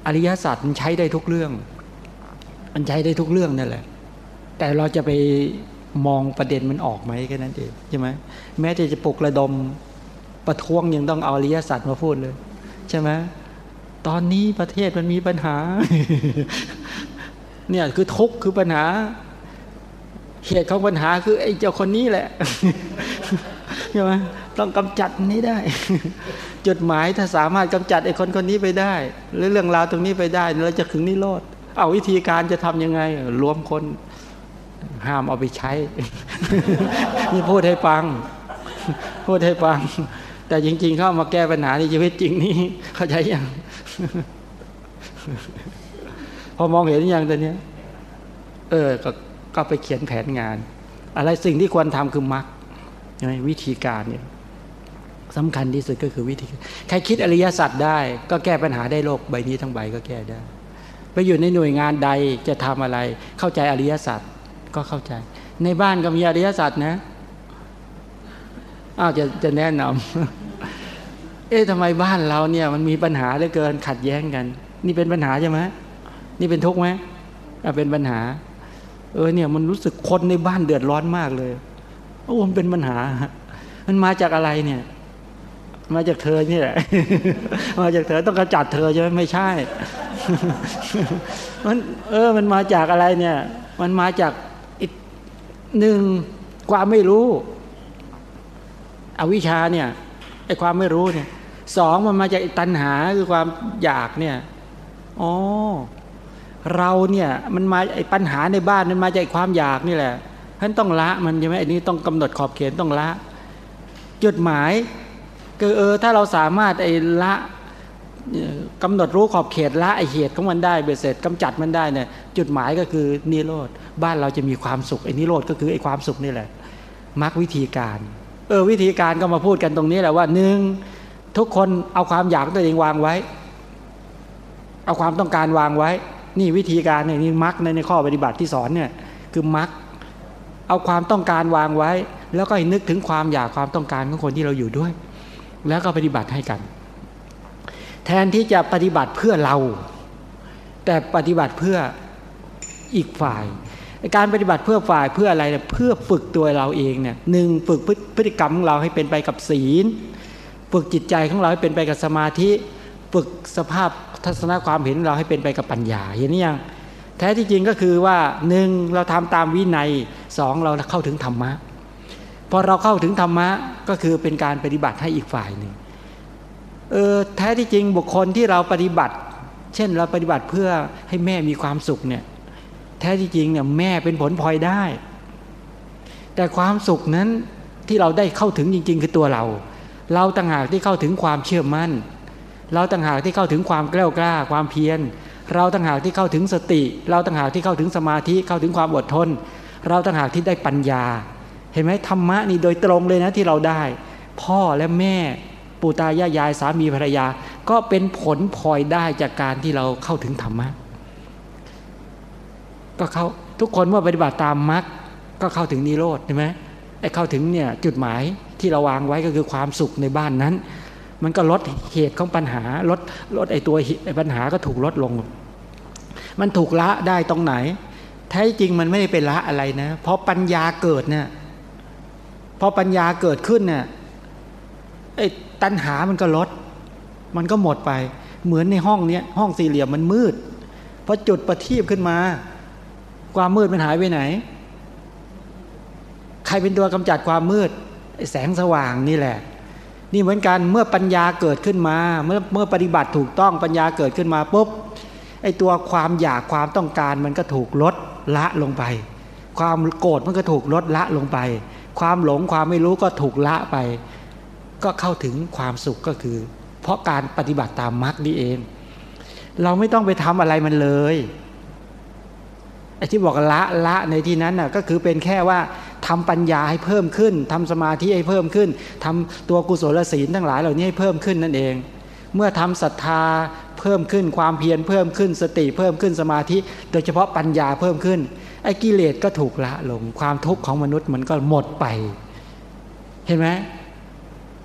A: อริยศาสตร์มันใช้ได้ทุกเรื่อง มันใช้ได้ทุกเรื่องนั่นแหละ แต่เราจะไปมองประเด็นมันออกไหมแค่นั้นเองใช่ไหมแม้จะจะปลุกระดมประท้วงยังต้องเอาอริยสตร์มาพูดเลย ใช่ไหมตอนนี้ประเทศมันมีปัญหา เนี่ยคือทุกข์คือปัญหา เหตุของปัญหาคือไอ้เจ้าคนนี้แหละใช่ไหมต้องกำจัดนี้ได้ จุดหมายถ้าสามารถกำจัดไอ้คนคนนี้ไปได้ หรือเรื่องราวตรงนี้ไปได้เราจะถึงนิโรธเอาวิธีการจะทํำยังไง รวมคน ห้ามเอาไปใช้ นี่พูดให้ฟัง พูดให้ฟัง แต่จริง ๆ เข้ามาแก้ปัญหาในชีวิตจริงนี่เข้าใจยัง พอมองเห็นอย่างตอนนี้เออ ก็ก็ไปเขียนแผนงาน อะไรสิ่งที่ควรทำคือมรรควิธีการเนี่ยสำคัญที่สุดก็คือวิธี ใครคิดอริยสัจได้ ก็แก้ปัญหาได้โลกใบนี้ทั้งใบก็แก้ได้ ไปอยู่ในหน่วยงานใดจะทำอะไร เข้าใจอริยสัจ ก็เข้าใจ ในบ้านก็มีอริยสัจนะอ้าวจะจะแนะนำเอ๊ะทำไมบ้านเราเนี่ย มันมีปัญหาเหลือเกินขัดแย้งกัน นี่เป็นปัญหาใช่ไหมนี่เป็นทุกข์ไหมเป็นปัญหา เออเนี่ยมันรู้สึกคนในบ้านเดือดร้อนมากเลยโอ้มันเป็นปัญหา มันมาจากอะไรเนี่ย มาจากเธอนี่แหละ มาจากเธอต้องกระจัดเธอใช่ไหมไม่ใช่ มันเออ มันมาจากอะไรเนี่ย มันมาจากอีก หนึ่งความไม่รู้ อวิชชาเนี่ยไอความไม่รู้เนี่ยสองมันมาจากตัณหาคือความอยากเนี่ยอ๋อเราเนี่ยมันมาไอปัญหาในบ้านมันมาจากความอยากนี่แหละท่านต้องละมันใช่ไหมอันนี้ต้องกำหนดขอบเขตต้องละ จุดหมายคือเออถ้าเราสามารถไอละ กำหนดรู้ขอบเขตละไอเหตุของมันได้เบ็ดเสร็จกำจัดมันได้เนี่ยจุดหมายก็คือนิโรธบ้านเราจะมีความสุขไอ้นิโรธก็คือไอ้ความสุขนี่แหละมรรควิธีการ เออวิธีการก็มาพูดกันตรงนี้แหละว่าหนึ่งทุกคนเอาความอยากตัวเองวางไว้ เอาความต้องการวางไว้ นี่วิธีการเนี่ยนี่มรรคในในข้อปฏิบัติที่สอนเนี่ยคือมรรคเอาความต้องการวางไว้ แล้วก็นึกถึงความอยากความต้องการของคนที่เราอยู่ด้วย แล้วก็ปฏิบัติให้กัน แทนที่จะปฏิบัติเพื่อเรา แต่ปฏิบัติเพื่ออีกฝ่ายการปฏิบัติเพื่อฝ่ายเพื่ออะไรเพื่อฝึกตัวเราเองเนี่ยหนึ่งฝึกพฤติกรรมของเราให้เป็นไปกับศีล ฝึกจิตใจของเราให้เป็นไปกับสมาธิ ฝึกสภาพทัศนความเห็นเราให้เป็นไปกับปัญญาเห็นยังแท้ที่จริงก็คือว่าหนึ่งเราทำตามวินัยสองเราเข้าถึงธรรมะพอเราเข้าถึงธรรมะก็คือเป็นการปฏิบัติให้อีกฝ่ายหนึ่ง เออแท้ที่จริงบุคคลที่เราปฏิบัติ เช่นเราปฏิบัติเพื่อให้แม่มีความสุขเนี่ย แท้ที่จริงเนี่ยแม่เป็นผลพลอยได้ แต่ความสุขนั้นที่เราได้เข้าถึงจริง ๆ คือตัวเรา เราต่างหากที่เข้าถึงความเชื่อมั่น เราต่างหากที่เข้าถึงความกล้ากล้า ความเพียร เราต่างหากที่เข้าถึงสติ เราต่างหากที่เข้าถึงสมาธิ เข้าถึงความอดทน เราต่างหากที่ได้ปัญญา เห็นไหมธรรมะนี่โดยตรงเลยนะที่เราได้ พ่อและแม่ ปู่ตายายายสามีภรรยา ก็เป็นผลพลอยได้จากการที่เราเข้าถึงธรรมะก็เข้าทุกคนเมื่อปฏิบัติตามมรรคก็เข้าถึงนิโรธใช่ไหมไอ้เข้าถึงเนี่ยจุดหมายที่เราวางไว้ก็คือความสุขในบ้านนั้น มันก็ลดเหตุของปัญหาลดลดไอ้ตัวไอ้ปัญหาก็ถูกลดลง มันถูกละได้ตรงไหนแท้จริงมันไม่ได้เป็นละอะไรนะเพราะปัญญาเกิดเนี่ยพอปัญญาเกิดขึ้นเนี่ยไอ้ ตัณหามันก็ลด มันก็หมดไป เหมือนในห้องเนี้ยห้องสี่เหลี่ยมมันมืดพอจุดประทีปขึ้นมา ความมืดมันหายไปไหน ใครเป็นตัวกำจัดความมืดแสงสว่างนี่แหละ นี่เหมือนกันเมื่อปัญญาเกิดขึ้นมา เมื่อเมื่อปฏิบัติถูกต้องปัญญาเกิดขึ้นมาปุ๊บไอตัวความอยากความต้องการมันก็ถูกลดละลงไป ความโกรธมันก็ถูกลดละลงไป ความหลงความไม่รู้ก็ถูกละไป ก็เข้าถึงความสุขก็คือ เพราะการปฏิบัติตามมรรคนี่เอง เราไม่ต้องไปทำอะไรมันเลยไอ้ที่บอกละละในที่นั้นน่ะก็คือเป็นแค่ว่าทำปัญญาให้เพิ่มขึ้นทำสมาธิให้เพิ่มขึ้นทำตัวกุศลศีลทั้งหลายเหล่านี้ให้เพิ่มขึ้นนั่นเอง เมื่อทำศรัทธาเพิ่มขึ้นความเพียรเพิ่มขึ้นสติเพิ่มขึ้นสมาธิ โดยเฉพาะปัญญาเพิ่มขึ้น ไอ้กิเลสก็ถูกละลงความทุกข์ของมนุษย์มันก็หมดไป เห็นไหม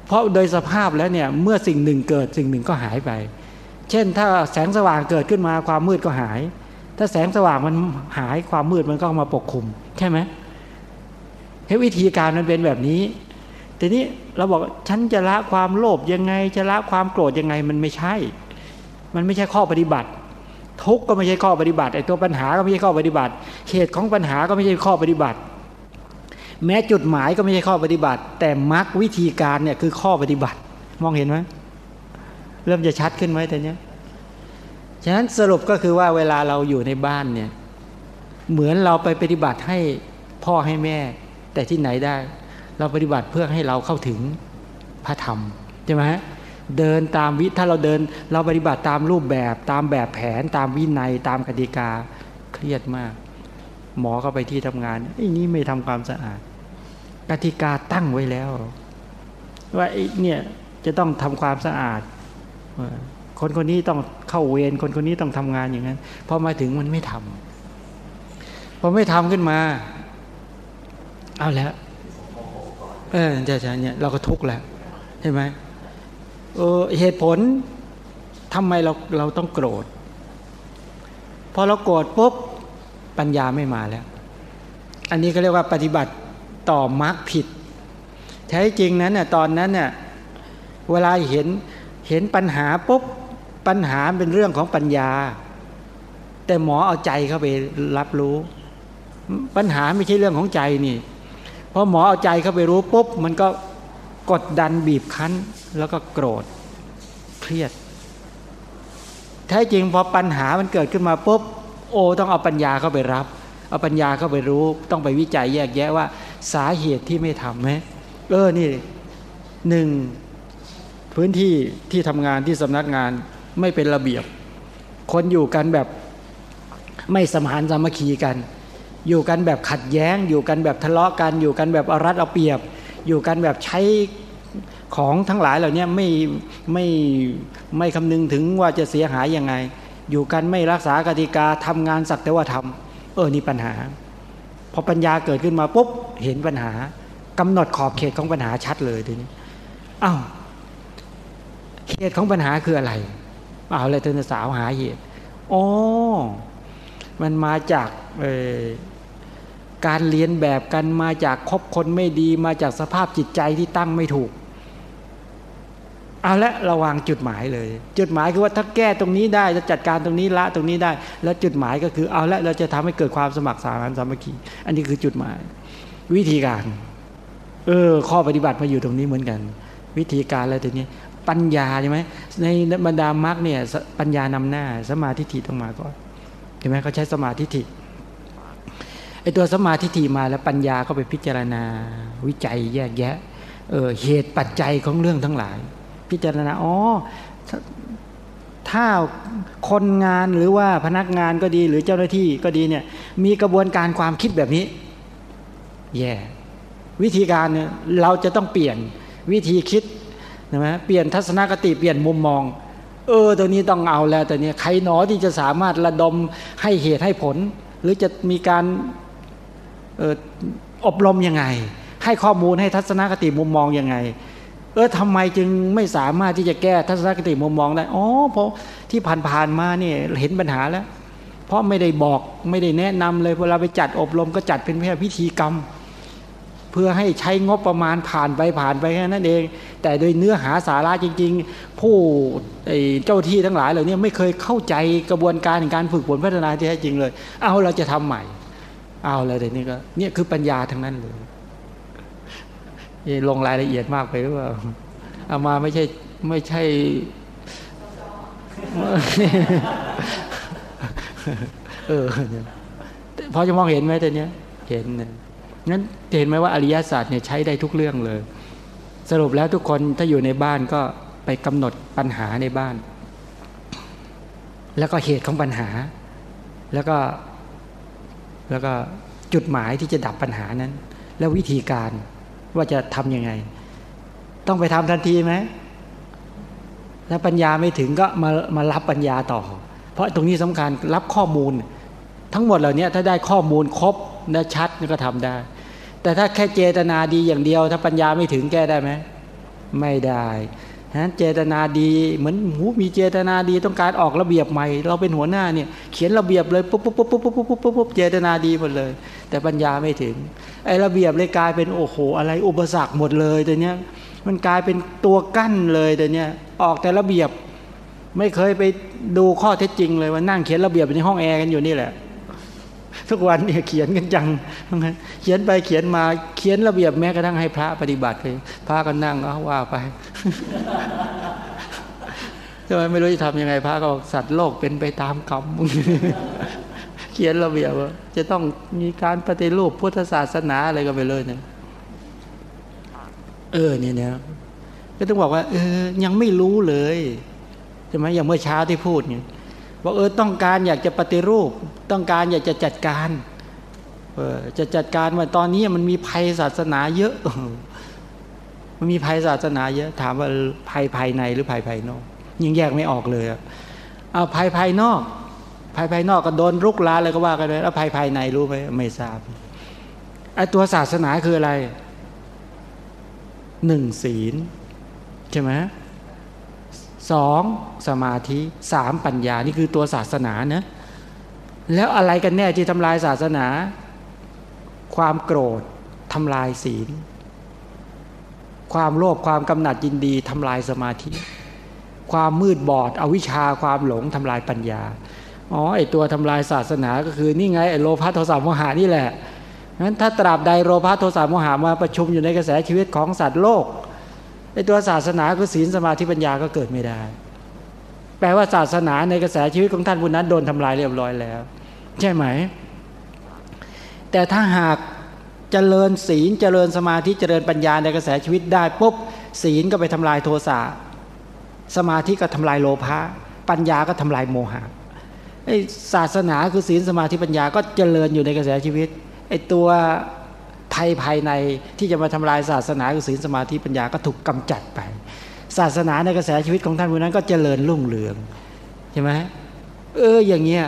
A: เพราะโดยสภาพแล้วเนี่ยเมื่อสิ่งหนึ่งเกิดสิ่งหนึ่งก็หายไป เช่นถ้าแสงสว่างเกิดขึ้นมาความมืดก็หาย ถ้าแสงสว่างมันหายความมืดมันก็มาปกคลุมใช่ไหมเฮ้วิธีการมันเป็นแบบนี้ ทีนี้เราบอกฉันจะละความโลภยังไง จะละความโกรธยังไงมันไม่ใช่ มันไม่ใช่ข้อปฏิบัติ ทุกก็ไม่ใช่ข้อปฏิบัติไอ้ตัวปัญหาก็ไม่ใช่ข้อปฏิบัติเหตุของปัญหาก็ไม่ใช่ข้อปฏิบัติ แม้จุดหมายก็ไม่ใช่ข้อปฏิบัติ แต่มรรควิธีการเนี่ยคือข้อปฏิบัติ มองเห็นไหมเริ่มจะชัดขึ้นไหมแต่เนี้ยฉะนั้นสรุปก็คือว่าเวลาเราอยู่ในบ้านเนี่ย เหมือนเราไปปฏิบัติให้พ่อให้แม่ แต่ที่ไหนได้ เราปฏิบัติเพื่อให้เราเข้าถึงพระธรรมใช่ไหมเดินตามวิถ้าเราเดิน เราปฏิบัติตามรูปแบบ ตามแบบแผน ตามวินัย ตามกติกาเครียดมาก หมอก็ไปที่ทำงานไอ้นี้ไม่ทำความสะอาดกติกาตั้งไว้แล้ว ว่าไอ้เนี่ยจะต้องทำความสะอาดคนคนนี้ต้องเข้าเวรคนคนนี้ต้องทำงานอย่างนั้นพอมาถึงมันไม่ทำพอไม่ทำขึ้นมา เอาแล้วเออใช่ใช่เนี่ยเราก็ทุกข์แล้วใช่ไหมเออเหตุผลทำไมเราเราต้องโกรธ พอเราโกรธปุ๊บ ปัญญาไม่มาแล้ว อันนี้เขาเรียกว่าปฏิบัติต่อมรรคผิด แท้จริงนั้นเนี่ยตอนนั้นเนี่ยเวลาเห็นเห็นปัญหาปุ๊บปัญหาเป็นเรื่องของปัญญา แต่หมอเอาใจเข้าไปรับรู้ ปัญหาไม่ใช่เรื่องของใจนี่พอหมอเอาใจเข้าไปรู้ปุ๊บมันก็กดดันบีบคั้น แล้วก็โกรธเครียดแท้จริงพอปัญหามันเกิดขึ้นมาปุ๊บ โอต้องเอาปัญญาเข้าไปรับ เอาปัญญาเข้าไปรู้ต้องไปวิจัยแยกแยะว่า สาเหตุที่ไม่ทำไหมเออนี่หนึ่งพื้นที่ที่ทำงานที่สำนักงานไม่เป็นระเบียบ คนอยู่กันแบบไม่สมานสามัคคีกัน อยู่กันแบบขัดแย้ง อยู่กันแบบทะเลาะกัน อยู่กันแบบเอารัดเอาเปรียบ อยู่กันแบบใช้ของทั้งหลายเหล่านี้ไม่ไม่ไม่คำนึงถึงว่าจะเสียหายยังไง อยู่กันไม่รักษากติกาทำงานสักแต่ว่าทำเออนี่ปัญหา พอปัญญาเกิดขึ้นมาปุ๊บเห็นปัญหากำหนดขอบเขตของปัญหาชัดเลยทีนี้อา้าวเขตของปัญหาคืออะไรเอาเลยเธอสาวหาเหตุอ๋อมันมาจากการเรียนแบบกันมาจากคบคนไม่ดีมาจากสภาพจิตใจที่ตั้งไม่ถูก เอาละระวางจุดหมายเลย จุดหมายคือว่าถ้าแก้ตรงนี้ได้จะจัดการตรงนี้ละตรงนี้ได้ แล้วจุดหมายก็คือเอาละเราจะทำให้เกิดความสมัครสมานสามัคคี อันนี้คือจุดหมาย วิธีการ เออ ข้อปฏิบัติมาอยู่ตรงนี้เหมือนกัน วิธีการอะไรตัวนี้ ปัญญาใช่ไหมในบรรดามรรคเนี่ย ปัญญานำหน้าสมาธิฐิต้องมาก่อนเห็นไหมเขาใช้สมาธิฐิไอตัวสมาธิฐิมาแล้วปัญญาก็ไปพิจารณา วิจัยแยกแยะเออเหตุปัจจัยของเรื่องทั้งหลาย พิจารณาอ๋อถ้าคนงานหรือว่าพนักงานก็ดีหรือเจ้าหน้าที่ก็ดีเนี่ย มีกระบวนการความคิดแบบนี้ แย่วิธีการเนี่ยเราจะต้องเปลี่ยนวิธีคิดนะมเปลี่ยนทัศนคติเปลี่ยนมุมมอง เออตัวนี้ต้องเอาแล้วแต่เนี้ยใครหนอที่จะสามารถระดมให้เหตุให้ผล หรือจะมีการอออบรมยังไง ให้ข้อมูลให้ทัศนคติมุมมองยังไง เออทำไมจึงไม่สามารถที่จะแก้ทัศนคติมุมมองได้อ๋อเพราะที่ผ่านๆมาเนี่ยเห็นปัญหาแล้ว เพราะไม่ได้บอกไม่ได้แนะนำเลยเวลาไปจัดอบรมก็จัดเป็นแค่พิธีกรรม เพื่อให้ใช้งบประมาณผ่านไปผ่านไปแค่นั้นเอง แต่โดยเนื้อหาสาระจริง ๆ ผู้เจ้าที่ทั้งหลายเหล่านี้ไม่เคยเข้าใจกระบวนการในการฝึกฝนพัฒนาที่แท้จริงเลย เอาเราจะทำใหม่ เอาเลยเดี๋ยวนี้ก็เนี่ยคือปัญญาทั้งนั้นเลย ลงรายละเอียดมากไปหรือเปล่าเอามาไม่ใช่ไม่ใช่ เออพอจะมองเห็นไหมแต่เนี้ยเห็นงั้นเห็นไหมว่าอริยศาสตร์เนี่ยใช้ได้ทุกเรื่องเลย สรุปแล้วทุกคนถ้าอยู่ในบ้านก็ไปกำหนดปัญหาในบ้าน แล้วก็เหตุของปัญหา แล้วก็แล้วก็จุดหมายที่จะดับปัญหานั้น แล้ววิธีการ ว่าจะทํำยังไง ต้องไปทำทันทีไหมถ้าปัญญาไม่ถึงก็มามารับปัญญาต่อ เพราะตรงนี้สำคัญรับข้อมูล ทั้งหมดเหล่านี้ถ้าได้ข้อมูลครบและชัดก็ทำได้ แต่ถ้าแค่เจตนาดีอย่างเดียว ถ้าปัญญาไม่ถึงแก้ได้ไหมไม่ได้ฮะเจตนาดีเหมือนหูมีเจตนาดีต้องการออกระเบียบใหม่ เราเป็นหัวหน้าเนี่ยเขียนระเบียบเลยปุ๊บปุ๊บปุ๊บปุ๊บปุ๊บปุ๊บปุ๊บเจตนาดีหมดเลย แต่ปัญญาไม่ถึง ไอ้ระเบียบเลยกลายเป็นโอ้โห อะไรอุปสรรคหมดเลยแต่เนี้ยมันกลายเป็นตัวกั้นเลยแต่เนี้ยออกแต่ระเบียบไม่เคยไปดูข้อเท็จจริงเลยว่านั่งเขียนระเบียบในห้องแอร์กันอยู่นี่แหละ ทุกวันเนี่ยเขียนกันจังเขียนไปเขียนมาเขียนระเบียบแม้กระทั่งให้พระปฏิบัติเลยพระก็นั่งก็ว่าไปทำไมไม่รู้จะทำยังไงพระก็สัตว์โลกเป็นไปตามกรรม เขียนระเบียบว่าจะต้องมีการปฏิรูปพุทธศาสนาอะไรก็ไปเลยเนี่ยเออเนี่ยเนี่ยก็ต้องบอกว่า เออ ยังไม่รู้เลยใช่ไหมอย่างเมื่อเช้าที่พูดเนี่ยบอกเออต้องการอยากจะปฏิรูป ต้องการอยากจะจัดการเออจะจัดการว่าตอนนี้มันมีภัยศาสนาเยอะ มันมีภัยศาสนาเยอะ ถามว่าภัยภายในหรือภัยภายนอกยังแยกไม่ออกเลยเอาภัยภายนอก ภายภายนอกก็โดนรุกรานอะไรก็ว่ากันเลยแล้วภายภายในรู้ไหมไม่ทราบไอ้ตัวศาสนาคืออะไรหนึ่งศีลใช่ไหมสองสมาธิสามปัญญานี่คือตัวศาสนาเนะแล้วอะไรกันแน่ที่ทำลายศาสนา ความโกรธทำลายศีล ความโลภความกำหนัดยินดีทำลายสมาธิ ความมืดบอดอวิชชาความหลงทำลายปัญญา อ๋อไอตัวทำลายศาสนาก็คือนี่ไงไอโลภะโทสะโมหานี่แหละงั้นถ้าตราบใดโลภะโทสะโมหามาประชุมอยู่ในกระแสชีวิตของสัตว์โลกไอตัวศาสนาคือศีลสมาธิปัญญาก็เกิดไม่ได้ แปลว่าศาสนาในกระแสชีวิตของท่านบุญนั้นโดนทำลายเรียบร้อยแล้ว ใช่ไหม แต่ถ้าหากเจริญศีลเจริญสมาธิเจริญปัญญาในกระแสชีวิตได้ปุ๊บศีลก็ไปทำลายโทสะสมาธิก็ทำลายโลภะปัญญาก็ทำลายโมหะ ไอ้ศาสนาคือศีลสมาธิปัญญาก็เจริญอยู่ในกระแสชีวิตไอ้ตัวภัยภายในที่จะมาทำลายศาสนาคือศีลสมาธิปัญญาก็ถูกกำจัดไป ศาสนาในกระแสชีวิตของท่านผู้นั้นก็เจริญรุ่งเรืองใช่ไหมเอออย่างเงี้ย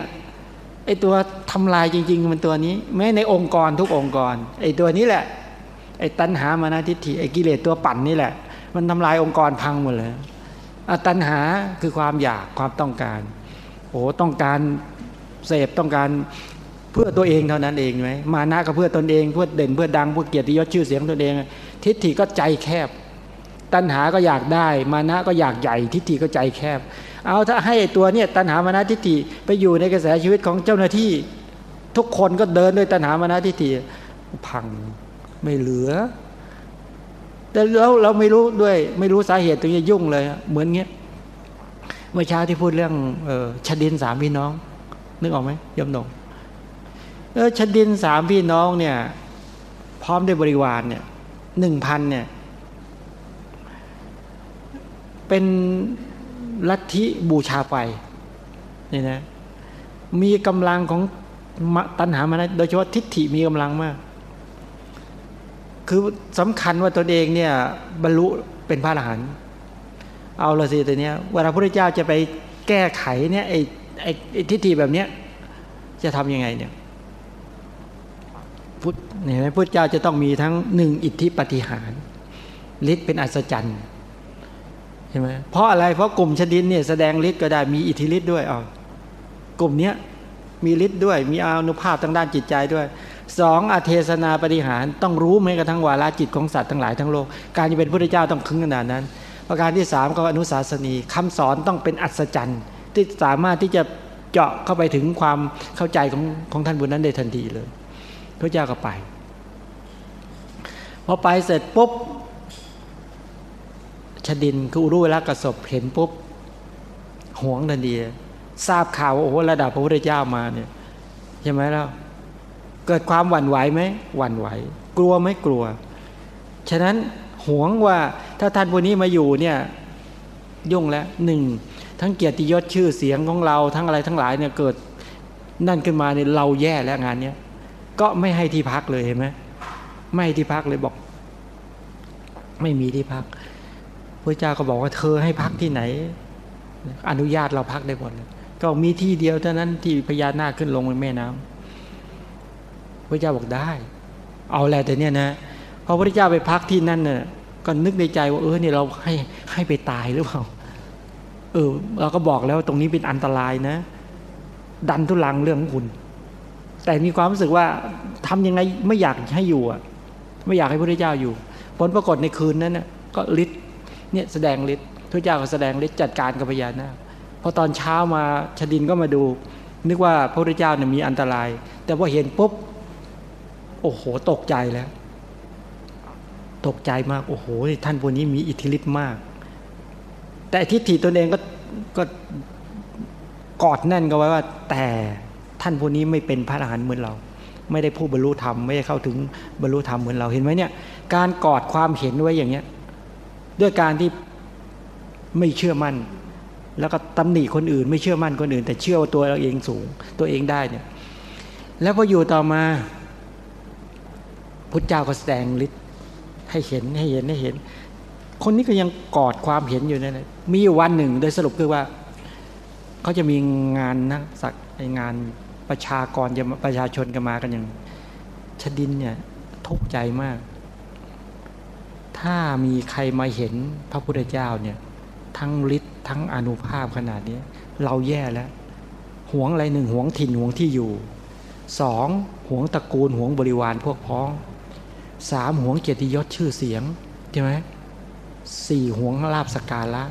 A: ไอ้ตัวทำลายจริง ๆ มันตัวนี้ แม้ในองค์กรทุกองค์กรไอ้ตัวนี้แหละไอ้ตัณหามานาทิฏฐิไอ้กิเลสตัวปั่นนี่แหละ มันทำลายองค์กรพังหมดเลยตัณหาคือความอยากความต้องการ อ้ต้องการเสพต้องการเพื่อตัวเองเท่านั้นเองไหมมานะก็เพื่อตนเองเพื่อเด่นเพื่อดังเพื่อเกียรติยศชื่อเสียงตนเอง ทิฏฐิก็ใจแคบ ตัณหาก็อยากได้ มานะก็อยากใหญ่ ทิฏฐิก็ใจแคบ เอาถ้าให้ตัวเนี่ยตัณหามานะทิฏฐิไปอยู่ในกระแสชีวิตของเจ้าหน้าที่ ทุกคนก็เดินด้วยตัณหามานะทิฏฐิพังไม่เหลือ แต่เราเราไม่รู้ด้วย ไม่รู้สาเหตุตรงนี้ยุ่งเลยเหมือนเงี้ย มื่อเช้าที่พูดเรื่องเออชดินสามพี่น้อง นึกออกไหมยมนงเออชดินสามพี่น้องเนี่ย พร้อมด้วยบริวารเนี่ยหนึ่งพันเนี่ย เป็นลัทธิบูชาไฟนี่นะมีกำลังของตัณหามานะโดยเฉพาะทิฏฐิมีกำลังมาก คือสำคัญว่าตนเองเนี่ยบรรลุเป็นพระอรหันต์ เอาละสิตัวเนี้ยเวลาพระเจ้าจะไปแก้ไขเนี่ยไอ้ไอ้ทิฏฐิแบบเนี้ยจะทำยังไงเนี่ยพุทธเนี่ยพระเจ้าจะต้องมีทั้งหนึ่งอิทธิปฏิหารฤทธิ์เป็นอัศจรรย์ใช่ไหมเพราะอะไรเพราะกลุ่มชดินเนี่ยแสดงฤทธิ์ก็ได้มีอิทธิฤทธิ์ด้วยอ๋อกลุ่มเนี้ยมีฤทธิ์ด้วยมีอานุภาพทางด้านจิตใจด้วยสองอเทศนาปฏิหารต้องรู้แม้กระทั่งวาลาจิตของสัตว์ทั้งหลายทั้งโลก การจะเป็นพระเจ้าต้องคึงขนาดนั้น ประการที่สามก็อนุสาสนีคำสอนต้องเป็นอัศจรรย์ ที่สามารถที่จะเจาะเข้าไปถึงความเข้าใจของของท่านบุญนั้นได้ทันทีเลยพระเจ้าก็ไปพอไปเสร็จปุ๊บชดินคือรู้แล้วกระสบเห็นปุ๊บห่วงทันทีทราบข่าวว่าโอ้โหระดับพระพุทธเจ้ามาเนี่ยใช่ไหมแล่ะเกิดความหวั่นไหวไหมหวั่นไหว กลัวไหมกลัว ฉะนั้น หวงว่าถ้าท่านพวกนี้มาอยู่เนี่ยยุ่งแล้วหนึ่งทั้งเกียรติยศชื่อเสียงของเราทั้งอะไรทั้งหลายเนี่ยเกิดนั่นขึ้นมาเนี่ยเราแย่แล้วงานเนี้ยก็ไม่ให้ที่พักเลยเห็นไหมไม่ให้ที่พักเลยบอก ไม่มีที่พักพระเจ้าก็บอกว่าเธอให้พักที่ไหน อนุญาตเราพักได้หมดเลยก็มีที่เดียวเท่านั้นที่พญานาคขึ้นลงในแม่น้ำพระเจ้าบอกได้ เอาแหล้วแต่เนี่ยนะ พอพระเจ้าไปพักที่นั่นเนี่ยก็นึกในใจว่าเออเนี่ยเราให้ให้ไปตายหรือเปล่าเออเราก็บอกแล้วตรงนี้เป็นอันตรายนะ ดันทุลังเรื่องของคุณ แต่มีความรู้สึกว่าทำยังไงไม่อยากให้อยู่อะ ไม่อยากให้พระเจ้าอยู่ ผลปรากฏในคืนนั้นน่ะก็ฤทธิ์เนี่ยแสดงฤทธิ์พระเจ้าก็แสดงฤทธิ์จัดการกับพญานาคพอตอนเช้ามาชดินก็มาดู นึกว่าพระพุทธเจ้าเนี่ยมีอันตราย แต่พอเห็นปุ๊บโอ้โหตกใจแล้ว ตกใจมาก โอ้โห ท่านพวกนี้มีอิทธิฤทธิ์มาก แต่ทิฏฐิตนเองก็ก็กอดแน่นกันไว้ว่า แต่ท่านพวกนี้ไม่เป็นพระอรหันต์เหมือนเรา ไม่ได้ผู้บรรลุธรรมไม่ได้เข้าถึงบรรลุธรรมเหมือนเราเห็นไหมเนี่ย การกอดความเห็นไว้อย่างเนี้ย ด้วยการที่ไม่เชื่อมั่น แล้วก็ตำหนิคนอื่น ไม่เชื่อมั่นคนอื่น แต่เชื่อว่าตัวเราเองสูง ตัวเองได้เนี่ย แล้วพออยู่ต่อมาพุทธเจ้าก็แสดงฤทธิ์ ให้เห็นให้เห็นให้เห็น คนนี้ก็ยังกอดความเห็นอยู่นั่นแหละมีวันหนึ่งโดยสรุปคือว่าเขาจะมีงานนะสักงานประชากรจะประชาชนกันมากันอย่างชดินเนี่ยทุกข์ใจมาก ถ้ามีใครมาเห็นพระพุทธเจ้าเนี่ยทั้งฤทธิ์ทั้งอนุภาพขนาดนี้เราแย่แล้วห่วงอะไรหนึ่งห่วงถิ่นห่วงที่อยู่สองห่วงตระกูลห่วงบริวารพวกพ้อง สามห่วงเกียรติยศชื่อเสียงใช่ไหมสี่ห่วงลาบสการะ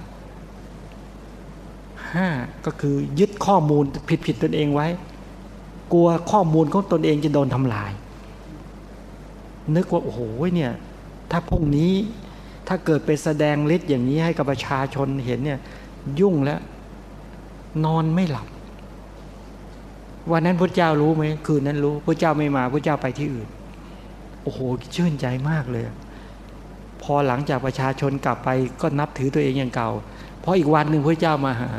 A: ห้าก็คือยึดข้อมูลผิดผิดตนเองไว้ กลัวข้อมูลของตนเองจะโดนทำลาย นึกว่าโอ้โหเนี่ย ถ้าพรุ่งนี้ถ้าเกิดไปแสดงฤทธิ์อย่างนี้ให้กับประชาชนเห็นเนี่ย ยุ่งแล้ว นอนไม่หลับ วันนั้นพระเจ้ารู้ไหมคืนนั้นรู้พระเจ้าไม่มาพระเจ้าไปที่อื่น โอ้โหชื่นใจมากเลย พอหลังจากประชาชนกลับไปก็นับถือตัวเองอย่างเก่า เพราะอีกวันหนึ่งพระเจ้ามาหา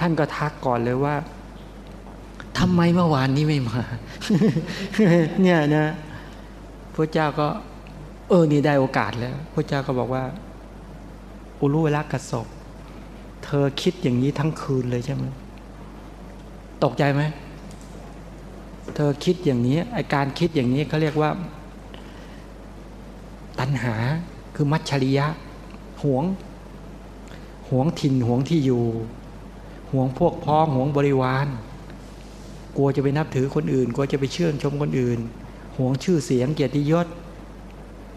A: ท่านก็ทักก่อนเลยว่าทำไมเมื่อวานนี้ไม่มาเนี่ยนะพระเจ้าก็ เออนี่ได้โอกาสแล้วพระเจ้าก็บอกว่า อุลุเวลากระสบเธอคิดอย่างนี้ทั้งคืนเลยใช่ไหมตกใจไหม เธอคิดอย่างนี้ไอการคิดอย่างนี้เขาเรียกว่า ตัณหาคือมัชชริยะหวงหวงถิ่นหวงที่อยู่หวงพวกพ้องหวงบริวารกลัวจะไปนับถือคนอื่นกลัวจะไปเชื่อชมคนอื่นหวงชื่อเสียงเกียรติยศ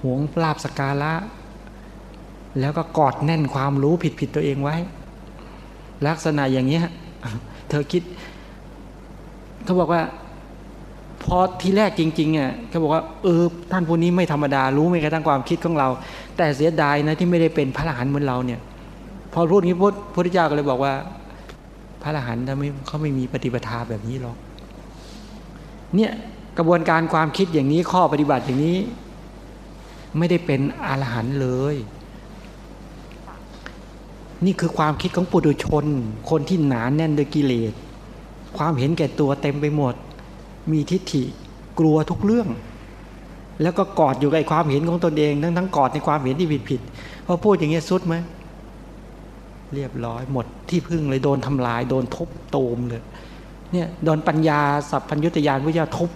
A: หวงลาบสการะ แล้วก็กอดแน่นความรู้ผิดผิดตัวเองไว้ ลักษณะอย่างนี้เธอคิด เขาบอกว่า พอที่แรกจริงๆอะเขาบอกว่าเออท่านผู้นี้ไม่ธรรมดารู้ไม่กระทั่งความคิดของเรา แต่เสียดายนะที่ไม่ได้เป็นพระอรหันต์เหมือนเราเนี่ย พอพูดนี้พระพุทธเจ้าก็เลยบอกว่า พระอรหันต์เขาไม่มีปฏิปทาแบบนี้หรอกเนี่ยกระบวนการความคิดอย่างนี้ข้อปฏิบัติอย่างนี้ ไม่ได้เป็นอรหันต์เลย นี่คือความคิดของปุถุชน คนที่หนานแน่นด้วยกิเลส ความเห็นแก่ตัวเต็มไปหมด มีทิฏฐิกลัวทุกเรื่อง แล้วก็กอดอยู่กับความเห็นของตนเอง ทั้งทั้งกอดในความเห็นที่ผิดผิดพอพูดอย่างเงี้ยสุดไหมเรียบร้อยหมดที่พึ่งเลยโดนทำลาย โดนทุบตูมเลยเนี่ยโดนปัญญาสัพพัญญุตยานวิทยาทุบ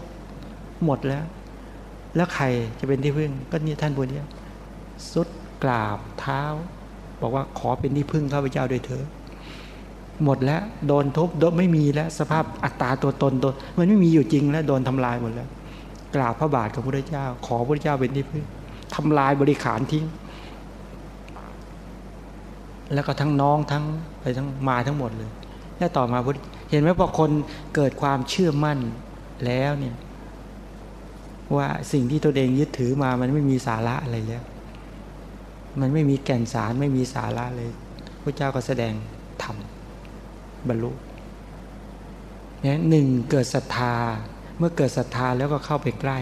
A: หมดแล้ว แล้วใครจะเป็นที่พึ่ง ก็นี่ท่านบุญเนี่ยสุดกราบเท้า บอกว่าขอเป็นที่พึ่งข้าพเจ้าโดยเถอ หมดแล้ว โดนทุบโดนไม่มีแล้ว สภาพอัตตาตัวตนตัวมันไม่มีอยู่จริงแล้ว โดนทำลายหมดแล้ว กราบพระบาทของพระเจ้า ขอพระเจ้าเป็นที่พึ่งทำลายบริขารทิ้ง แล้วก็ทั้งน้องทั้งไปทั้งมาทั้งหมดเลย แล้วต่อมาเห็นไหมพอคนเกิดความเชื่อมั่นแล้วเนี่ย ว่าสิ่งที่ตัวเองยึดถือมามันไม่มีสาระอะไรแล้ว มันไม่มีแก่นสารไม่มีสาระเลยพระเจ้าก็แสดงธรรม บรรลุเนี่ยหนึ่งเกิดศรัทธา เมื่อเกิดศรัทธาแล้วก็เข้าไปใกล้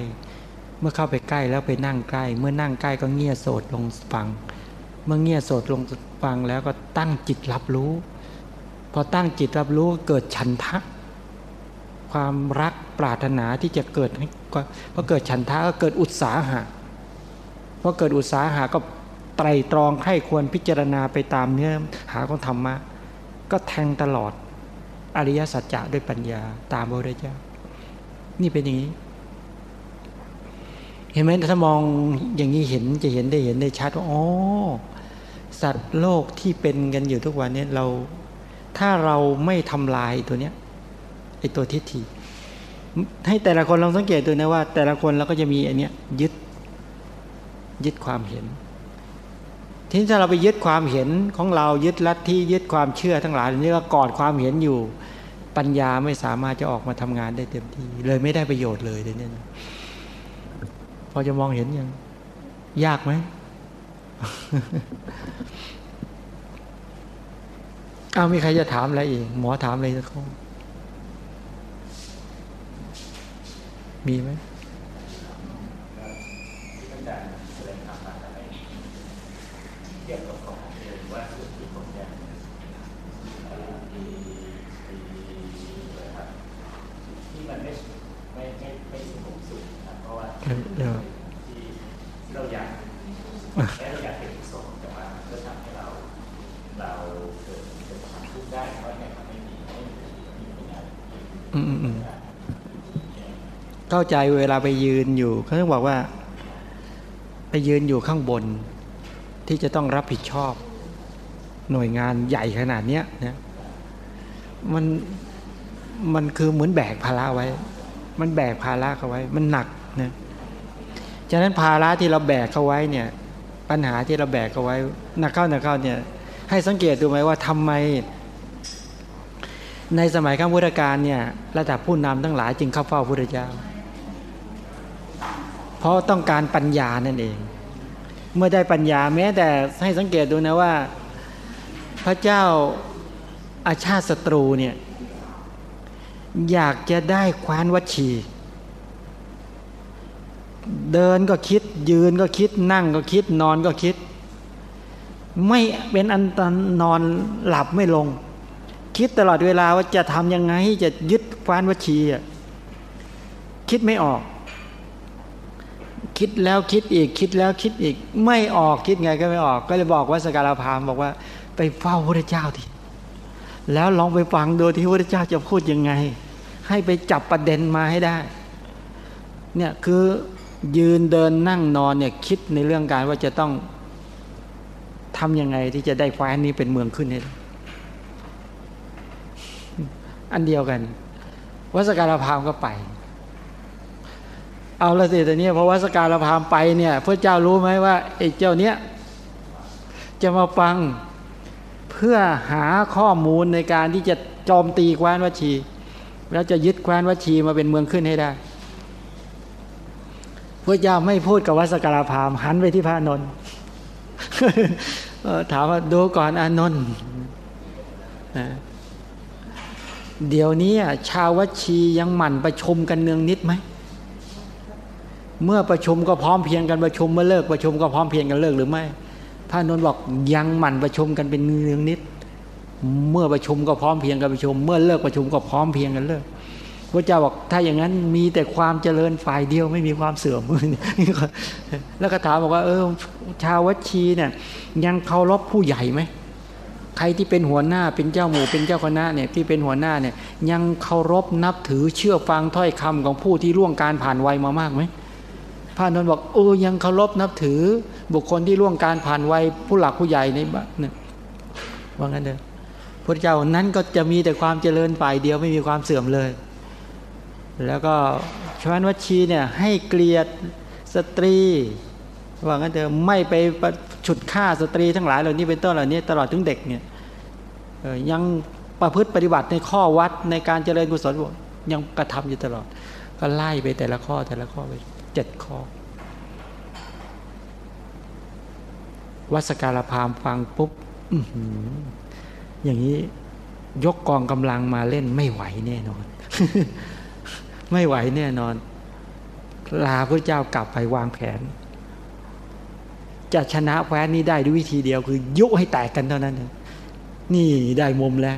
A: เมื่อเข้าไปใกล้แล้วไปนั่งใกล้ เมื่อนั่งใกล้ก็เงี่ยโสดลงฟัง เมื่อเงี่ยโสดลงฟังแล้วก็ตั้งจิตรับรู้ พอตั้งจิตรับรู้เกิดฉันทะ ความรักปรารถนาที่จะเกิดพอเกิดฉันทะก็เกิดอุตสาหะพอเกิดอุตสาหะก็ไตรตรองให้ควรพิจารณาไปตามเนื้อหาของธรรมะ ก็แทงตลอดอริยสัจจะด้วยปัญญาตามพระพุทธเจ้านี่เป็นอย่างนี้ เห็นไหมถ้ามองอย่างนี้เห็นจะเห็นได้เห็นได้ชัดว่าอ๋อสัตว์โลกที่เป็นกันอยู่ทุกวันนี้เรา ถ้าเราไม่ทำลายตัวเนี้ยไอตัวทิฏฐิให้แต่ละคนลองสังเกตดูนะว่า แต่ละคนเราก็จะมีอันเนี้ยยึดยึดความเห็น ทีนี้ถ้าเราไปยึดความเห็นของเรายึดลัทธิยึดความเชื่อทั้งหลายนี่ก็กอดความเห็นอยู่ ปัญญาไม่สามารถจะออกมาทำงานได้เต็มที่ เลยไม่ได้ประโยชน์เลยเนี่ยพอจะมองเห็นยัง ยากไหมเอามีใครจะถามอะไรอีก หมอถามอะไรสักข้อมีไหม
B: เกี่ยวกับของเองว่าสุดที่ผมเนี่ยมีมีอะไรครับที่มันไม่ไม่ไม่ไม่สุขสุขนะ เราะว่าที่เราอยากแค่เราอยากเป็นสุขแต่ว่าเพื่อทำให้เราเราเกิดเกิดความทุกข์ได้เพราะเนี่ยไม่มีไม่มีไม่มีงา
A: อืมอืมเข้าใจเวลาไปยืนอยู่เขาต้องบอกว่า ไปยืนอยู่ข้างบน ที่จะต้องรับผิดชอบ หน่วยงานใหญ่ขนาดเนี้ยนะมันมันคือเหมือนแบกภาระไว้ มันแบกภาระเขาไว้ มันหนักนะ ฉะนั้นภาระที่เราแบกเขาไว้เนี่ยปัญหาที่เราแบกเขาไว้หนักเข้าหนักเข้าเนี่ยให้สังเกตดูไหมว่าทำไม ในสมัยข้าพุทธกาลเนี่ยระดับผู้นำทั้งหลายจึงเข้าเฝ้าพระพุทธเจ้า เพราะต้องการปัญญานั่นเอง เมื่อได้ปัญญาแม้แต่ให้สังเกตดูนะว่า พระเจ้าอาชาติศัตรูเนี่ยอยากจะได้คว้านวัชี เดินก็คิด ยืนก็คิด นั่งก็คิด นอนก็คิด ไม่เป็นอันตนอนหลับไม่ลง คิดตลอดเวลาว่าจะทำยังไงจะยึดคว้านวชีคิดไม่ออก คิดแล้วคิดอีกคิดแล้วคิดอีก ไม่ออกคิดไงก็ไม่ออก ก็เลยบอกว่าสการาพามบอกว่า ไปเฝ้าพระเจ้าทีแล้วลองไปฟังดูที่พระเจ้าจะพูดยังไง ให้ไปจับประเด็นมาให้ได้ เนี่ยคือ ยืนเดินนั่งนอนเนี่ยคิดในเรื่องการว่าจะต้องทำยังไงที่จะได้แฟนนี้เป็นเมืองขึ้นเนี่ยอันเดียวกันวัสการพามก็ไป เอาละสิแต่เนี้ยพอวัสการพามไปเนี่ยพระเจ้ารู้ไหมว่าไอ้เจ้าเนี้ยจะมาฟังเพื่อหาข้อมูลในการที่จะโจมตีแคว้นวัชี แล้วจะยึดแคว้นวัชีมาเป็นเมืองขึ้นให้ได้ พระเจ้าไม่พูดกับวัสกราพามหันไปที่พระนนท์ถามว่าดูก่อนอานนท์เดี๋ยวนี้ชาววัชียังหมั่นประชุมกันเนืองนิดไหม เมื่อประชุมก็พร้อมเพียงกันประชุมเมื่อเลิกประชุมก็พร้อมเพียงกันเลิกหรือไม่ พระนนท์บอกยังหมั่นประชุมกันเป็นเนืองนิด เมื่อประชุมก็พร้อมเพียงกันประชุม เมื่อเลิกประชุมก็พร้อมเพียงกันเลิก พระเจ้าบอกถ้าอย่างนั้นมีแต่ความเจริญฝ่ายเดียวไม่มีความเสื่อม แล้วก็ถามบอกว่า เออ ชาววัชีเนี่ยยังเคารพผู้ใหญ่ไหมใครที่เป็นหัวหน้าเป็นเจ้าหมู่เป็นเจ้าคณะเนี่ยที่เป็นหัวหน้าเนี่ย ยังเคารพนับถือเชื่อฟังถ้อยคำของผู้ที่ล่วงการผ่านวัยมามากไหมพระนนท์บอกเออยังเคารพนับถือ บุคคลที่ล่วงการผ่านวัยผู้หลักผู้ใหญ่ในบ้านเนี่ยว่างั้นเถอะพระเจ้านั้นก็จะมีแต่ความเจริญฝ่ายเดียวไม่มีความเสื่อมเลย แล้วก็ชวนวัชีเนี่ยให้เกลียดสตรีว่างั้นเถอะไม่ไปฉุดฆ่าสตรีทั้งหลายเหล่านี้เป็นต้นเหล่านี้ตลอดถึงเด็กเนี่ยยังประพฤติปฏิบัติในข้อวัดในการเจริญกุศลยังกระทำอยู่ตลอด ก็ไล่ไปแต่ละข้อแต่ละข้อไปเจ็ดข้อ วัสการพามฟังปุ๊บอย่างนี้ยกกองกำลังมาเล่นไม่ไหวแน่นอน ไม่ไหวแน่นอน ลาพระเจ้ากลับไปวางแผน จะชนะแคว้นนี้ได้ด้วยวิธีเดียวคือ ยุให้แตกกันเท่านั้น นี่ได้มุมแล้ว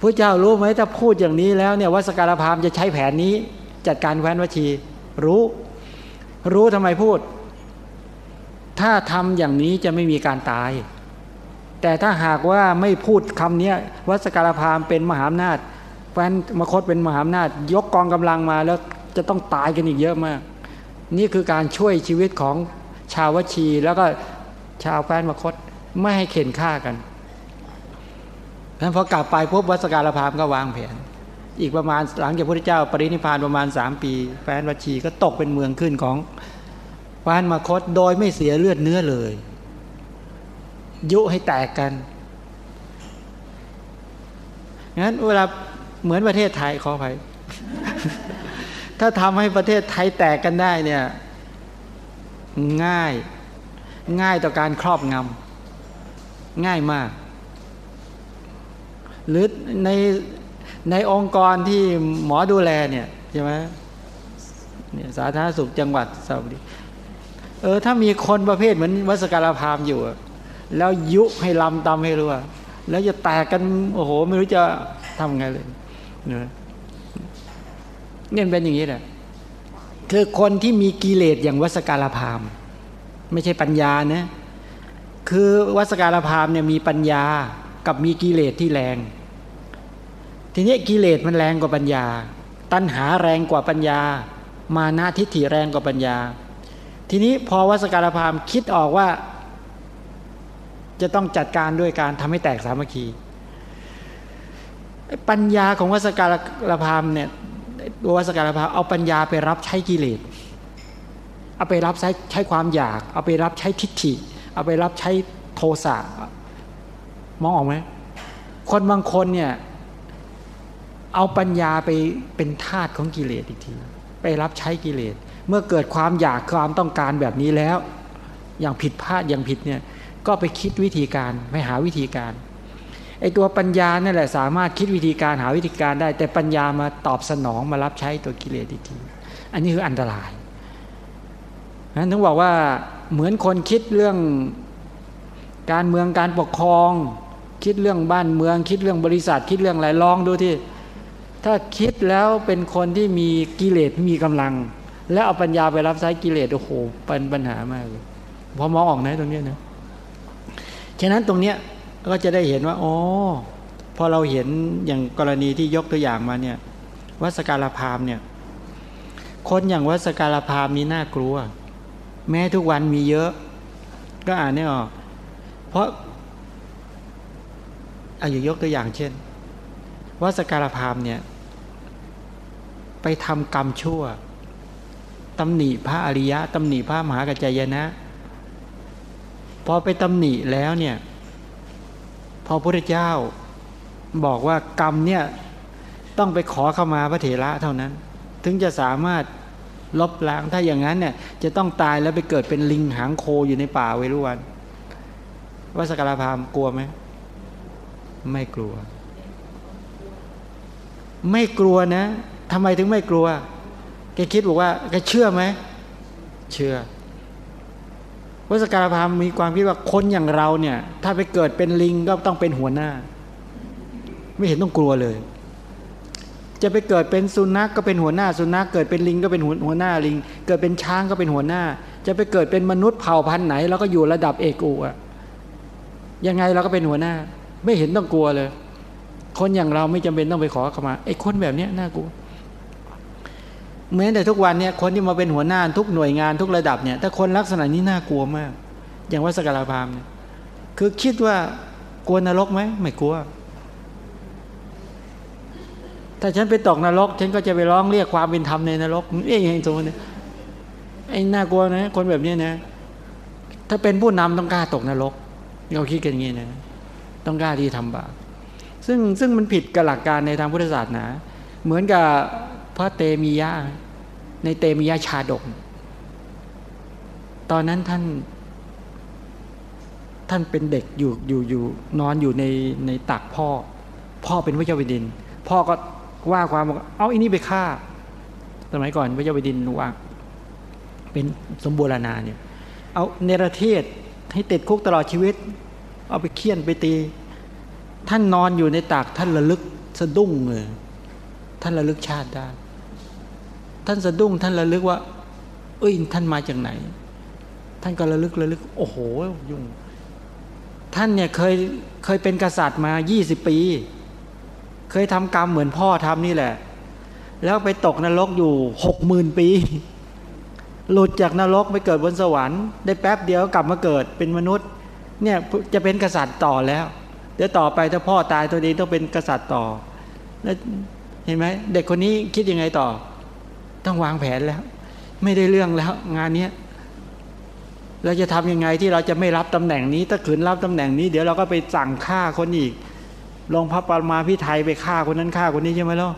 A: พระเจ้ารู้ไหมถ้าพูดอย่างนี้แล้วเนี่ยวัสการพามจะใช้แผนนี้ จัดการแคว้นวชีรู้ รู้ทำไมพูด ถ้าทำอย่างนี้จะไม่มีการตาย แต่ถ้าหากว่าไม่พูดคำนี้วัสการพามเป็นมหาอำนาจ แฟนมคตเป็นมหาอำนาจ ยกกองกำลังมาแล้วจะต้องตายกันอีกเยอะมาก นี่คือการช่วยชีวิตของชาววชีแล้วก็ชาวแฟนมคตไม่ให้เข็นฆ่ากันนั้นพอกลับไปพบวัสการพามก็วางแผน อีกประมาณหลังจากพระเจ้าปรินิพานประมาณสามปี แฟนวชีก็ตกเป็นเมืองขึ้นของแฟนมคตโดยไม่เสียเลือดเนื้อเลย ยุให้แตกกันงั้นเวลา เหมือนประเทศไทยขอไปถ้าทำให้ประเทศไทยแตกกันได้เนี่ย ง่ายง่ายต่อการครอบงำง่ายมาก หรือในในองค์กรที่หมอดูแลเนี่ยใช่ไหมเนี่ยสาธารณสุขจังหวัดสระบุรีเออถ้ามีคนประเภทเหมือนวัสการพามอยู่ แล้วยุให้ลำตำให้รู้ว่าแล้วจะแตกกัน โอ้โห ไม่รู้จะทำไงเลย เนี่ยเป็นอย่างนี้แหละคือคนที่มีกิเลสอย่างวัสการพามไม่ใช่ปัญญานะคือวัสการพามเนี่ยมีปัญญากับมีกิเลสที่แรง ทีนี้กิเลสมันแรงกว่าปัญญา ตัณหาแรงกว่าปัญญา มานาทิฏฐิแรงกว่าปัญญา ทีนี้พอวัสการพามคิดออกว่า จะต้องจัดการด้วยการทำให้แตกสามัคคี ปัญญาของวัสการพามเนี่ยตัววัสการภามเอาปัญญาไปรับใช้กิเลสเอาไปรับใช้ใช้ความอยาก เอาไปรับใช้ทิฏฐิ เอาไปรับใช้โทสะมองออกไหมคนบางคนเนี่ยเอาปัญญาไปเป็นทาตของกิเลสอีกที ไปรับใช้กิเลส เมื่อเกิดความอยากความต้องการแบบนี้แล้ว อย่างผิดพลาดอย่างผิดเนี่ยก็ไปคิดวิธีการไปหาวิธีการ ไอตัวปัญญาเนั่นแหละสามารถคิดวิธีการหาวิธีการได้ แต่ปัญญามาตอบสนองมารับใช้ตัวกิเลสอีกทีอันนี้คืออันตรายนั้นถึงบอกว่าเหมือนคนคิดเรื่องการเมืองการปกครอง คิดเรื่องบ้านเมือง คิดเรื่องบริษัท คิดเรื่องอะไรลองดูที่ถ้าคิดแล้วเป็นคนที่มีกิเลสมีกำลัง แล้วเอาปัญญาไปรับใช้กิเลสโอ้โหเป็นปัญหามากเลยพอมองออกนะตรงนี้นะฉะนั้นตรงเนี้ย ก็จะได้เห็นว่าอ๋อพอเราเห็นอย่างกรณีที่ยกตัวอย่างมาเนี่ยวัสการพามเนี่ย คนอย่างวัสการพามนี้น่ากลัว แม้ทุกวันมีเยอะ ก็อ่านไม่ออก เพราะอายุยกตัวอย่างเช่นวัสการพามเนี่ย ไปทำกรรมชั่วตำหนิพระอริยะตำหนิพระมหากัจจายนะ พอไปตำหนิแล้วเนี่ย อพระเจ้าบอกว่ากรรมเนี่ยต้องไปขอเข้ามาพระเถระเท่านั้น ถึงจะสามารถลบล้างถ้าอย่างนั้นเนี่ยจะต้องตายแล้วไปเกิดเป็นลิงหางโคอยู่ในป่าเวรุวันวัสกราพามกลัวไหมไม่กลัว ไม่กลัวนะทำไมถึงไม่กลัวแกคิดบอกว่าแกเชื่อไหมเชื่อ วัสการพามมีความคิดว่าคนอย่างเราเนี่ย ถ้าไปเกิดเป็นลิงก็ต้องเป็นหัวหน้า ไม่เห็นต้องกลัวเลย จะไปเกิดเป็นสุนัขกก็เป็นหัวหน้า สุนัขเกิดเป็นลิงก็เป็นหัวหัวหน้าลิง เกิดเป็นช้างก็เป็นหัวหน้า จะไปเกิดเป็นมนุษย์เผ่าพันธุ์ไหนเราก็อยู่ระดับเอกอุอะยังไงเราก็เป็นหัวหน้า ไม่เห็นต้องกลัวเลย คนอย่างเราไม่จำเป็นต้องไปขอเข้ามาไอ้คนแบบเนี้ยน่ากลัว เหมือนแต่ทุกวันเนี่ยคนที่มาเป็นหัวหน้าทุกหน่วยงานทุกระดับเนี่ยถ้าคนลักษณะนี้น่ากลัวมาก อย่างวัสกราพามเนี่ยคือคิดว่ากลัวนรกไหมไม่กลัว ถ้าฉันไปตกนรก ฉันก็จะไปร้องเรียกความเป็นธรรมในนรกเอ้ยสมมติไอ้น่ากลัวนะคนแบบนี้นะ ถ้าเป็นผู้นำต้องกล้าตกนรกเราคิดกันอย่างนี้นะต้องกล้าที่ทำบาปซึ่งซึ่งมันผิดกับหลักการในทางพุทธศาสนา เหมือนกับ ระเตมียะในเตมียะชาดก ตอนนั้นท่าน ท่านเป็นเด็กอยู่อยู่อยู่นอนอยู่ในในตักพ่อ พ่อเป็นพระเจ้าแผ่นดิน พ่อก็ว่าความบอกเอาอันนี้ไปฆ่า สมัยก่อนพระเจ้าแผ่นดินว่า เป็นสมบูรณาเนี่ย เอาเนรเทศให้ติดคุกตลอดชีวิต เอาไปเคี่ยนไปตี ท่านนอนอยู่ในตากท่านระลึกสะดุ้งเลยท่านระลึกชาติได้ ท่านสะดุ้งท่านระลึกว่า เอ้ยท่านมาจากไหน ท่านก็ระลึกระลึก โอ้โหยุ่ง ท่านเนี่ยเคยเคยเป็นกษัตริย์มายี่สิบปี เคยทำกรรมเหมือนพ่อทำนี่แหละ แล้วไปตกนรกอยู่หกหมื่นปี หลุดจากนรกไปเกิดบนสวรรค์ ได้แป๊บเดียวกลับมาเกิดเป็นมนุษย์ เนี่ยจะเป็นกษัตริย์ต่อแล้วเดี๋ยวต่อไปถ้าพ่อตายตัวนี้ต้องเป็นกษัตริย์ต่อแล้วเห็นไหมเด็กคนนี้คิดยังไงต่อ ต้องวางแผนแล้ว ไม่ได้เรื่องแล้ว งานเนี้ยเราจะทำยังไงที่เราจะไม่รับตำแหน่งนี้ ถ้าขืนรับตำแหน่งนี้ เดี๋ยวเราก็ไปสั่งฆ่าคนอีก ลงพระปรมาพิไทยไปฆ่าคนนั้นฆ่าคนนี้ใช่ไหมล่ะ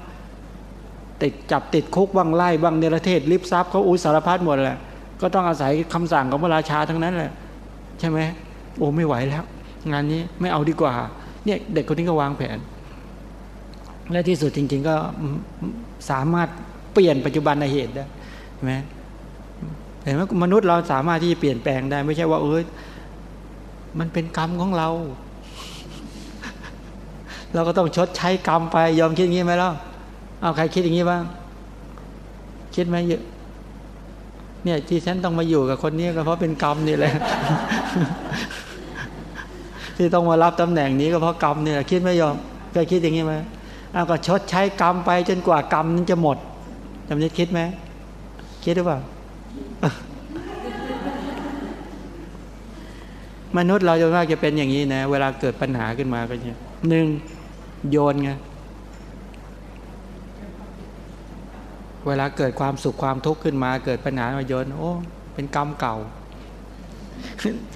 A: ติดจับติดคุกบ้างไล่บ้างเนรเทศลิบทรัพย์เขาอุสารพัดหมดแหละก็ต้องอาศัยคำสั่งของพระราชาทั้งนั้นแหละใช่ไหมโอ้ไม่ไหวแล้ว งานนี้ไม่เอาดีกว่า เนี่ยเด็กคนนี้ก็วางแผน และที่สุดจริง ๆก็สามารถ เปลี่ยนปัจจุบันในเหตุได้ใช่ไหมเห็นไหมมนุษย์เราสามารถที่จะเปลี่ยนแปลงได้ ไม่ใช่ว่า เอ้ยมันเป็นกรรมของเรา เราก็ต้องชดใช้กรรมไป ยอมคิดอย่างนี้ไหมล่ะเอาใครคิดอย่างนี้บ้างคิดไหมเยอะเนี่ยที่ฉันต้องมาอยู่กับคนนี้ก็เพราะเป็นกรรมนี่แหละที่ต้องมารับตำแหน่งนี้ก็เพราะกรรมเนี่ยคิดไม่ยอมเคยคิดอย่างนี้ไหมเอาก็ชดใช้กรรมไปจนกว่ากรรมนั้นจะหมด จำนี้คิดไหมคิดหรือเปล่ามนุษย์เราจะมากจะเป็นอย่างนี้นะ เวลาเกิดปัญหาขึ้นมาก็เนี่ยหนึ่งโยนไงเวลาเกิดความสุขความทุกข์ขึ้นมา เกิดปัญหามาโยนโอ้ เป็นกรรมเก่า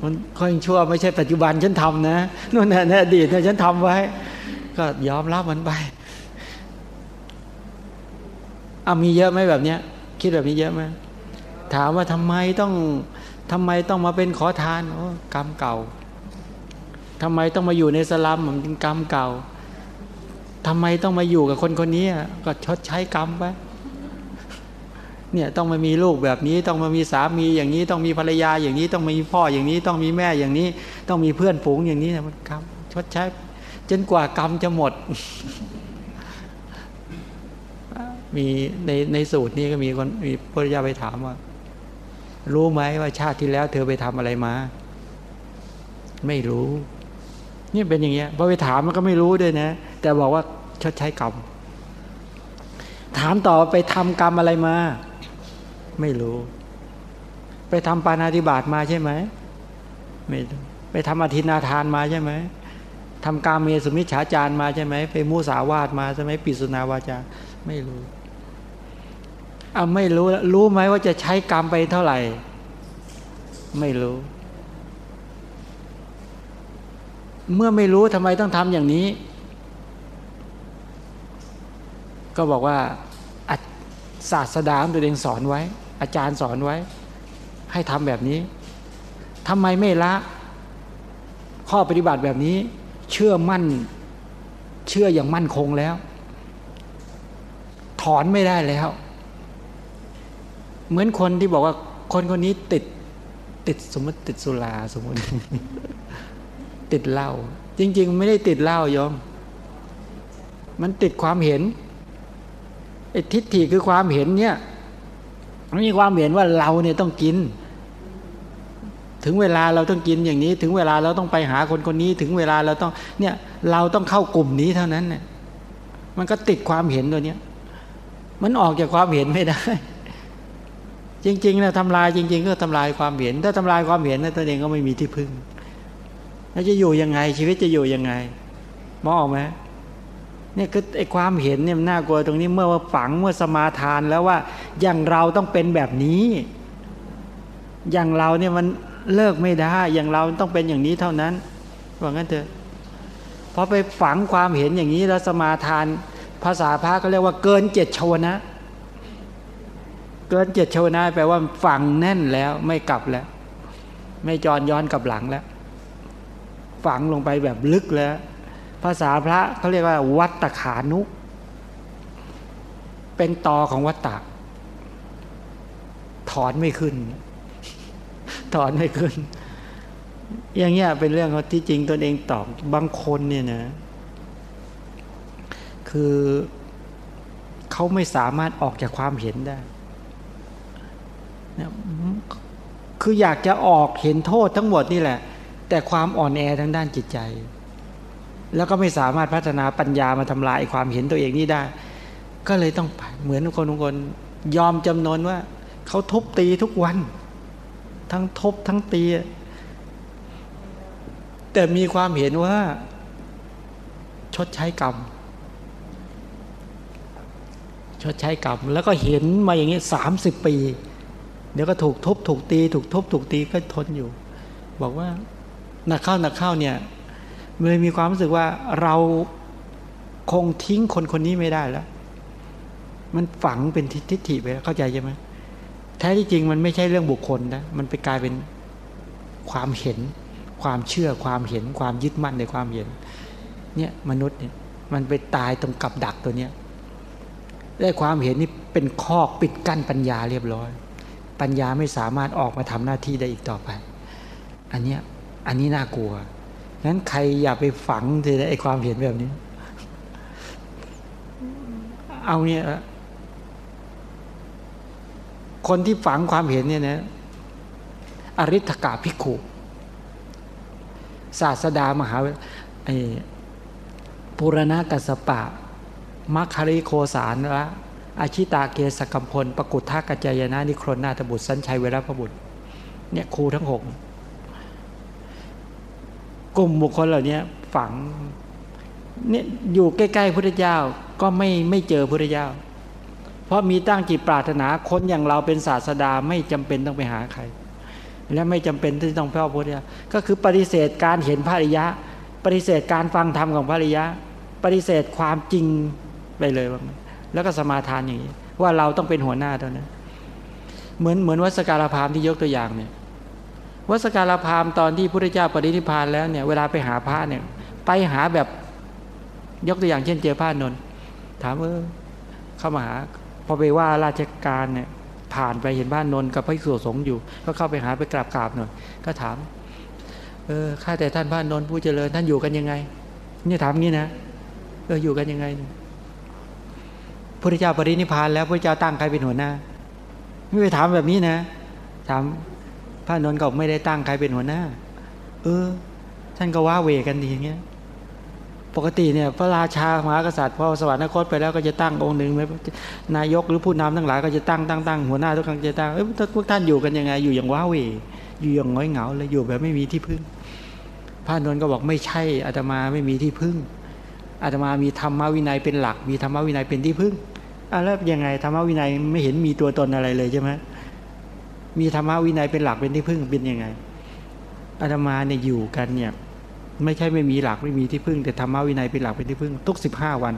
A: มันค่อยชั่วไม่ใช่ปัจจุบันฉันทำนะนู่นน่ะในอดีตฉันทำไว้ ก็ยอมรับมันไป อามีเยอะไหมแบบเนี้ย คิดแบบนี้เยอะไหมถามว่าทำไมต้องทำไมต้องมาเป็นขอทานโอ้กรรมเก่าทำไมต้องมาอยู่ในสลัมมันเป็นกรรมเก่าทำไมต้องมาอยู่กับคนคนนี้ก็ชดใช้กรรมไปเนี่ยต้องมามีลูกแบบนี้ต้องมามีสามีอย่างนี้ต้องมีภรรยาอย่างนี้ต้องมีพ่ออย่างนี้ต้องมีแม่อย่างนี้ ต้องมีเพื่อนฝูงอย่างนี้นะมันกรรมชดใช้จนกว่ากรรมจะหมด มีในในสูตรนี้ก็มีคนมีพระยาไปถามว่า รู้ไหมว่าชาติที่แล้ว เธอไปทำอะไรมา ไม่รู้นี่เป็นอย่างเงี้ยพอไปถามมันก็ไม่รู้ด้วยนะ แต่บอกว่าชดใช้กรรมถามต่อไปทำกรรมอะไรมา ไม่รู้ ไปทำปานาธิบาตมาใช่ไหมไม่รู้ไปทำอธินาทานมาใช่ไหมทำกาเมสุมิชฌาจารมาใช่ไหมไปมุสาวาทมาใช่ไหมปิสุนาวาจา ไม่รู้ อ่าไม่รู้รู้ไหมว่าจะใช้กรรมไปเท่าไหร่ ไม่รู้ เมื่อไม่รู้ทำไมต้องทำอย่างนี้ ก็บอกว่าศาสดาตัวเองสอนไว้ อาจารย์สอนไว้ ให้ทำแบบนี้ทำไมไม่ละ ข้อปฏิบัติแบบนี้ เชื่อมั่น เชื่ออย่างมั่นคงแล้ว ถอนไม่ได้แล้ว เหมือนคนที่บอกว่าคนคนนี้ติดติดสมมติติดสุราสมมติ ติดเหล้าจริง ๆ ไม่ได้ติดเหล้ายอม มันติดความเห็นไอ้ทิฏฐิคือความเห็นเนี่ยมันมีความเห็นว่าเราเนี่ยต้องกิน ถึงเวลาเราต้องกินอย่างนี้ ถึงเวลาเราต้องไปหาคนคนนี้ ถึงเวลาเราต้อง เนี่ย เราต้องเข้ากลุ่มนี้เท่านั้นเนี่ยมันก็ติดความเห็นตัวเนี้ยมันออกจากความเห็นไม่ได้ จริงๆนะทำลายจริง ๆ ก็ทำลายความเห็น ถ้าทำลายความเห็นนะตัวเองก็ไม่มีที่พึ่ง แล้วจะอยู่ยังไง ชีวิตจะอยู่ยังไงมองออกไหมเนี่ยคือไอ้ความเห็นเนี่ยน่ากลัวตรงนี้เมื่อว่าฝังเมื่อสมาทานแล้วว่าอย่างเราต้องเป็นแบบนี้ อย่างเราเนี่ยมันเลิกไม่ได้ อย่างเราต้องเป็นอย่างนี้เท่านั้นว่างั้นเถอะพอไปฝังความเห็นอย่างนี้แล้วสมาทาน ภาษาพระก็เรียกว่าเกินเจ็ดชวนะ เกินเจ็ดชวนะแปลว่าฝังแน่นแล้วไม่กลับแล้ว ไม่จรย้อนกลับหลังแล้ว ฝังลงไปแบบลึกแล้ว ภาษาพระเขาเรียกว่าวัตตขานุเป็นตอของวัตตะ ถอนไม่ขึ้น ถอนไม่ขึ้น อย่างเงี้ยเป็นเรื่องที่จริงตนเองตอบบางคนเนี่ยนะ คือเขาไม่สามารถออกจากความเห็นได้ คืออยากจะออกเห็นโทษทั้งหมดนี่แหละ แต่ความอ่อนแอทางด้านจิตใจ แล้วก็ไม่สามารถพัฒนาปัญญามาทำลายความเห็นตัวเองนี่ได้ ก็เลยต้องไปเหมือนคนทุกคนยอมจำนนว่าเขาทุบตีทุกวัน ทั้งทุบทั้งตี แต่มีความเห็นว่า ชดใช้กรรมชดใช้กรรมแล้วก็เห็นมาอย่างนี้สามสิบปี เดี๋ยวก็ถูกทุบถูกตี ถูกทุบถูกตีก็ทนอยู่ บอกว่าหนักเข้าหนักเข้าเนี่ยเลยมีความรู้สึกว่าเราคงทิ้งคนคนนี้ไม่ได้แล้ว มันฝังเป็นทิฏฐิไปเข้าใจใช่ไหมแท้ที่จริงมันไม่ใช่เรื่องบุคคลนะมันไปกลายเป็นความเห็น ความเชื่อความเห็น ความยึดมั่นในความเห็น เนี่ยมนุษย์เนี่ยมันไปตายตรงกับดักตัวเนี้ยได้ความเห็นนี่เป็นข้อปิดกั้นปัญญาเรียบร้อย ปัญญาไม่สามารถออกมาทำหน้าที่ได้อีกต่อไป อันเนี้ยอันนี้น่ากลัวงั้นใครอย่าไปฝังเลยไอ้ความเห็นแบบนี้ เอาเนี่ยคนที่ฝังความเห็นเนี่ยนะอริธกาภิกขุศาสดามหาไอ้ปุรณะกัสปะมัคคาริโคสารละ อาชิตาเกสกัมพลปกุทากัจจายนะนิครนนาตบุตรสัญชัยเวรพบุตรเนี่ยครูทั้งหกกลุ่มบุคคลเหล่านี้ฝังเนี่ยอยู่ใกล้ๆพุทธเจ้าก็ไม่ไม่เจอพุทธเจ้า เพราะมีตั้งจิตปรารถนาคนอย่างเราเป็นศาสดาไม่จำเป็นต้องไปหาใคร และไม่จำเป็นที่ต้องเพ่อพุทธเจ้าก็คือปฏิเสธการเห็นพระริยะ ปฏิเสธการฟังธรรมของพระริยะ ปฏิเสธความจริงไปเลยว่า แล้วก็สมาทานอย่างนี้ ว่าเราต้องเป็นหัวหน้าเท่านั้น เหมือนเหมือนวัสการพามที่ยกตัวอย่างเนี่ยวัสการพามตอนที่พระเจ้าปรินิพานแล้วเนี่ยเวลาไปหาพระเนี่ย ไปหาแบบยกตัวอย่างเช่นเจอพระนนท์ถามเออเข้ามาหาพอไปว่าราชการเนี่ยผ่านไปเห็นบ้านนนท์กับพระสุสงฆ์อยู่ ก็เข้าไปหาไปกราบกราบหน่อยก็ถาม เออข้าแต่ท่านพระนนท์ผู้เจริญท่านอยู่กันยังไง เนี่ยถามงี้นะเอออยู่กันยังไง พระเจ้าปรินิพานแล้วพระเจ้าตั้งใครเป็นหัวหน้า ไม่ไปถามแบบนี้นะ ถามพระนนท์ก็ไม่ได้ตั้งใครเป็นหัวหน้า เออ ท่านก็ว่าเวกันดีอย่างเงี้ย ปกติเนี่ยพระราชามหากษัตริย์พอสวรรคตไปแล้วก็จะตั้งองค์หนึ่งไหมนายกหรือผู้นำทั้งหลายก็จะตั้งตั้งตั้งหัวหน้าทุกครั้งจะตั้งเออพวกท่านอยู่กันยังไงอยู่อย่างว้าเวอยู่อย่างง้อยเหงาเลยอยู่แบบไม่มีที่พึ่งพระนนท์ก็บอกไม่ใช่อาตมาไม่มีที่พึ่ง อาตมามีธรรมวินัยเป็นหลัก มีธรรมวินัยเป็นที่พึ่งอะแล้วยังไงธรรมวินัยไม่เห็นมีตัวตนอะไรเลยใช่ไหมมีธรรมวินัยเป็นหลักเป็นที่พึ่งเป็นยังไงอาตมาเนี่ยอยู่กันเนี่ยไม่ใช่ไม่มีหลักไม่มีที่พึ่ง แต่ธรรมวินัยเป็นหลักเป็นที่พึ่ง ทุกสิบห้าวัน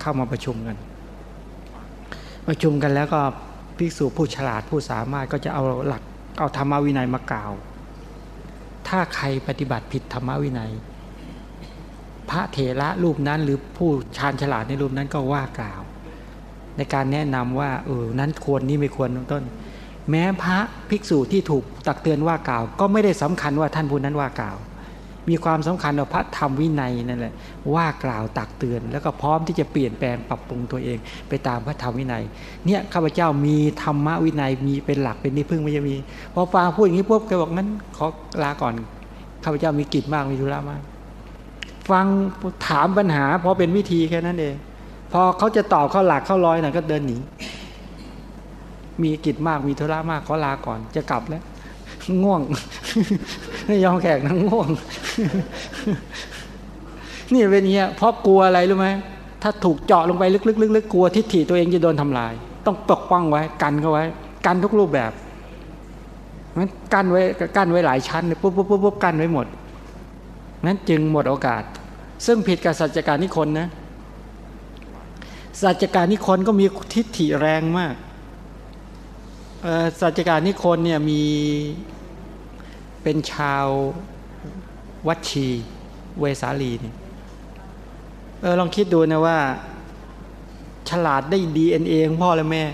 A: เข้ามาประชุมกัน ประชุมกันแล้วก็ภิกษุผู้ฉลาดผู้สามารถก็จะเอาหลักเอาธรรมวินัยมากล่าว ถ้าใครปฏิบัติผิดธรรมวินัย พระเถระรูปนั้นหรือผู้ชาญฉลาดในรูปนั้นก็ว่ากล่าว ในการแนะนำว่าเออนั้นควรนี้ไม่ควรต้น แม้พระภิกษุที่ถูกตักเตือนว่ากล่าว ก็ไม่ได้สำคัญว่าท่านผู้นั้นว่ากล่าว มีความสำคัญว่าพระธรรมวินัยนั่นแหละว่ากล่าวตักเตือน แล้วก็พร้อมที่จะเปลี่ยนแปลงปรับปรุงตัวเอง ไปตามพระธรรมวินัย เนี่ยข้าพเจ้ามีธรรมวินัยมีเป็นหลักเป็นที่พึ่งไม่ใช่มีพอฟังพูดอย่างนี้ปุ๊บแกบอกงั้นขอลาก่อนข้าพเจ้ามีกิจมากมีธุระมาก ฟังถามปัญหาพราะเป็นวิธีแค่นั้นเอง พอเขาจะตอบเข้าหลักเข้าลอยหน่อยก็เดินหนี มีกิจมากมีธุระมากขอลาก่อน จะกลับแล้ว ง่วงไม่ยอมแขกนั่งง่วง นี่เป็นเงี้ยเพราะกลัวอะไรรู้ไหมถ้าถูกเจาะลงไปลึกๆๆกลัวทิฏฐิตัวเองจะโดนทำลาย ต้องปกป้องไว้กันเขาไว้ กันทุกรูปแบบนั้นกั้นไว้กั้นไว้หลายชั้นปุ๊บปุ๊บปุ๊บปุ๊บกั้นไว้หมดนั้นจึงหมดโอกาส ซึ่งผิดกับสัจการนิคนนะสัจการนิคนก็มีทิฏฐิแรงมากสัจการนิคนเนี่ยมีเป็นชาววัชี เวสาลีเนี่ยเออลองคิดดูนะว่า ฉลาดได้ดีเอ็นเองพ่อและแม่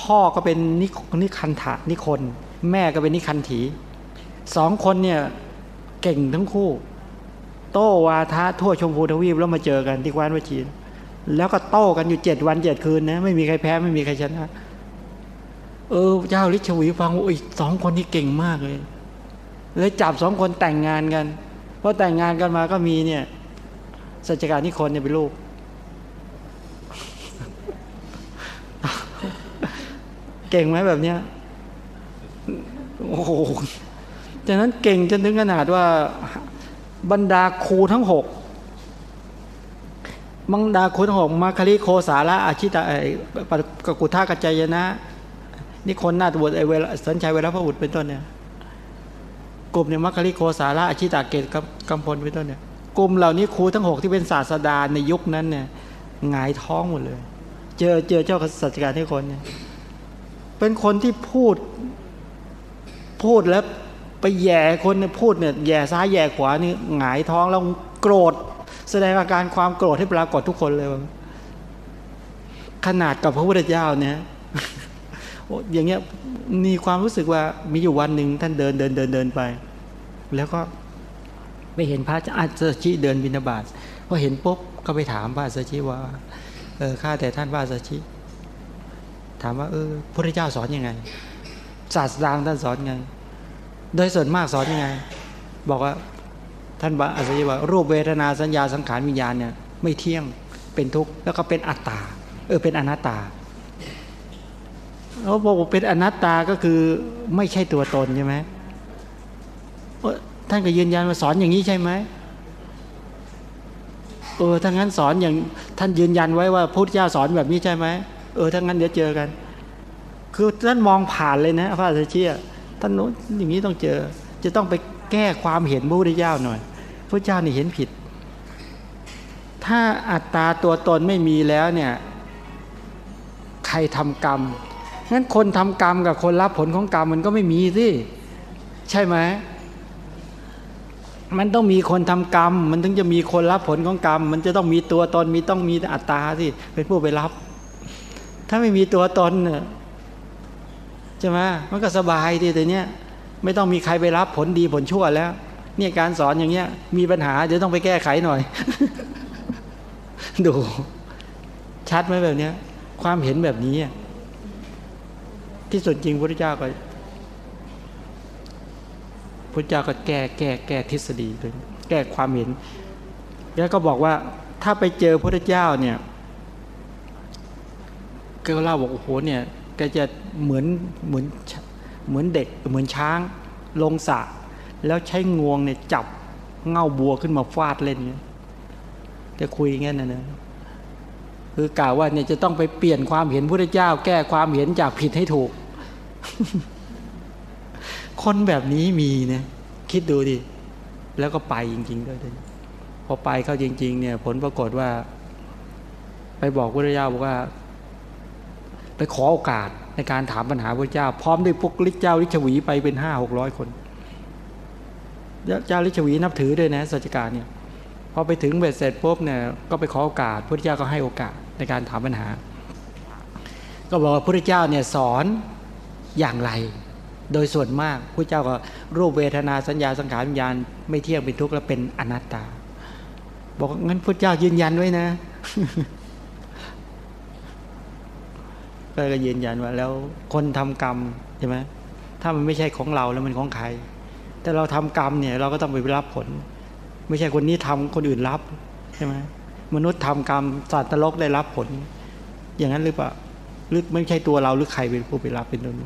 A: พ่อก็เป็นนินิคันถะนิคน แม่ก็เป็นนิคันถีสองคนเนี่ยเก่งทั้งคู่ โต้วาทะทั่วชมพูทวีปแล้วมาเจอกันที่กวานวชีแล้วก็โต้กันอยู่เจ็ดวันเจ็ดคืนนะไม่มีใครแพ้ไม่มีใครชนะ เออเจ้าลิชวีฟังโอ้ยสองคนนี้เก่งมากเลยเลยจับสองคนแต่งงานกันพอแต่งงานกันมาก็มีเนี่ยสัจการนิคนเนี่ยเป็นลูกเก่งไหมแบบเนี้ยโอ้โหจากนั้นเก่งจนถึงขนาดว่า บรรดาครูทั้งหกบรรดาครูทั้งหกมาคลิโคสาระอาชิตะกกุท่ากัจจยนะนี่คนหน้าตบวชไอเวลสัญชัยเวลาพระบุตรเป็นต้นเนี่ยกลุ่มเนี่ยมัคคิโคสาระอาชิตาเกตกำพลเป็นต้นเนี่ยกลุ่มเหล่านี้ครูทั้งหกที่เป็นศาสดาในยุคนั้นเนี่ยหงายท้องหมดเลย เจอเจอเจ้าสัจการที่คนเนี่ยเป็นคนที่พูดพูดแล้ว ไปแย่คนพูดเนี่ยแย่ซ้ายแย่ขวานี่หงายท้องแล้วโกรธ แสดงอาการความโกรธให้ปรากฏทุกคนเลย ขนาดกับพระพุทธเจ้าเนี่ยอย่างเงี้ยมีความรู้สึกว่ามีอยู่วันหนึ่งท่านเดินเดินเดินเดินไป แล้วก็ไปเห็นพระอาจารย์ชิเดินบินาบาตพอเห็นปุ๊บก็ไปถามพระอาจารย์ชิว่าเออข้าแต่ท่านพระอาจารย์ชิ ถามว่าเออพระเจ้าสอนยังไงศาสตร์ดางท่านสอนไง โดยส่วนมากสอนยังไง บอกว่าท่านพระอาจารย์ว่ารูปเวทนาสัญญาสังขารวิญญาณเนี่ยไม่เที่ยงเป็นทุกข์แล้วก็เป็นอัตตา เออเป็นอนัตตาเขาบอกเป็นอนัตตาก็คือไม่ใช่ตัวตนใช่ไหมท่านก็ยืนยันว่าสอนอย่างนี้ใช่ไหมเออถ้างั้นสอนอย่างท่านยืนยันไว้ว่าพุทธเจ้าสอนแบบนี้ใช่ไหมเออถ้างั้นเดี๋ยวเจอกัน คือท่านมองผ่านเลยนะพระอาจารย์เชี่ย ท่านนู้นอย่างนี้ต้องเจอ จะต้องไปแก้ความเห็นพระพุทธเจ้าหน่อยพระเจ้านี่เห็นผิด ถ้าอัตตาตัวตนไม่มีแล้วเนี่ยใครทำกรรม งั้นคนทำกรรมกับคนรับผลของกรรมมันก็ไม่มีสิ ใช่ไหม มันต้องมีคนทำกรรม มันถึงจะมีคนรับผลของกรรม มันจะต้องมีตัวตน มีต้องมีอัตตาสิ เป็นผู้ไปรับ ถ้าไม่มีตัวตนเนี่ย ช่ไหมมันก็สบายดีแต่เนี้ยไม่ต้องมีใครไปรับผลดีผลชั่วแล้ว เนี่ยการสอนอย่างเงี้ย มีปัญหาเดี๋ยวต้องไปแก้ไขหน่อย ดู ชัดไหมแบบเนี้ย ความเห็นแบบนี้ที่สุดจริงพระเจ้าก็พระเจ้าก็แก้แก้แก้ทฤษฎีเลยแก้ความเห็น แล้วก็บอกว่าถ้าไปเจอพระเจ้าเนี่ยก็เล่าบอกโอ้โหเนี่ย ก็จะเหมือนเหมือนเหมือนเด็กเหมือนช้างลงสระแล้วใช้งวงเนี่ยจับเง่าบัวขึ้นมาฟาดเล่นเนี่ยจะคุยงั้นนะเนะคือกล่าวว่าเนี่ยจะต้องไปเปลี่ยนความเห็นพระเจ้า แก้ความเห็นจากผิดให้ถูก คนแบบนี้มีเนี่ยคิดดูดิ แล้วก็ไปจริง ๆ ด้วยพอไปเข้าจริง ๆ เนี่ย ผลปรากฏว่า ไปบอกพระเจ้าบอกว่า ไปขอโอกาสในการถามปัญหาพระเจ้า พร้อมด้วยพวกลิเจ้าลิชวีไปเป็นห้าหกร้อยคนเจ้าลิชวีนับถือด้วยนะสัจการเนี่ยพอไปถึงเบ็ดเสร็จปุ๊บเนี่ยก็ไปขอโอกาสพระเจ้าก็ให้โอกาสในการถามปัญหา ก็บอกว่าพระเจ้าเนี่ยสอนอย่างไร โดยส่วนมากพระเจ้าก็รูปเวทนาสัญญาสังขารวิญญาณไม่เที่ยงเป็นทุกข์และเป็นอนัตตา บอกงั้นพระเจ้ายืนยันไว้นะ ก็ยืนยันว่า แล้วคนทำกรรมใช่ไหมถ้ามันไม่ใช่ของเราแล้วมันของใคร แต่เราทำกรรมเนี่ยเราก็ต้องไปรับผล ไม่ใช่คนนี้ทำคนอื่นรับใช่ไหมมนุษย์ทำกรรมสัตว์ตลกได้รับผล อย่างนั้นหรือเปล่าหรือไม่ใช่ตัวเราหรือใครเป็นผู้ไปรับเป็นต้น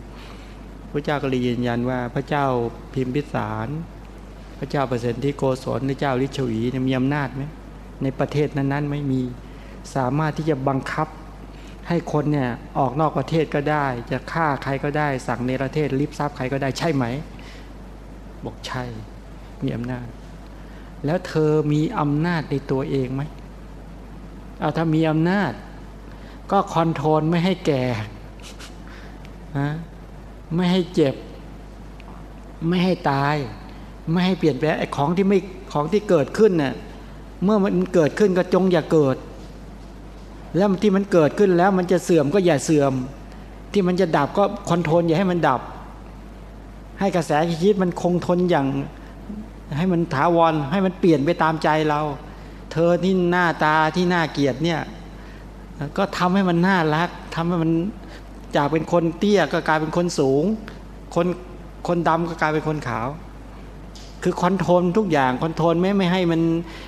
A: พระเจ้าก็เลยยืนยันว่าพระเจ้าพิมพิสาร พระเจ้าเปรตที่โกศลพระเจ้าลิชวีมีอำนาจไหมในประเทศนั้นๆไม่มีสามารถที่จะบังคับ ให้คนเนี่ยออกนอกประเทศก็ได้ จะฆ่าใครก็ได้ สั่งในประเทศลิบทรัพย์ใครก็ได้ใช่ไหม บอกใช่ มีอำนาจ แล้วเธอมีอำนาจในตัวเองไหมเอาถ้ามีอำนาจ ก็คอนโทรลไม่ให้แก่นะไม่ให้เจ็บ ไม่ให้ตาย ไม่ให้เปลี่ยนแปลงไอ้ของที่ไม่ของที่เกิดขึ้นเน่ยเมื่อมันเกิดขึ้นก็จงอย่าเกิด แล้วที่มันเกิดขึ้นแล้วมันจะเสื่อมก็อย่าเสื่อม ที่มันจะดับก็คอนโทรลอย่าให้มันดับ ให้กระแสชีวิตมันคงทนอย่างให้มันถาวรให้มันเปลี่ยนไปตามใจเรา เธอที่หน้าตาที่น่าเกียดเนี่ย ก็ทำให้มันน่ารักทำให้มันจากเป็นคนเตี้ยก็กลายเป็นคนสูง คนคนดำก็กลายเป็นคนขาว คือ control ทุกอย่าง control ไม่ไม่ให้มัน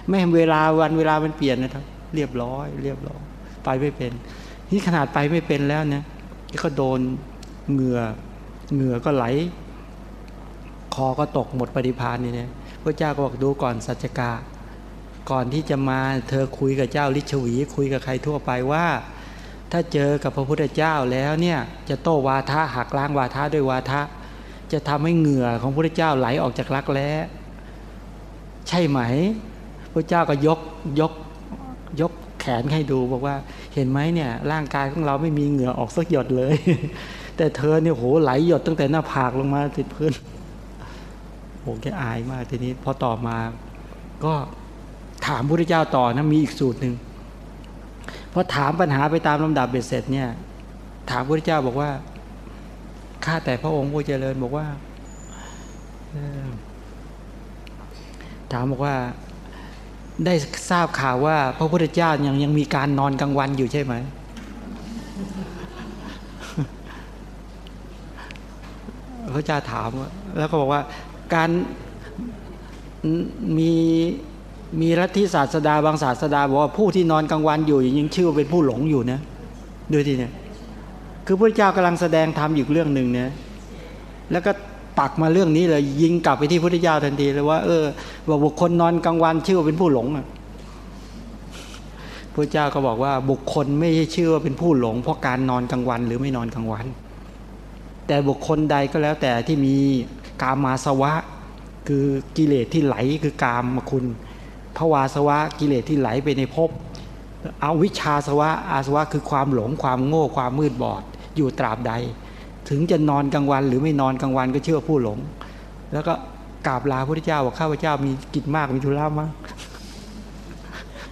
A: ไม่ให้เวลาวันเวลามันเปลี่ยนนะครับ เรียบร้อย เรียบร้อย ไปไม่เป็น นี่ขนาดไปไม่เป็นแล้วเนี่ยก็โดนเหงื่อเหงื่อก็ไหล คอก็ตกหมดปฏิภาณนี่เนี่ยพระเจ้าก็บอกดูก่อนสัจจกะก่อนที่จะมาเธอคุยกับเจ้าลิชวี คุยกับใครทั่วไปว่า ถ้าเจอกับพระพุทธเจ้าแล้วเนี่ยจะโต้วาทะหักล้างวาทะด้วยวาทะ จะทำให้เหงื่อของพระพุทธเจ้าไหลออกจากรักแร้ใช่ไหมพระเจ้าก็ยกยกยก แขนให้ดูบอกว่าเห็นไหมเนี่ยร่างกายของเราไม่มีเหงื่อออกสักหยดเลย แต่เธอเนี่ยโหไหลหยดตั้งแต่หน้าผากลงมาติดพื้นโหแกอายมากทีนี้พอต่อมา ก็ถามพระพุทธเจ้าต่อนะมีอีกสูตรหนึ่งพอถามปัญหาไปตามลำดับเบ็ดเสร็จเนี่ย ถามพระเจ้าบอกว่าข้าแต่พระองค์ผู้เจริญบอกว่าถามบอกว่า ได้ทราบข่าวว่า พระพุทธเจ้ายังยังมีการนอนกลางวันอยู่ใช่ไหม พระเจ้าถามแล้วก็บอกว่าการมีมีรัฐิศาสดาบางศาสดาบอกว่าผู้ที่นอนกลางวันอยู่ยังชื่อว่าเป็นผู้หลงอยู่นะดูทีเนี่ยคือพระเจ้ากำลังแสดงธรรมอยู่เรื่องหนึ่งเนี่ยแล้วก็ ตักมาเรื่องนี้เลย ยิงกลับไปที่พระเจ้าทันทีเลยว่าเออว่าบุคคลนอนกลางวันชื่อว่าเป็นผู้หลงอะพระเจ้าก็บอกว่าบุคคลไม่ใช่ชื่อว่าเป็นผู้หลง เพราะการนอนกลางวันหรือไม่นอนกลางวัน แต่บุคคลใดก็แล้วแต่ที่มีกามาสวะ คือกิเลสที่ไหลคือกามมคุณภวาสวะกิเลสที่ไหลไปในภพเอาวิชาสวะอาสวะคือความหลงความโง่ความมืดบอดอยู่ตราบใด ถึงจะนอนกลางวัน หรือไม่นอนกลางวันก็เชื่อผู้หลง แล้วก็กราบลาพระพุทธเจ้าว่าข้าพเจ้ามีกิจมากมีธุระมาก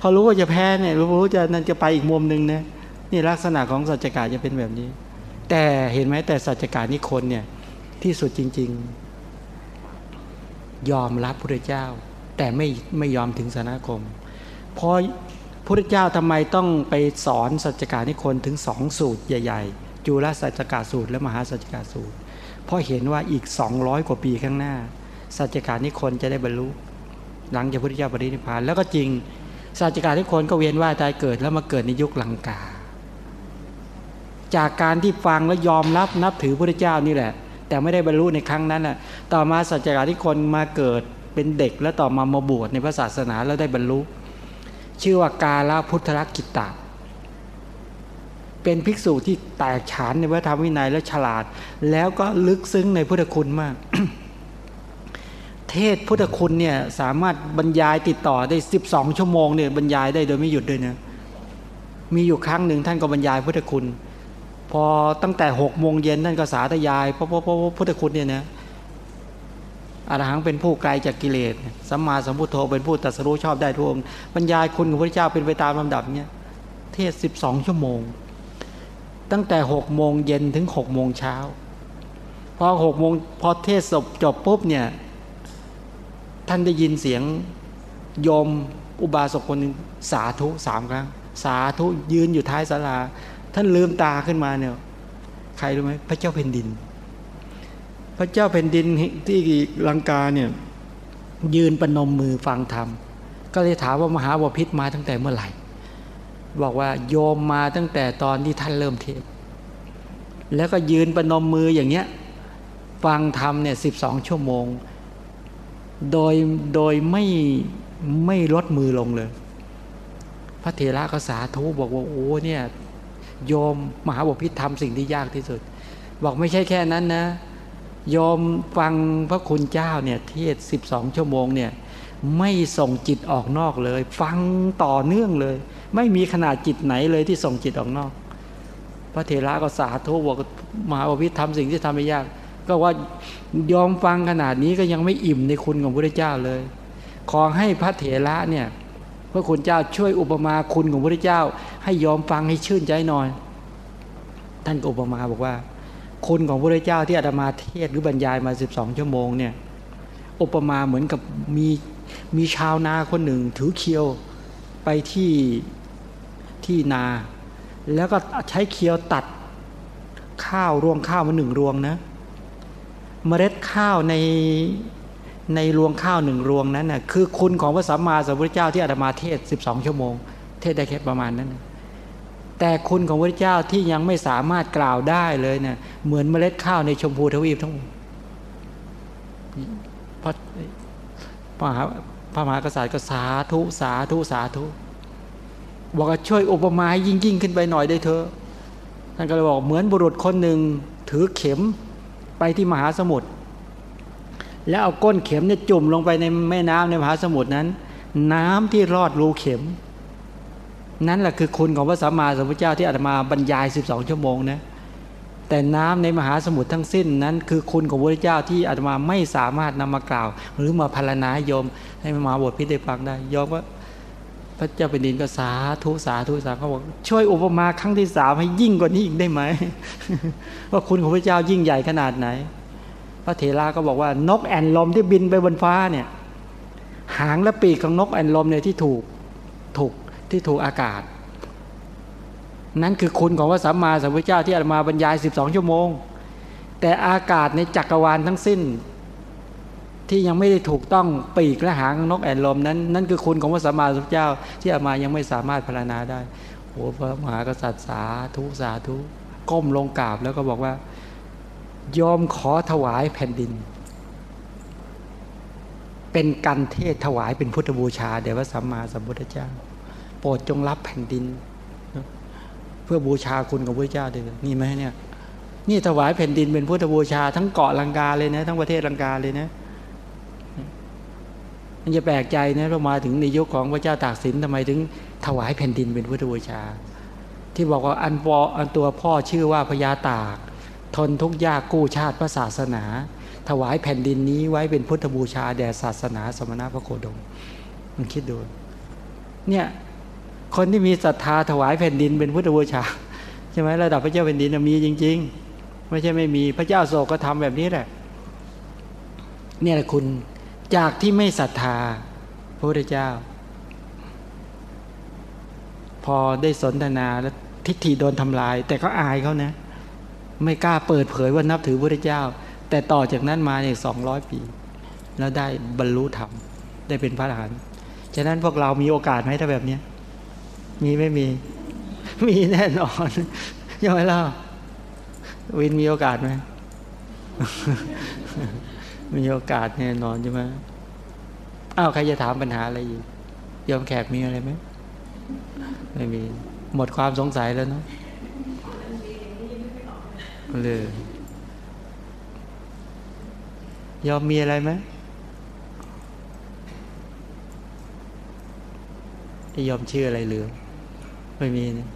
A: พอรู้ว่าจะแพ้เนี่ยรู้จะนั่นจะไปอีกมุมหนึ่งนะนี่ลักษณะของสัจจะจะเป็นแบบนี้ แต่เห็นไหมแต่สัจจะนี่คนเนี่ยที่สุดจริง ๆ ยอมรับพระเจ้า แต่ไม่ไม่ยอมถึงสนาคมเพราะพระเจ้าทำไมต้องไปสอนสัจการนิคนถึงสองสูตรใหญ่ ๆ จุลสัจกาสูตร และมหาสัจกาสูตร เพราะเห็นว่าอีก 200 กว่าปีข้างหน้า สัจการนิคนจะได้บรรลุ หลังจากพระเจ้าปรินิพพานแล้วก็จริง สัจการนิคนก็เวียนว่ายตายเกิดแล้วมาเกิดในยุคลังกา จากการที่ฟังและยอมรับนับถือพระเจ้านี่แหละ แต่ไม่ได้บรรลุในครั้งนั้นน่ะต่อมาสัจการนิคนมาเกิดเป็นเด็กแล้วต่อมามาบวชในพระศาสนาแล้วได้บรรลุ ชื่อว่ากาลพุทธรักิตตะ เป็นภิกษุที่แตกฉานในพระธรรมวินัยและฉลาด แล้วก็ลึกซึ้งในพุทธคุณมาก เทศพุทธคุณเนี่ยสามารถบรรยายติดต่อได้สิบสองชั่วโมงเนี่ยบรรยายได้โดยไม่หยุดด้วยนะมีอยู่ครั้งหนึ่งท่านก็บรรยายพุทธคุณ พอตั้งแต่หกโมงเย็นท่านก็สาธยายเพราะเพราะพุทธคุณเนี่ยนะอรหังเป็นผู้ไกลจากกิเลสสัมมาสัมพุทโธเป็นผู้ตรัสรู้ชอบได้ทุกองบรรยายคุณของพระเจ้าเป็นไปตามลำดับเนี่ยเทศสิบสองชั่วโมง ตั้งแต่หกโมงเย็นถึงหกโมงเช้าพอหกโมงพอเทศจบจบปุ๊บเนี่ย ท่านได้ยินเสียงโยมอุบาสกคนหนึ่งสาธุสามครั้ง สาธุยืนอยู่ท้ายศาลา ท่านลืมตาขึ้นมาเนี่ยใครรู้ไหมพระเจ้าแผ่นดิน พระเจ้าแผ่นดินที่ลังกาเนี่ยยืนประนมมือฟังธรรม ก็เลยถามว่ามหาวพิษมาตั้งแต่เมื่อไหร่ บอกว่าโยมมาตั้งแต่ตอนที่ท่านเริ่มเทศแล้วก็ยืนประนมมืออย่างเงี้ย ฟังธรรมเนี่ยสิบสองชั่วโมง โดยโดยไม่ไม่ลดมือลงเลย พระเถระก็สาธุบอกว่าโอ้เนี่ยโยมมหาบพิธทำสิ่งที่ยากที่สุด บอกไม่ใช่แค่นั้นนะ โยมฟังพระคุณเจ้าเนี่ยเทศสิบสองชั่วโมงเนี่ย ไม่ส่งจิตออกนอกเลย ฟังต่อเนื่องเลย ไม่มีขนาดจิตไหนเลยที่ส่งจิตออกนอก พระเถระก็สาธุบอกมหาวิททำสิ่งที่ทำไม่ยาก ก็ว่ายอมฟังขนาดนี้ก็ยังไม่อิ่มในคุณของพระเจ้าเลย ขอให้พระเถระเนี่ยพระคุณเจ้าช่วยอุปมาคุณของพระเจ้า ให้ยอมฟังให้ชื่นใจหน่อย ท่านอุปมาบอกว่า คุณของพระเจ้าที่อาตมาเทศหรือบรรยายมาสิบสองชั่วโมงเนี่ยอุปมาเหมือนกับมี มีชาวนาคนหนึ่งถือเคียวไปที่ที่นา แล้วก็ใช้เคียวตัดข้าวรวงข้าวมาหนึ่งรวงนะ เมล็ดข้าวในในรวงข้าวหนึ่งรวงนั้นนะ่ะคือคุณของพระสัมมาสัมพุทธเจ้าที่อาตมาเทศสิบสองชั่วโมง เทศได้แค่ประมาณนั้นนะแต่คุณของพระเจ้าที่ยังไม่สามารถกล่าวได้เลยเนะี่ยเหมือนเมล็ดข้าวในชมพูทวีปทั้งหมดพระ พระพระมหากษัตริย์ก็สาธุสาธุสาธุบอกว่าช่วยอุปมาให้ยิ่งยิ่งขึ้นไปหน่อยได้เถอะท่านก็เลยบอกเหมือนบุรุษคนหนึ่งถือเข็มไปที่มหาสมุทรแล้วเอาก้นเข็มเนี่ยจุ่มลงไปในแม่น้ำในมหาสมุทรนั้น น้ำที่รอดรูเข็ม นั่นแหละคือคุณของพระสัมมาสัมพุทธเจ้าที่อาตมาบรรยาย 12 ชั่วโมงนะ แต่น้ำในมหาสมุทรทั้งสิ้นนั้น คือคุณของพระเจ้าที่อาตมาไม่สามารถนำมากล่าว หรือมาพรรณนาโยม ให้มาบทพิได้ฟังได้ยอมว่าพระเจ้าเป็นดินก็สาธุสาธุสาเขาบอกช่วยอุปมาครั้งที่สามให้ยิ่งกว่านี้อีกได้ไหมว่าคุณของพระเจ้ายิ่งใหญ่ขนาดไหน พระเถระก็บอกว่านกแอ่นลมที่บินไปบนฟ้าเนี่ยหางและปีกของนกแอ่นลมเนี่ยที่ถูกถูกที่ถูกอากาศ นั้นคือคุณของพระสัมมาสัมพุทธเจ้าที่อามาบรรยายสิบสองชั่วโมง แต่อากาศในจักรวาลทั้งสิ้น ที่ยังไม่ได้ถูกต้องปีกและหางนกแอ่นลมนั้น นั่นคือคุณของพระสัมมาสัมพุทธเจ้า ที่อามายังไม่สามารถพรรณนาได้โอ้พระมหากษัตริย์สาธุสาธุก้มลงกราบแล้วก็บอกว่ายอมขอถวายแผ่นดิน เป็นกันเทศถวายเป็นพุทธบูชาเดี๋ยวพระสัมมาสัมพุทธเจ้า โปรดจงรับแผ่นดิน พื่อบูชาคุณของพระเจ้าเดี๋ยนี่ไหมเนี่ย นี่ถวายแผ่นดินเป็นพุทธบูชา ทั้งเกาะลังกาเลยนะ ทั้งประเทศลังกาเลยนะ มันจะแปลกใจนะเรามาถึงในยุคของพระเจ้าตากสินทำไมถึง ถวายแผ่นดินเป็นพุทธบูชา ที่บอกว่าอันปออันตัวพ่อชื่อว่าพญาตาก ทนทุกยากกู้ชาติพระศาสนา ถวายแผ่นดินนี้ไว้เป็นพุทธบูชาแด่ศาสนาสมณะพระโคดมมันคิดดูเนี่ย คนที่มีศรัทธาถวายแผ่นดินเป็นพุทธบูชาใช่ไหมระดับพระเจ้าแผ่นดินมีจริง ๆ ไม่ใช่ไม่มีพระเจ้าโศกก็ทำแบบนี้แหละเนี่ยแหละคุณจากที่ไม่ศรัทธาพระพุทธเจ้า พอได้สนทนาแล้วทิฏฐิโดนทำลาย แต่ก็อายเขานะ ไม่กล้าเปิดเผยว่านับถือพระพุทธเจ้า แต่ต่อจากนั้นมาเนี่ยสองร้อยปี แล้วได้บรรลุธรรมได้เป็นพระอรหันต์ฉะนั้นพวกเรามีโอกาสไหมถ้าแบบนี้ มีไม่มี มีแน่นอนยังไงล่ะวินมีโอกาสไหมมีโอกาสแน่นอนใช่ไหมอ้าวใครจะถามปัญหาอะไรอีกยอมแขกมีอะไรไหมไม่มี หมดความสงสัยแล้วเนาะเลยยอมมีอะไรไหมยอมชื่ออะไรเหลือ ไม่มีนะ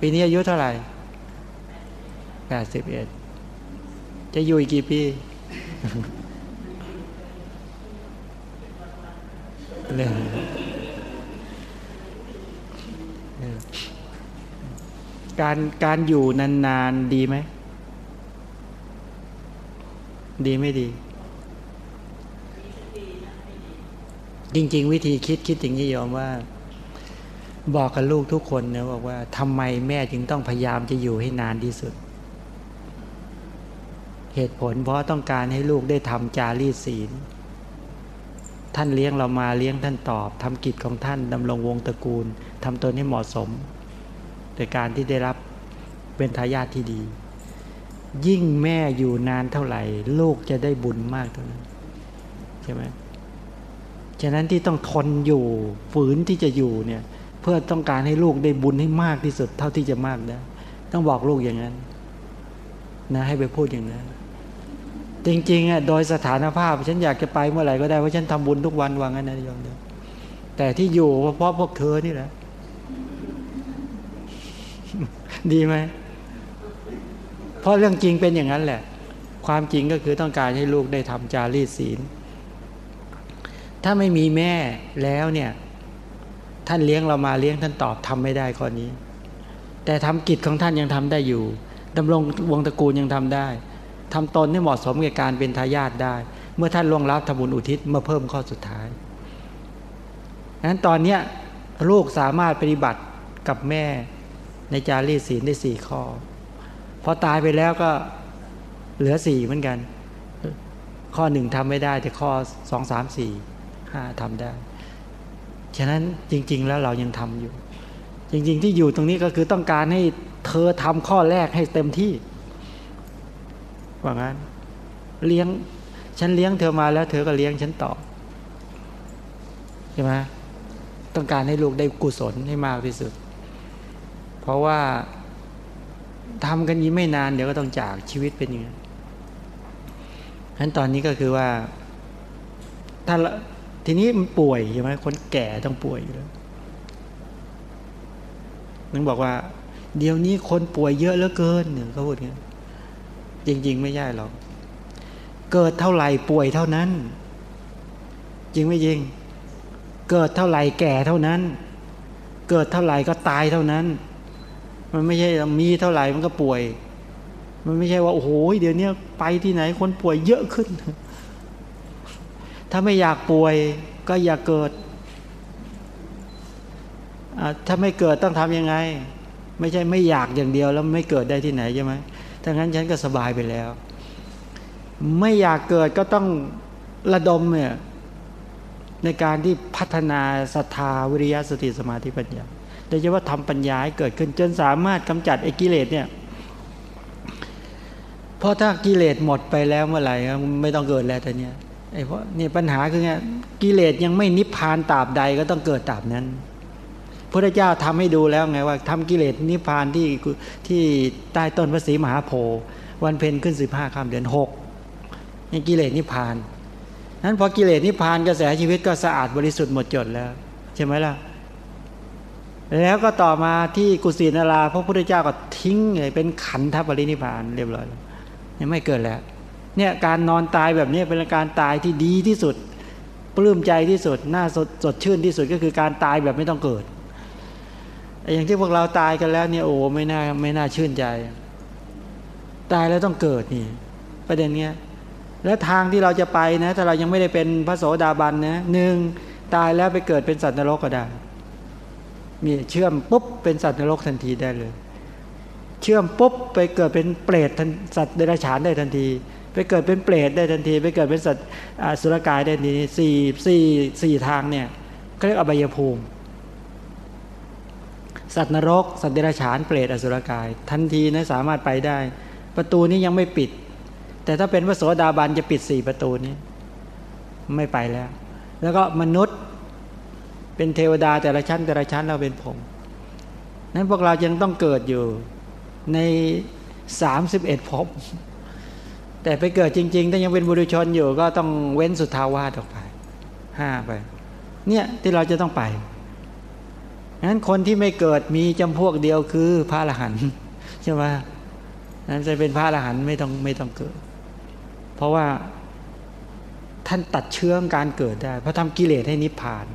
A: ปีนี้อายุเท่าไหร่แปดสิบเอ็ดจะอยู่อีกกี่ปีเลยการการอยู่นานๆดีไหม ดีไม่ดี จริง ๆ วิธีคิดคิดอย่างนี้ยอมว่า บอกกับลูกทุกคนนะบอกว่าทำไมแม่จึงต้องพยายามจะอยู่ให้นานที่สุด เหตุผลเพราะต้องการให้ลูกได้ทำจารีตศีล ท่านเลี้ยงเรามาเลี้ยงท่านตอบทำกิจของท่านดำรงวงตระกูลทำตนให้เหมาะสมโดยการที่ได้รับเป็นทายาทที่ดี ยิ่งแม่อยู่นานเท่าไหร่ ลูกจะได้บุญมากเท่านั้นใช่ไหมฉะนั้นที่ต้องทนอยู่ฝืนที่จะอยู่เนี่ย พื่อต้องการให้ลูกได้บุญให้มากที่สุด เท่าที่จะมากได้ต้องบอกลูกอย่างนั้น นะให้ไปพูดอย่างนั้นจริงๆอะโดยสถานภาพ ฉันอยากจะไปเมื่อไหร่ก็ได้เพราะฉันทำบุญทุกวันวางงั้นนะยอมเดียวแต่ที่อยู่เพราะพวกเธอนี่แหละดีไหมเพราะเรื่องจริงเป็นอย่างนั้นแหละ ความจริงก็คือต้องการให้ลูกได้ทำจารีตศีล ถ้าไม่มีแม่แล้วเนี่ย ท่านเลี้ยงเรามาเลี้ยงท่านตอบทำไม่ได้ข้อนี้ แต่ทำกิจของท่านยังทำได้อยู่ดำรงวงตระกูลยังทำได้ทำตนให้เหมาะสมกับการเป็นทายาทได้ เมื่อท่านล่วงลับทบุญอุทิศมาเพิ่มข้อสุดท้ายนั้นตอนเนี้ยลูกสามารถปฏิบัติกับแม่ในจารีตศีลได้สี่ข้อพอตายไปแล้วก็เหลือสี่เหมือนกัน ข้อหนึ่งทำไม่ได้แต่ข้อสองสามสี่ห้าทำได้ ฉะนั้นจริง ๆ แล้วเรายังทำอยู่ จริง ๆ ที่อยู่ตรงนี้ก็คือต้องการให้เธอทำข้อแรกให้เต็มที่ว่างั้น เลี้ยง ฉันเลี้ยงเธอมาแล้ว เธอก็เลี้ยงฉันต่อใช่ไหมต้องการให้ลูกได้กุศลให้มากที่สุด เพราะว่าทำกันนี้ไม่นาน เดี๋ยวก็ต้องจากชีวิตเป็นอย่างนี้ฉะนั้นตอนนี้ก็คือว่า ถ้า ทีนี้มันป่วยใช่ไหมคนแก่ต้องป่วยอยู่แล้วนึงบอกว่า เดี๋ยวนี้คนป่วยเยอะเหลือเกินเนี่ยเขาพูดงี้จริง ๆ ไม่ใช่หรอกเกิดเท่าไหร่ป่วยเท่านั้น จริงไม่จริง เกิดเท่าไหร่แก่เท่านั้น เกิดเท่าไหร่ก็ตายเท่านั้น มันไม่ใช่มีเท่าไหร่มันก็ป่วย มันไม่ใช่ว่าโอ้โหเดี๋ยวนี้ไปที่ไหนคนป่วยเยอะขึ้น ถ้าไม่อยากป่วยก็อย่าเกิด ถ้าไม่เกิดต้องทำยังไง ไม่ใช่ไม่อยากอย่างเดียวแล้วไม่เกิดได้ที่ไหนใช่ไหมถ้างั้นฉันก็สบายไปแล้ว ไม่อยากเกิดก็ต้องระดมเนี่ยในการที่พัฒนาศรัทธาวิริยะสติสมาธิปัญญาโดยเฉพาะทำปัญญาให้เกิดขึ้นจนสามารถกำจัดไอ้กิเลสเนี่ยเพราะถ้ากิเลสหมดไปแล้วเมื่อไหร่ไม่ต้องเกิดแล้วแต่เนี้ย ไอ้เพราะนี่ปัญหาคือไงกิเลสยังไม่นิพพานตราบใดก็ต้องเกิดตราบนั้นพระเจ้าทำให้ดูแล้วไงว่าทำกิเลสนิพพานที่ที่ใต้ต้นพระศรีมหาโพธิ์วันเพ็ญขึ้นสิบห้าค่ำเดือนหกนี่กิเลสนิพพานนั้นพอกิเลสนิพพานกระแสชีวิตก็สะอาดบริสุทธิ์หมดจดแล้ว ใช่ไหมล่ะ แล้วก็ต่อมาที่กุศินาราพระพุทธเจ้าก็ทิ้งเลยเป็นขันธปรินิพานเรียบร้อยยังไม่เกิดแล้ว เนี่ยการนอนตายแบบนี้เป็นการตายที่ดีที่สุด ปลื้มใจที่สุดน่าสดสดชื่นที่สุดก็คือการตายแบบไม่ต้องเกิดอย่างที่พวกเราตายกันแล้วเนี่ยโอ้ไม่น่าไม่น่าชื่นใจ ตายแล้วต้องเกิดนี่ ประเด็นเนี้ยแล้วทางที่เราจะไปนะถ้าเรายังไม่ได้เป็นพระโสดาบันนะหนึ่งตายแล้วไปเกิดเป็นสัตว์นรกก็ได้มีเชื่อมปุ๊บเป็นสัตว์นรกทันทีได้เลย เชื่อมปุ๊บไปเกิดเป็นเปรตสัตว์เดรัจฉานได้ทันที ไปเกิดเป็นเปรตได้ทันที ไปเกิดเป็นสัตว์สุรกายได้ทันทีสี่สี่สี่ทางเนี่ยเขาเรียกอบายภูมิ สัตว์นรก สัตว์เดรัจฉานเปรตอสุรกาย ทันทีนะสามารถไปได้ ประตูนี้ยังไม่ปิด แต่ถ้าเป็นพระโสดาบันจะปิดสี่ประตูนี้ ไม่ไปแล้ว แล้วก็มนุษย์เป็นเทวดาแต่ละชั้นแต่ละชั้นเราเป็นผมนั้นพวกเรายังต้องเกิดอยู่ในสามสิบเอ็ดภพ แต่ไปเกิดจริง ๆ ถ้ายังเป็นบุรุชนอยู่ก็ต้องเว้นสุทธาวาสออกไปห้าไป เนี่ยที่เราจะต้องไปงั้นคนที่ไม่เกิดมีจำพวกเดียวคือพระอรหันต์ใช่ไหมนั้นจะเป็นพระอรหันต์ไม่ต้องไม่ต้องเกิด เพราะว่าท่านตัดเชื้อการเกิดได้ เพราะทำกิเลสให้นิพพาน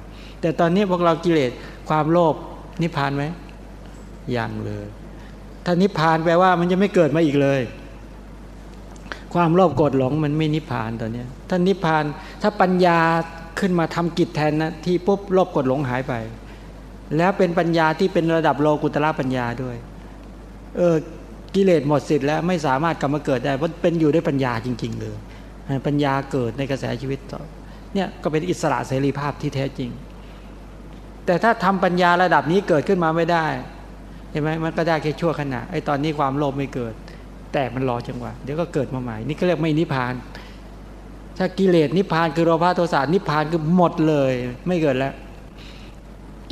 A: แต่ตอนนี้พวกเรากิเลสความโลภนิพพานไหมยังเลย ถ้านิพพานแปลว่ามันจะไม่เกิดมาอีกเลย ความโลภโกรธหลงมันไม่นิพพานตอนนี้ถ้านิพพานถ้าปัญญาขึ้นมาทำกิจแทนนะที่ปุ๊บโลภโกรธหลงหายไป แล้วเป็นปัญญาที่เป็นระดับโลกุตระปัญญาด้วย เออกิเลสหมดสิทธิ์แล้วไม่สามารถกลับมาเกิดได้เพราะเป็นอยู่ด้วยปัญญาจริง ๆ เลย ปัญญาเกิดในกระแสชีวิตต่อเนี่ยก็เป็นอิสระเสรีภาพที่แท้จริง แต่ถ้าทำปัญญาระดับนี้เกิดขึ้นมาไม่ได้เห็นไหมมันก็ได้แค่ชั่วขณะไอ้ตอนนี้ความโลภไม่เกิด แต่มันรอจังหวะเดี๋ยวก็เกิดมาใหม่ นี่ก็เรียกไม่นิพาน ถ้ากิเลสนิพานคือโลภะโทสะนิพานคือหมดเลย ไม่เกิดแล้ว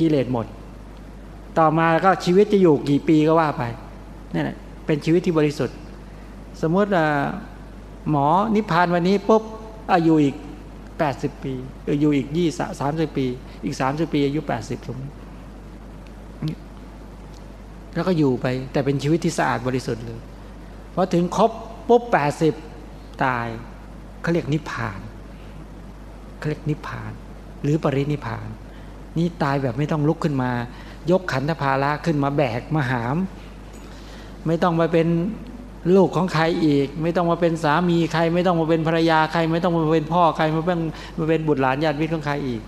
A: กิเลสหมด ต่อมาก็ชีวิตจะอยู่กี่ปีก็ว่าไปนั่แหละเป็นชีวิตที่บริสุทธิ์ สมมติหมอนิพานวันนี้ปุ๊บอายุอีกแปดสิบปีอายุอีกยี่สามสิบปี อีกสามสิบปี อายุแปดสิบสมมติแล้วก็อยู่ไป แต่เป็นชีวิตที่สะอาดบริสุทธิ์เลย พอถึงครบปุ๊บแปดสิบตายเขาเรียกนิพพานเขาเรียกนิพพาน หรือปรินิพพาน นี่ตายแบบไม่ต้องลุกขึ้นมา ยกขันธภาระขึ้นมาแบกมาหาม ไม่ต้องมาเป็นลูกของใครอีก ไม่ต้องมาเป็นสามีใคร ไม่ต้องมาเป็นภรรยาใคร ไม่ต้องมาเป็นพ่อใครไม่ต้องมาเป็นบุตรหลานญาติมิตรของใครอีก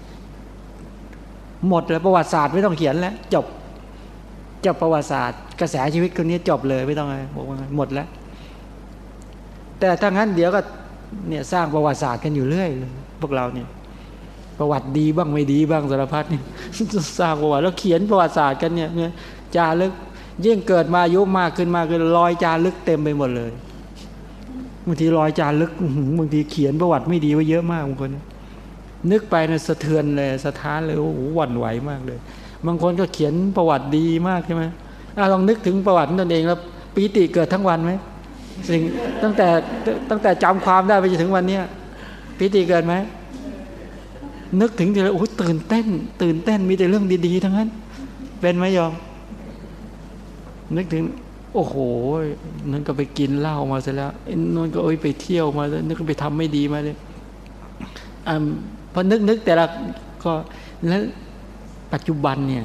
A: หมดแล้วประวัติศาสตร์ไม่ต้องเขียนแล้วจบ จบประวัติศาสตร์ กระแสชีวิตคนนี้จบเลยไม่ต้องอะไรบอกว่าหมดแล้ว แต่ถ้างั้นเดี๋ยวก็เนี่ยสร้างประวัติศาสตร์กันอยู่เรื่อยพวกเราเนี่ยประวัติดีบ้างไม่ดีบ้างสารพัดเนี่ยสร้างประวัติแล้วเขียนประวัติศาสตร์กันเนี่ยจารึกยิ่งเกิดมาอายุมากขึ้นมากขึ้นรอยจารึกเต็มไปหมดเลยบางทีรอยจารึกบางทีเขียนประวัติไม่ดีไว้เยอะมากบางคนนึกไปเนี่ยสะเทือนเลยสะท้านเลยโอ้โหหวั่นไหวมากเลย บางคนก็เขียนประวัติดีมากใช่ไหมลองนึกถึงประวัติตนเองแล้วปีติเกิดทั้งวันไหมสิ่งตั้งแต่ตั้งแต่จำความได้ไปจนถึงวันเนี้ยปีติเกิดไหมนึกถึงทีไรโอ้ตื่นเต้น ตื่นเต้นมีแต่เรื่องดีๆทั้งนั้น เป็นไหมยอม นึกถึง โอ้โหนั่นก็ไปกินเหล้ามาซะแล้วนั่นก็โอ้ยไปเที่ยวมาแล้วนึกไปทำไม่ดีมาเลยอพอนึกนึกแต่ละก็แล้ว ปัจจุบันเนี่ย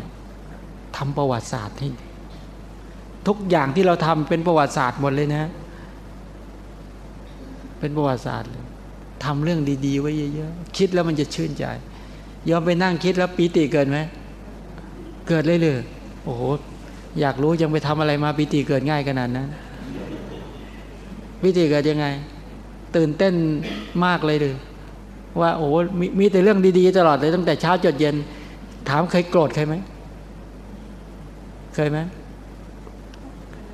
A: ทำประวัติศาสตร์ให้ทุกอย่างที่เราทำเป็นประวัติศาสตร์หมดเลยนะ เป็นประวัติศาสตร์เลยทำเรื่องดีๆ ไว้เยอะๆคิดแล้วมันจะชื่นใจยอมไปนั่งคิดแล้วปีติเกิดไหมเกิดเลยเลยโอ้โหอยากรู้ยังไปทำอะไรมาปีติเกิดง่ายขนาดนั้นปีติเกิดยังไง ตื่นเต้นมากเลยเลยว่าโอ้มมีแต่เรื่องดีๆ ตลอดเลยตั้งแต่เช้าจนเย็น ถามเคยโกรธใครไหม เคยไหม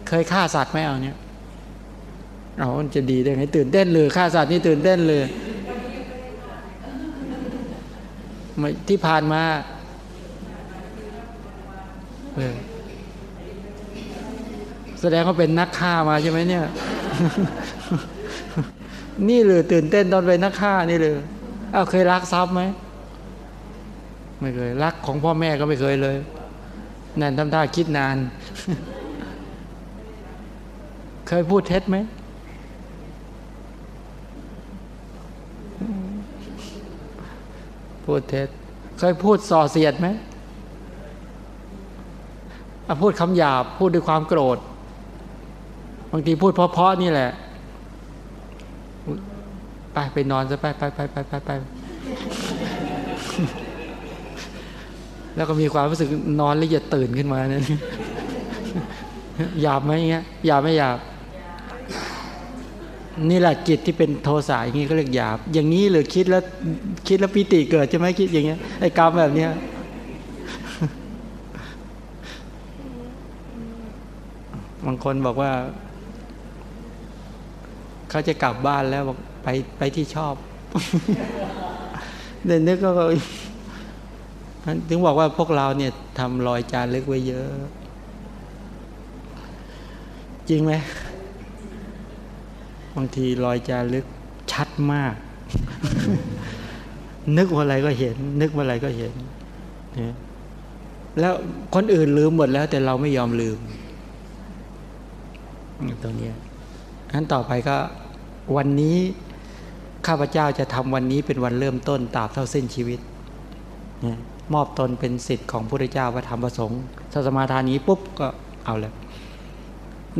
A: เคยฆ่าสัตว์ไหมเอาเนี่ยเอามันจะดีได้ไงตื่นเต้นเลยฆ่าสัตว์นี่ตื่นเต้นเลยที่ผ่านมาเออแสดงว่าเป็นนักฆ่ามาใช่ไหมเนี่ย นี่เลยตื่นเต้นตอนเป็นนักฆ่านี่เลยเอาเคยรักทรัพย์ไหม ไม่เคย รักของพ่อแม่ก็ไม่เคยเลย นั่นทำท่าคิดนาน เคยพูดเท็จไหมพูดเท็จ เคยพูดส่อเสียดไหมพูดคำหยาบ พูดด้วยความโกรธ บางทีพูดเพราะๆนี่แหละ ไปไปนอนซะไปไปไปไปไปไป แล้วก็มีความรู้สึกนอนแล้วจะตื่นขึ้นมาเนี่ยหยาบไหมเงี้ยหยาบไม่หยาบ นี่แหละจิตที่เป็นโทสะอย่างนี้ก็เรียกหยาบ อย่างนี้หรือคิดแล้วคิดแล้วปิติเกิดใช่ไหมคิดอย่างเงี้ยไอ้กรรมแบบเนี้ยบางคนบอกว่า เขาจะกลับบ้านแล้วบอกไปไปที่ชอบเด่นนึกก็ ถึงบอกว่าพวกเราเนี่ยทำรอยจารึกไว้เยอะ จริงไหมบางทีรอยจารึกชัดมาก นึกว่าอะไรก็เห็น นึกว่าอะไรก็เห็นแล้วคนอื่นลืมหมดแล้ว แต่เราไม่ยอมลืมตรงนี้งั้นต่อไปก็วันนี้ข้าพเจ้าจะทำวันนี้เป็นวันเริ่มต้นตราบเท่าเส้นชีวิต เนะ มอบตนเป็นสิทธิ์ของพระพุทธเจ้าพระธรรมประสงค์สสมาทานนี้ปุ๊บก็เอาแล้ว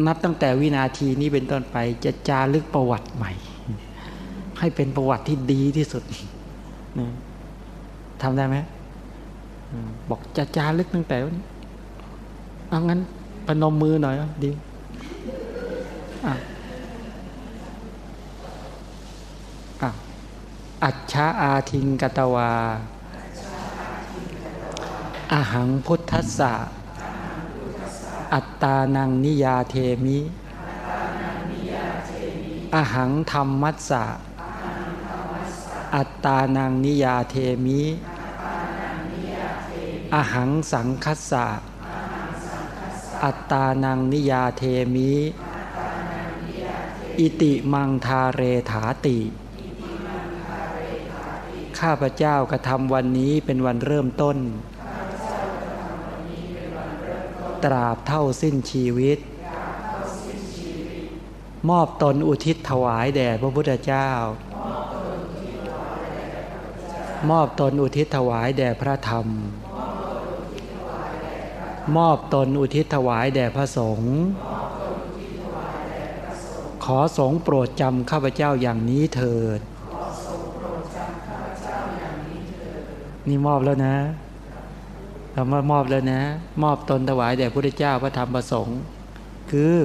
A: นับตั้งแต่วินาทีนี้เป็นต้นไปจะจารึกประวัติใหม่ ให้เป็นประวัติที่ดีที่สุดนะทำได้ไหมบอกจะจารึกตั้งแต่วันเอางั้นปนมมือหน่อยดีอะอะอัจฉาอาทิงกตวา อหังพุทธัสสะ อัตตานังนิยาเทมิ อหังธรรมมัสสะ อัตตานังนิยาเทมิ อหังสังคัสสะ อัตตานังนิยาเทมิ อิติมังทาเรถาติข้าพเจ้ากระทำวันนี้เป็นวันเริ่มต้น ตราบเท่าสิ้นชีวิต มอบตนอุทิศถวายแด่พระพุทธเจ้า มอบตนอุทิศถวายแด่พระธรรม มอบตนอุทิศถวายแด่พระสงฆ์ขอสงโปรดจำข้าพเจ้าอย่างนี้เถิด นี่มอบแล้วนะ คำว่ามอบแล้วนะ มอบตนถวายแด่พระพุทธเจ้าพระธรรมประสงค์ คือ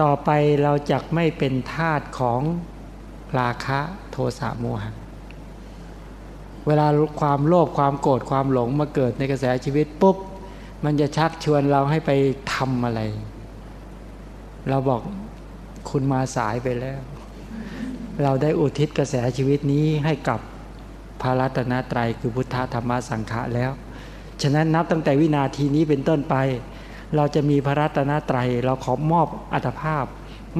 A: ต่อไปเราจะไม่เป็นทาสของราคะโทสะโมหะเวลาความโลภความโกรธความหลงมาเกิดในกระแสชีวิตปุ๊บ มันจะชักชวนเราให้ไปทำอะไร เราบอกคุณมาสายไปแล้ว เราได้อุทิศกระแสชีวิตนี้ให้กับ พระรัตนตรัยคือพุทธธรรมสังฆะแล้ว ฉะนั้นนับตั้งแต่วินาทีนี้เป็นต้นไป เราจะมีพระรัตนตรัยเราขอมอบอัตภาพ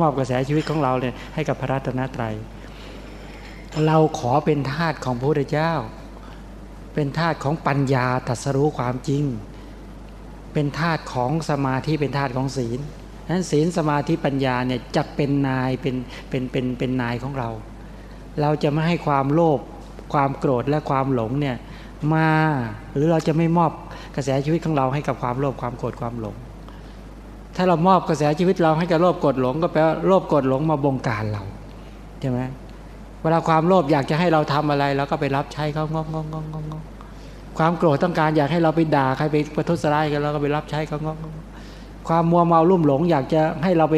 A: มอบกระแสชีวิตของเราเนี่ยให้กับพระรัตนตรัย เราขอเป็นทาสของพระพุทธเจ้า เป็นทาสของปัญญาตรัสรู้ความจริง เป็นทาสของสมาธิเป็นทาสของศีลนั้นศีลสมาธิปัญญาเนี่ยจะเป็นนายเป็นเป็นเป็นเป็นนายของเรา เราจะไม่ให้ความโลภ ความโกรธและความหลงเนี่ยมาหรือเราจะไม่มอบกระแสชีวิตของเราให้กับความโลภความโกรธความหลง ถ้าเรามอบกระแสชีวิตเราให้กับโลภโกรธหลง ก็แปลว่าโลภโกรธหลงมาบงการเราใช่ไหมเวลาความโลภอยากจะให้เราทำอะไรเราก็ไปรับใช้เขางงงงงงความโกรธต้องการอยากให้เราไปด่าใครไปประทุษร้ายกันเราก็ไปรับใช้เขางงความมัวเมาลุ่มหลง อยากจะให้เราไป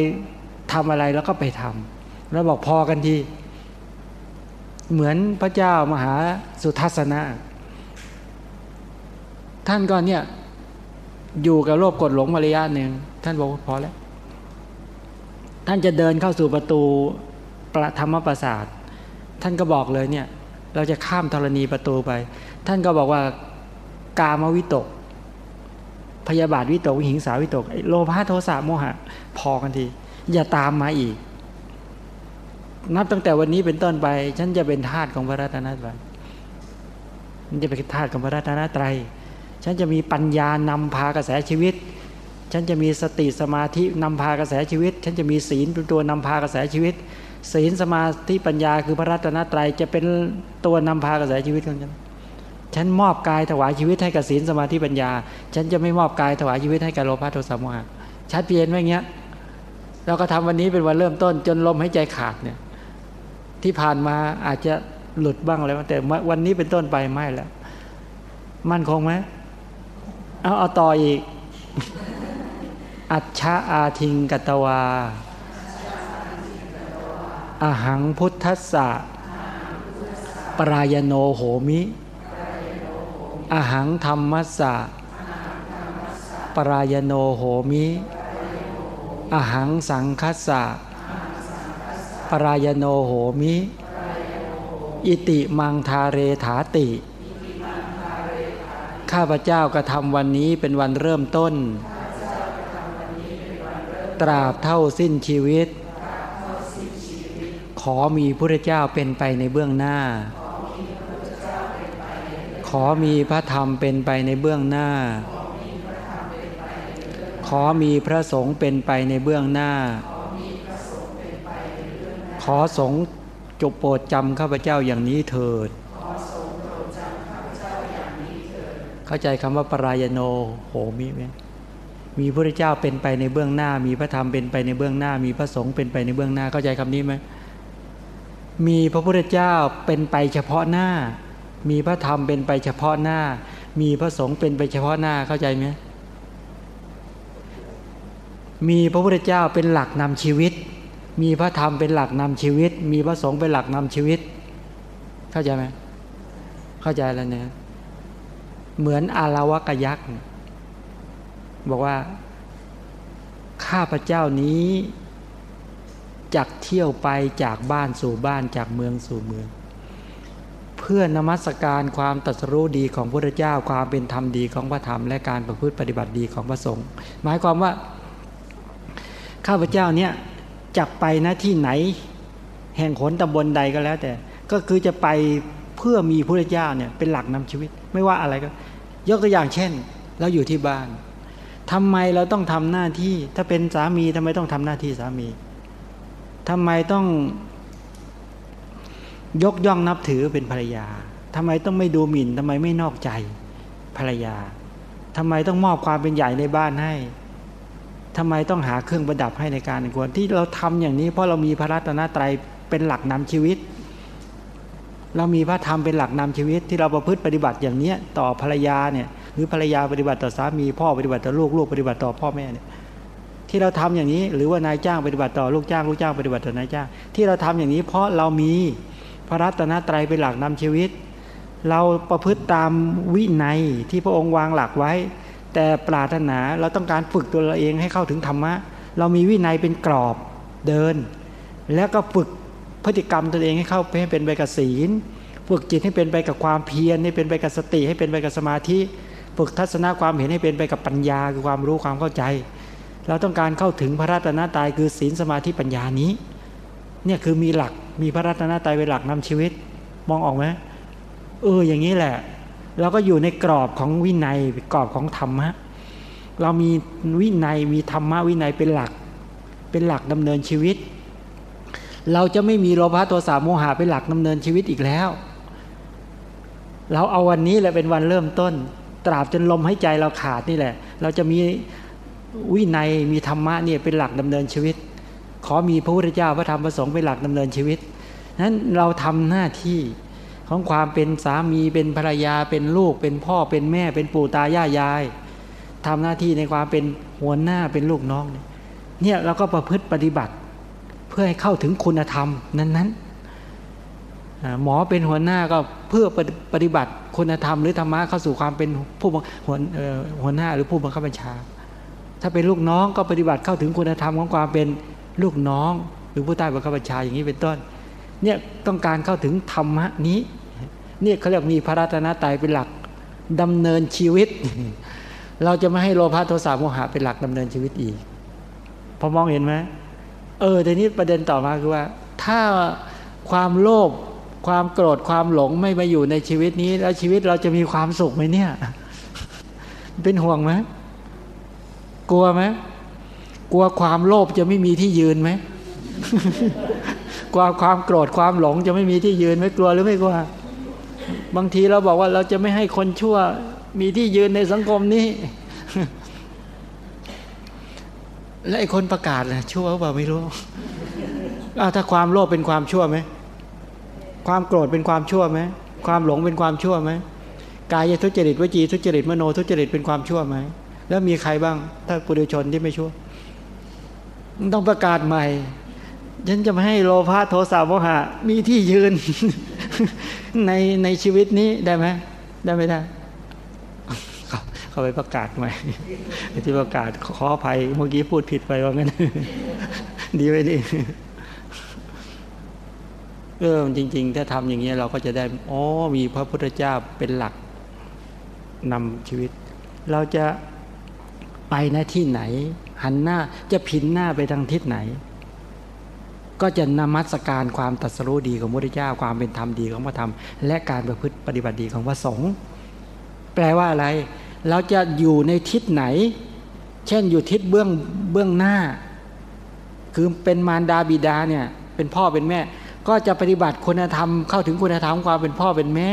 A: ทำอะไรแล้วก็ไปทำแล้วบอกพอกันที เหมือนพระเจ้ามหาสุทัศนะ ท่านก็เนี่ย อยู่กับโลภกดหลงมาระยะหนึ่งท่านบอกพอแล้ว ท่านจะเดินเข้าสู่ประตูประธรรมประสาทท่านก็บอกเลยเนี่ย เราจะข้ามธรณีประตูไป ท่านก็บอกว่ากามวิตก พยาบาทวิตกหิงสาวิตก โลภะโทสะโมหะ พอกันที อย่าตามมาอีก นับตั้งแต่วันนี้เป็นต้นไป ฉันจะเป็นทาสของพระรัตนตรัยฉันจะเป็นทาสของพระรัตนตรัยฉันจะมีปัญญานำพากระแสชีวิต ฉันจะมีสติสมาธินำพากระแสชีวิต ฉันจะมีศีลตัวนำพากระแสชีวิต ศีลสมาธิปัญญาคือพระรัตนตรัยจะเป็นตัวนำพากระแสชีวิตของฉันฉันมอบกายถวายชีวิตให้กับศีลสมาธิปัญญา ฉันจะไม่มอบกายถวายชีวิตให้กับโลภะโทสะโมหะชัดเจนไหมเงี้ยเราก็ทำวันนี้เป็นวันเริ่มต้นจนลมหายใจขาดเนี่ย ที่ผ่านมาอาจจะหลุดบ้างแล้วแต่วันนี้เป็นต้นไปไม่แล้ว มั่นคงไหมเอาเอาต่ออีก อัจฉาอาทิงกตวาอาหังพุทธัสสะปรายโนโหมิอาหังธรรมัสสะปรายโนโหมิอาหังสังคัสสะ ปรายโนโหมิ อิติมังทาเรถาติ ข้าพเจ้ากระทำวันนี้เป็นวันเริ่มต้น ตราบเท่าสิ้นชีวิต ขอมีพระเจ้าเป็นไปในเบื้องหน้า ขอมีพระธรรมเป็นไปในเบื้องหน้า ขอมีพระสงฆ์เป็นไปในเบื้องหน้า ขอสงจบโปรดจำข้าพเจ้าอย่างนี้เถิด เข้าใจคำว่าปรายโนโหมีไหมมีพระเจ้าเป็นไปในเบื้องหน้า มีพระธรรมเป็นไปในเบื้องหน้า มีพระสงฆ์เป็นไปในเบื้องหน้า เข้าใจคำนี้ไหมมีพระพุทธเจ้าเป็นไปเฉพาะหน้า มีพระธรรมเป็นไปเฉพาะหน้า มีพระสงฆ์เป็นไปเฉพาะหน้า เข้าใจไหมมีพระพุทธเจ้าเป็นหลักนำชีวิต มีพระธรรมเป็นหลักนำชีวิต มีพระสงฆ์เป็นหลักนำชีวิต เข้าใจไหมเข้าใจแล้วเนี่ยเหมือนอาราวกยักษ์บอกว่า ข้าพเจ้านี้จักเที่ยวไปจากบ้านสู่บ้านจากเมืองสู่เมือง เพื่อนมัสการความตรัสรู้ดีของพระเจ้าความเป็นธรรมดีของพระธรรมและการประพฤติปฏิบัติดีของพระสงฆ์หมายความว่า ข้าพเจ้าเนี่ย จะไปนะที่ไหน แห่งขนตำบลใดก็แล้ว แต่ ก็คือจะไปเพื่อมีพระเจ้าเนี่ยเป็นหลักนำชีวิต ไม่ว่าอะไรก็ ยกตัวอย่างเช่น เราอยู่ที่บ้านทำไมเราต้องทำหน้าที่ ถ้าเป็นสามีทำไมต้องทำหน้าที่สามีทำไมต้อง ยกย่องนับถือเป็นภรรยาทำไมต้องไม่ดูหมิ่นทำไมไม่นอกใจภรรยาทำไมต้องมอบความเป็นใหญ่ในบ้านให้ ทำไมต้องหาเครื่องประดับให้ในการควรที่เราทำอย่างนี้เพราะเรามีพระรัตนตรัยเป็นหลักนำชีวิต เรามีพระธรรมเป็นหลักนำชีวิต ที่เราประพฤติปฏิบัติอย่างเนี้ยต่อภรรยาเนี่ยหรือภรรยาปฏิบัติต่อสามีพ่อปฏิบัติต่อลูกลูกปฏิบัติต่อพ่อแม่เนี่ยที่เราทำอย่างนี้ หรือว่านายจ้างปฏิบัติต่อลูกจ้างลูกจ้างปฏิบัติต่อนายจ้าง ที่เราทำอย่างนี้ เพราะเรามีพระรัตนตรัยเป็นหลักนำชีวิต เราประพฤติตามวินัยที่พระองค์วางหลักไว้ แต่ปรารถนาเราต้องการฝึกตัวเราเองให้เข้าถึงธรรมะ เรามีวินัยเป็นกรอบเดิน แล้วก็ฝึกพฤติกรรมตัวเองให้เข้าให้เป็นไปกับศีล ฝึกจิตให้เป็นไปกับความเพียรให้เป็นไปกับสติให้เป็นไปกับสมาธิ ฝึกทัศนะความเห็นให้เป็นไปกับปัญญาคือความรู้ความเข้าใจ เราต้องการเข้าถึงพระรัตนตรัยคือศีลสมาธิปัญญานี้ เนี่ยคือมีหลักมีพระรัตนตรัยเป็นหลักนำชีวิต มองออกไหมเอออย่างนี้แหละ เราก็อยู่ในกรอบของวินัยกรอบของธรรมะ เรามีวินัยมีธรรมะวินัยเป็นหลัก เป็นหลักดำเนินชีวิต เราจะไม่มีโลภะโทสะโมหะเป็นหลักดำเนินชีวิตอีกแล้ว เราเอาวันนี้แหละเป็นวันเริ่มต้น ตราบจนลมหายใจเราขาดนี่แหละ เราจะมีวินัยมีธรรมะเนี่ยเป็นหลักดำเนินชีวิต ขอมีพระพุทธเจ้าพระธรรมพระสงฆ์เป็นหลักดำเนินชีวิตนั้นเราทำหน้าที่ ของความเป็นสามีเป็นภรรยาเป็นลูกเป็นพ่อเป็นแม่เป็นปู่ตายายยายทำหน้าที่ในความเป็นหัวหน้าเป็นลูกน้องเนี่ยเราก็ประพฤติปฏิบัติ เพื่อให้เข้าถึงคุณธรรมนั้นๆหมอเป็นหัวหน้าก็เพื่อปฏิบัติคุณธรรมหรือธรรมะเข้าสู่ความเป็นผู้หัวหัวหน้าหรือผู้บังคับบัญชา ถ้าเป็นลูกน้องก็ปฏิบัติเข้าถึงคุณธรรมของความเป็นลูกน้อง หรือผู้ใต้บังคับบัญชาอย่างนี้เป็นต้น เนี่ยต้องการเข้าถึงธรรมะนี้เนี่ยเขาเรียกมีพระรัตนตรัยเป็นหลักดำเนินชีวิต เราจะไม่ให้โลภะโทสะโมหะเป็นหลักดำเนินชีวิตอีก พอมองเห็นไหมเออทีนี้ประเด็นต่อมาคือว่า ถ้าความโลภความโกรธความหลงไม่มาอยู่ในชีวิตนี้ แล้วชีวิตเราจะมีความสุขไหมเนี่ย เป็นห่วงไหมกลัวไหมกลัวความโลภจะไม่มีที่ยืนไหม กลัวความโกรธความหลงจะไม่มีที่ยืนไหมกลัวหรือไม่กลัว บางทีเราบอกว่าเราจะไม่ให้คนชั่ว มีที่ยืนในสังคมนี้ และไอ้คนประกาศนะชั่วหรือเปล่าไม่รู้ถ้าความโลภเป็นความชั่วไหมความโกรธเป็นความชั่วไหมความหลงเป็นความชั่วไหมกายทุจริตวจีทุจริตมโนทุจริตเป็นความชั่วไหมแล้วมีใครบ้าง ถ้าปุถุชนที่ไม่ชั่วต้องประกาศใหม่ ฉันจะไม่ให้โลภะโทสะโมหะ มีที่ยืน ในในชีวิตนี้ได้ไหมได้ไม่ได้เขาไปประกาศใหม่ที่ประกาศขออภัยเมื่อกี้พูดผิดไปว่างั้น ดีไว้ดีเออจริง ๆ ถ้าทำอย่างนี้เราก็จะได้อ๋อมีพระพุทธเจ้าเป็นหลักนำชีวิต เราจะไปนะที่ไหน หันหน้าจะผินหน้าไปทางทิศไหน ก็จะนมัสการความตัดสรู้ดีของพระพุทธเจ้าความเป็นธรรมดีของพระธรรม และการประพฤติปฏิบัติดีของพระสงฆ์แปลว่าอะไร เราจะอยู่ในทิศไหน เช่นอยู่ทิศเบื้องเบื้องหน้า คือเป็นมารดาบิดาเนี่ยเป็นพ่อเป็นแม่ ก็จะปฏิบัติคุณธรรมเข้าถึงคุณธรรมความเป็นพ่อเป็นแม่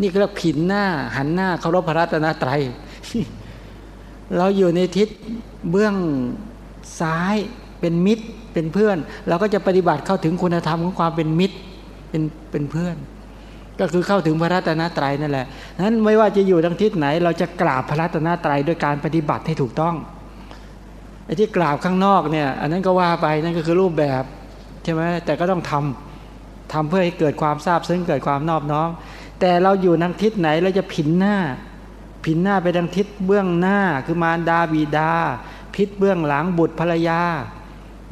A: นี่ก็เรียกผินหน้า หันหน้าเคารพพระรัตนตรัยเราอยู่ในทิศเบื้องซ้ายเป็นมิตร เป็นเพื่อน เราก็จะปฏิบัติเข้าถึงคุณธรรมของความเป็นมิตรเป็นเป็นเพื่อน ก็คือเข้าถึงพระรัตนตรัยนั่นแหละนั้นไม่ว่าจะอยู่ทางทิศไหน เราจะกราบพระรัตนตรัยด้วยการปฏิบัติให้ถูกต้องไอ้ที่กราบข้างนอกเนี่ย อันนั้นก็ว่าไปนั่นก็คือรูปแบบใช่ไหมแต่ก็ต้องทำทำเพื่อให้เกิดความทราบซึ้งเกิดความนอบน้อม แต่เราอยู่ทางทิศไหนเราจะผินหน้า ผินหน้าไปทางทิศเบื้องหน้าคือมารดาบิดา พิษเบื้องหลังบุตรภรรยา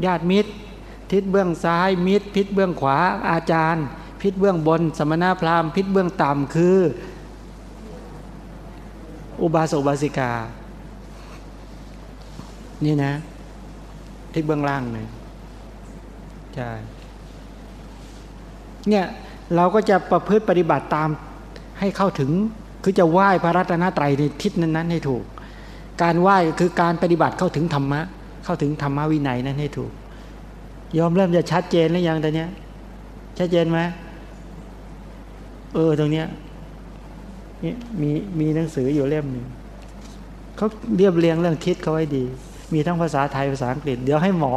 A: ญาติมิตร ทิศเบื้องซ้ายมิตร พิษเบื้องขวาอาจารย์ พิษเบื้องบน สมณพราหมณ์พิษเบื้องต่ำคือ อุบาสกบาสิกา นี่นะ ทิศเบื้องล่างเลยใช่เนี่ยเราก็จะประพฤติปฏิบัติตามให้เข้าถึงคือจะไหว้พระรัตนตรัยในทิศนั้นๆให้ถูก การไหว้คือการปฏิบัติเข้าถึงธรรมะ เข้าถึงธรรมวินัยนั้นให้ถูกยอมเริ่มจะชัดเจนหรือยังต่เนี้ชัดเจนไหมเออตรงเนี้ยนี่มีมีหนังสืออยู่เล่มหนึ่งเขาเรียบเรียงเรื่องทิศเขาไว้ดี มีทั้งภาษาไทยภาษาอังกฤษ เดี๋ยวให้หมอ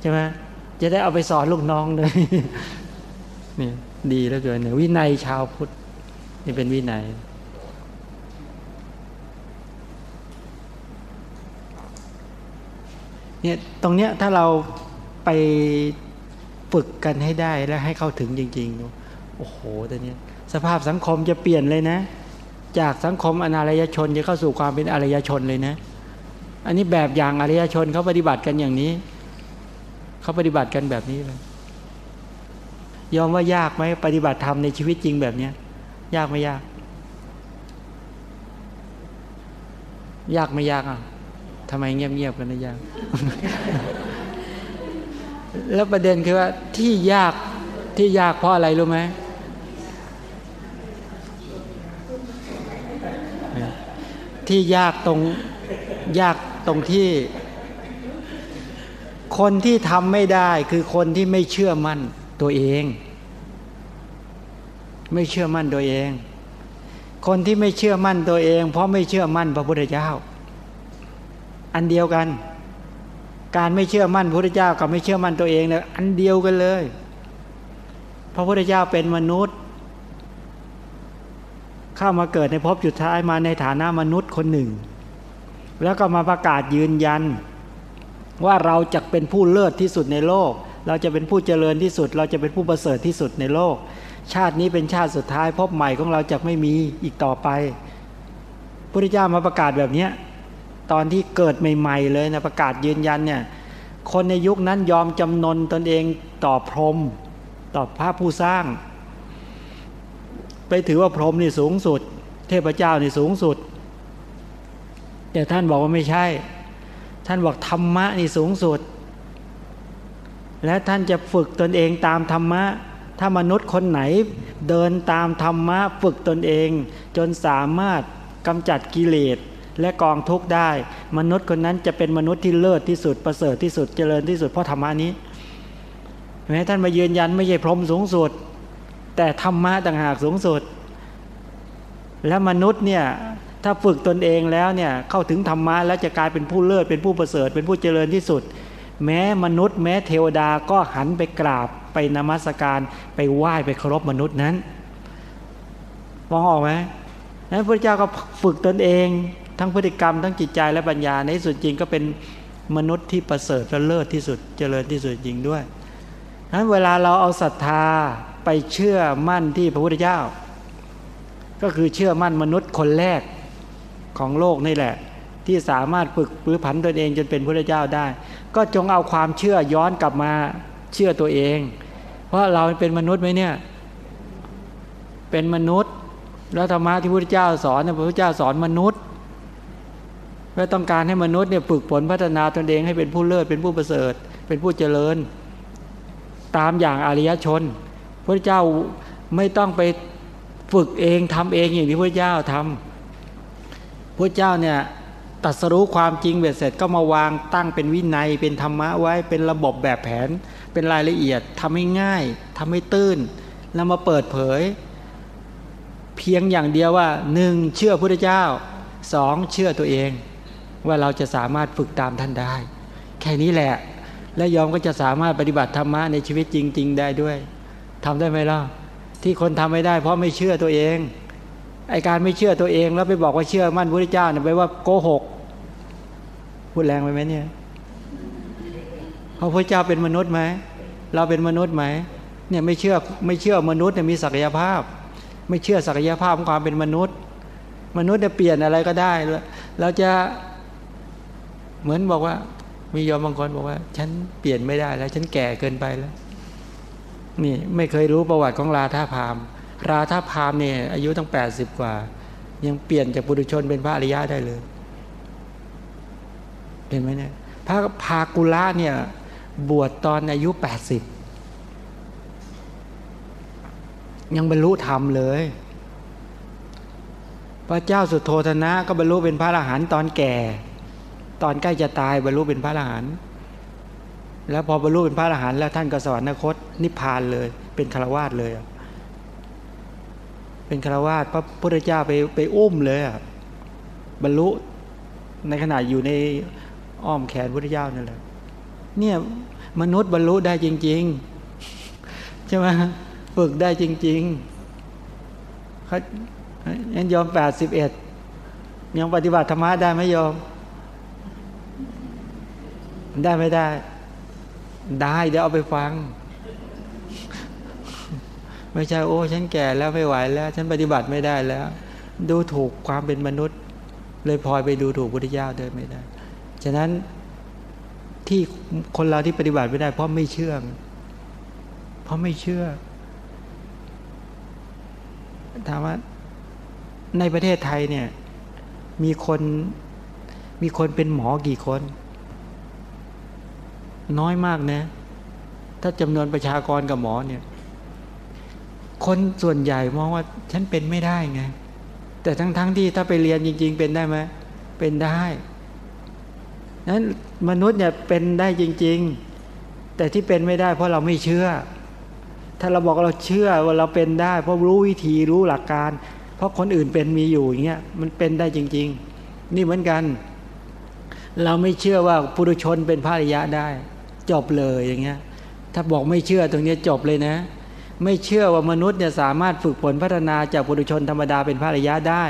A: ใช่ไหมจะได้เอาไปสอนลูกน้องเลยนี่ดีแล้วเกินเนี่ยวินัยชาวพุทธนี่เป็นวินัย เนี่ยตรงเนี้ยถ้าเราไปฝึกกันให้ได้แล้วให้เข้าถึงจริงๆ โอ้โหตอนนี้สภาพสังคมจะเปลี่ยนเลยนะ จากสังคมอนารยชนจะเข้าสู่ความเป็นอารยชนเลยนะ อันนี้แบบอย่างอารยชนเขาปฏิบัติกันอย่างนี้เขาปฏิบัติกันแบบนี้เลยยอมว่ายากไหมปฏิบัติธรรมในชีวิตจริงแบบเนี้ยยากไม่ยาก ยากไม่ยากอะ ทำไมเงียบๆกันนะยาก แล้วประเด็นคือว่าที่ยากที่ยากเพราะอะไรรู้ไหมที่ยากตรงยากตรงที่ คนที่ทำไม่ได้คือคนที่ไม่เชื่อมั่นตัวเอง ไม่เชื่อมั่นตัวเอง คนที่ไม่เชื่อมั่นตัวเอง เพราะไม่เชื่อมั่นพระพุทธเจ้า อันเดียวกัน การไม่เชื่อมั่นพระพุทธเจ้ากับไม่เชื่อมั่นตัวเองเนี่ยอันเดียวกันเลย พระพุทธเจ้าเป็นมนุษย์ เข้ามาเกิดในภพจุดท้ายมาในฐานะมนุษย์คนหนึ่ง แล้วก็มาประกาศยืนยัน ว่าเราจะเป็นผู้เลิศที่สุดในโลก เราจะเป็นผู้เจริญที่สุด เราจะเป็นผู้ประเสริฐที่สุดในโลก ชาตินี้เป็นชาติสุดท้ายพบใหม่ของเราจะไม่มีอีกต่อไปพระพุทธเจ้ามาประกาศแบบนี้ ตอนที่เกิดใหม่ ๆ เลยนะประกาศยืนยันเนี่ยคนในยุคนั้นยอมจำนนตนเองต่อพรหมต่อพระผู้สร้าง ไปถือว่าพรหมนี่สูงสุด เทพเจ้านี่สูงสุด แต่ท่านบอกว่าไม่ใช่ ท่านบอกธรรมะนี่สูงสุด และท่านจะฝึกตนเองตามธรรมะ ถ้ามนุษย์คนไหนเดินตามธรรมะฝึกตนเอง จนสามารถกำจัดกิเลส และกองทุกได้ มนุษย์คนนั้นจะเป็นมนุษย์ที่เลิศที่สุดประเสริฐที่สุดเจริญที่สุดเพราะธรรมะนี้แม้ท่านมายืนยันไม่ใช่พรหมสูงสุด แต่ธรรมะต่างหากสูงสุด และมนุษย์เนี่ยถ้าฝึกตนเองแล้วเนี่ยเข้าถึงธรรมะแล้วจะกลายเป็นผู้เลิศเป็นผู้ประเสริฐเป็นผู้เจริญที่สุด แม้มนุษย์ แม้เทวดาก็หันไปกราบไปนมัสการไปไหว้ไปเคารพมนุษย์นั้นมองออกไหมนั้นพระเจ้าก็ฝึกตนเอง ทั้งพฤติกรรมทั้งจิตใจและปัญญาในสุดจริงก็เป็นมนุษย์ที่ประเสริฐและเลิศที่สุดเจริญที่สุดจริงด้วยนั้นเวลาเราเอาศรัทธาไปเชื่อมั่นที่พระพุทธเจ้า ก็คือเชื่อมั่นมนุษย์คนแรกของโลกนี่แหละ ที่สามารถฝึกปื้อผันตนเองจนเป็นพระเจ้าได้ ก็จงเอาความเชื่อย้อนกลับมาเชื่อตัวเอง เพราะเราเป็นมนุษย์ไหมเนี่ย เป็นมนุษย์ แล้วธรรมะที่พระพุทธเจ้าสอนพระพุทธเจ้าสอนมนุษย์ เพื่อต้องการให้มนุษย์เนี่ยฝึกฝนพัฒนาตนเองให้เป็นผู้เลิศเป็นผู้ประเสริฐ เป็นผู้เจริญ ตามอย่างอริยชน พระเจ้าไม่ต้องไปฝึกเองทำเองอย่างที่พระเจ้าทำพระเจ้าเนี่ยตัดสรู้ความจริงเบ็ดเสร็จก็มาวางตั้งเป็นวินัยเป็นธรรมะไว้เป็นระบบแบบแผน เป็นรายละเอียดทำให้ง่ายทำให้ตื้นแล้วมาเปิดเผย เพียงอย่างเดียวว่าหนึ่งเชื่อพระเจ้าสองเชื่อตัวเอง ว่าเราจะสามารถฝึกตามท่านได้ แค่นี้แหละ และยอมก็จะสามารถปฏิบัติธรรมะในชีวิตจริง ๆ ได้ด้วยทำได้ไหมล่ะที่คนทำไม่ได้ เพราะไม่เชื่อตัวเองไอการไม่เชื่อตัวเองแล้วไปบอกว่าเชื่อมั่นพระเจ้าเนี่ยไปว่าโกหก พูดแรงไปไหมเนี่ยเพราะพระเจ้าเป็นมนุษย์ไหมเราเป็นมนุษย์ไหมเนี่ยไม่เชื่อไม่เชื่อมนุษย์เนี่ยมีศักยภาพ ไม่เชื่อศักยภาพของความเป็นมนุษย์ มนุษย์จะเปลี่ยนอะไรก็ได้เราจะ เหมือนบอกว่า มียอมบางคนบอกว่า ฉันเปลี่ยนไม่ได้แล้ว ฉันแก่เกินไปแล้ว นี่ไม่เคยรู้ประวัติของราธาพาม ราธาพามเนี่ยอายุตั้งแปดสิบกว่า ยังเปลี่ยนจากปุถุชนเป็นพระอริยะได้เลยเห็นไหมเนี่ยพระพากุละเนี่ย บวชตอนอายุแปดสิบยังบรรลุธรรมเลย พระเจ้าสุโธธนะก็บรรลุเป็นพระอรหันต์ตอนแก่ ตอนใกล้จะตายบรรลุเป็นพระอรหันต์แล้วพอบรรลุเป็นพระอรหันต์แล้วท่านก็สวรรคตนิพพานเลย เป็นคาวาสเลยเป็นคาวาสพระพุทธเจ้าไปไปอุ้มเลยบรรลุในขณะอยู่ในอ้อมแขนพุทธเจ้านั่นแหละเนี่ยมนุษย์บรรลุได้จริง ๆ ใช่ไหมฝึกได้จริงๆเขายอมแปดสิบเอ็ดยังปฏิบัติธรรมะได้ไหมยอม ได้ไม่ได้ ได้เดี๋ยวเอาไปฟัง ไม่ใช่โอ้ ฉันแก่แล้วไม่ไหวแล้ว ฉันปฏิบัติไม่ได้แล้ว ดูถูกความเป็นมนุษย์ เลยพลอยไปดูถูกพุทธเจ้าเดินไม่ได้ ฉะนั้นที่คนเราที่ปฏิบัติไม่ได้ เพราะไม่เชื่อ เพราะไม่เชื่อถามว่าในประเทศไทยเนี่ยมีคนมีคนเป็นหมอกี่คน น้อยมากนะ ถ้าจำนวนประชากรกับหมอเนี่ย คนส่วนใหญ่มองว่าฉันเป็นไม่ได้ไง แต่ทั้งๆทที่ถ้าไปเรียนจริง ๆ เป็นได้ไหมเป็นได้นั้นมนุษย์เนี่ยเป็นได้จริง ๆ แต่ที่เป็นไม่ได้ เพราะเราไม่เชื่อ ถ้าเราบอกเราเชื่อว่าเราเป็นได้ เพราะรู้วิธีรู้หลักการ เพราะคนอื่นเป็นมีอยู่อย่างเงี้ยมันเป็นได้จริง ๆ นี่เหมือนกัน เราไม่เชื่อว่าปุถุชนเป็นพระอริยะได้ จบเลยอย่างเงี้ย ถ้าบอกไม่เชื่อตรงนี้จบเลยนะ ไม่เชื่อว่ามนุษย์เนี่ยสามารถฝึกฝนพัฒนาจากปุถุชนธรรมดาเป็นพระอริยะได้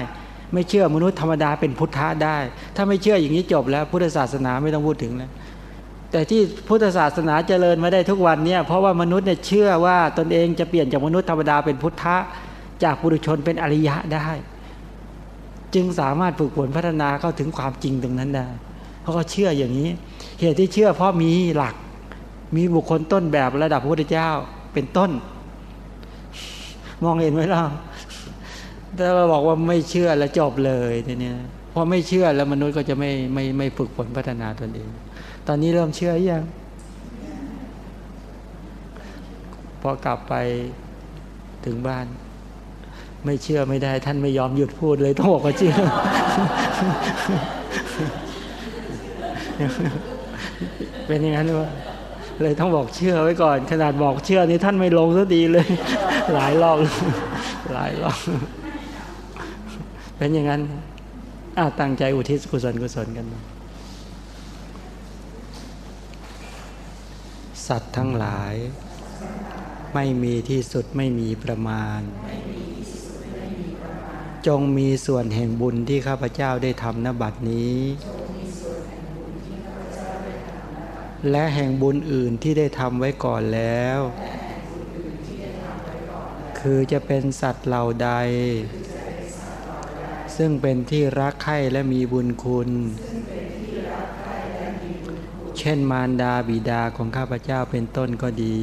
A: ไม่เชื่อมนุษย์ธรรมดาเป็นพุทธะได้ ถ้าไม่เชื่ออย่างนี้จบแล้ว พุทธศาสนาไม่ต้องพูดถึงแล้วแต่ที่พุทธศาสนาเจริญมาได้ทุกวันเนี่ยเพราะว่ามนุษย์เนี่ยเชื่อว่าตนเองจะเปลี่ยนจากมนุษย์ธรรมดาเป็นพุทธะจากปุถุชนเป็นอริยะได้ จึงสามารถฝึกฝนพัฒนาเข้าถึงความจริงตรงนั้นได้เพราะเขาเชื่ออย่างนี้ เหตุที่เชื่อเพราะมีหลัก มีบุคคลต้นแบบระดับพระพุทธเจ้าเป็นต้น มองเห็นไหมล่ะถ้าเราบอกว่าไม่เชื่อแล้วจบเลยทีนี้พอไม่เชื่อแล้วมนุษย์ก็จะไม่ไม่ไม่ฝึกฝนพัฒนาตนเอง ตอนนี้เริ่มเชื่ออยังพอกลับไปถึงบ้าน ไม่เชื่อไม่ได้ ท่านไม่ยอมหยุดพูดเลยต้องบอกว่าเชื่อเป็นอย่างนั้นหรือเปล่า เลยต้องบอกเชื่อไว้ก่อน ขนาดบอกเชื่อนี้ท่านไม่ลงซะดีเลย หลายรอบหลายรอบเป็นอย่างนั้นอาตั้งใจอุทิศกุศลกุศลกัน สัตว์ทั้งหลาย ไม่มีที่สุดไม่มีประมาณ จงมีส่วนแห่งบุญที่ข้าพเจ้าได้ทำนบัดนี้ และแห่งบุญอื่นที่ได้ทำไว้ก่อนแล้ว คือจะเป็นสัตว์เหล่าใด ซึ่งเป็นที่รักใคร่และมีบุญคุณ เช่นมารดาบิดาของข้าพเจ้าเป็นต้นก็ดี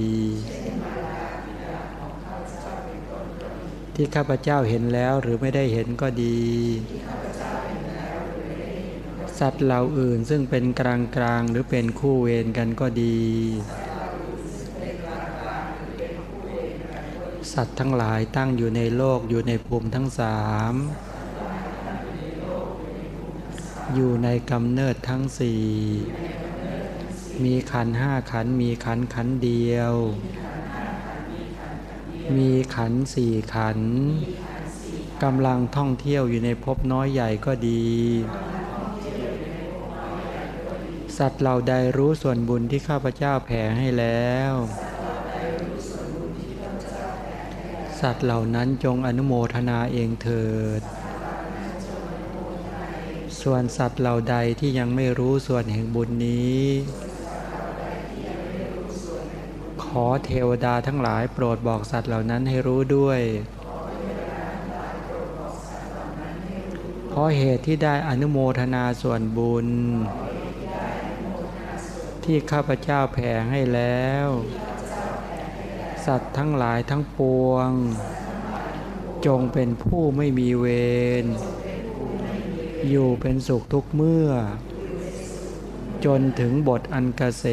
A: ที่ข้าพเจ้าเห็นแล้วหรือไม่ได้เห็นก็ดี สัตว์เหล่าอื่นซึ่งเป็นกลางกลางหรือเป็นคู่เวรกันก็ดี สัตว์ทั้งหลายตั้งอยู่ในโลกอยู่ในภูมิทั้งสามอยู่ในกำเนิดทั้งสี่มีขันห้าขันมีขันขันเดียว มีขันสี่ขันกำลังท่องเที่ยวอยู่ในภพน้อยใหญ่ก็ดี สัตว์เหล่าใดรู้ส่วนบุญที่ข้าพเจ้าแผ่ให้แล้ว สัตว์เหล่านั้นจงอนุโมทนาเองเถิด ส่วนสัตว์เหล่าใดที่ยังไม่รู้ส่วนแห่งบุญนี้ ขอเทวดาทั้งหลายโปรดบอกสัตว์เหล่านั้นให้รู้ด้วยเพราะเหตุที่ได้อนุโมทนาส่วนบุญ ที่ข้าพเจ้าแผ่ให้แล้ว สัตว์ทั้งหลายทั้งปวง จงเป็นผู้ไม่มีเวร อยู่เป็นสุขทุกเมื่อ จนถึงบทอันกเกษ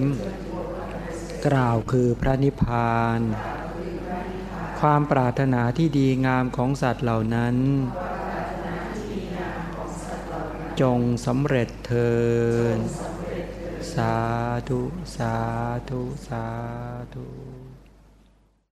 A: ม กล่าวคือพระนิพพาน ความปรารถนาที่ดีงามของสัตว์เหล่านั้น จงสำเร็จเทิน สาธุ สาธุ สาธุ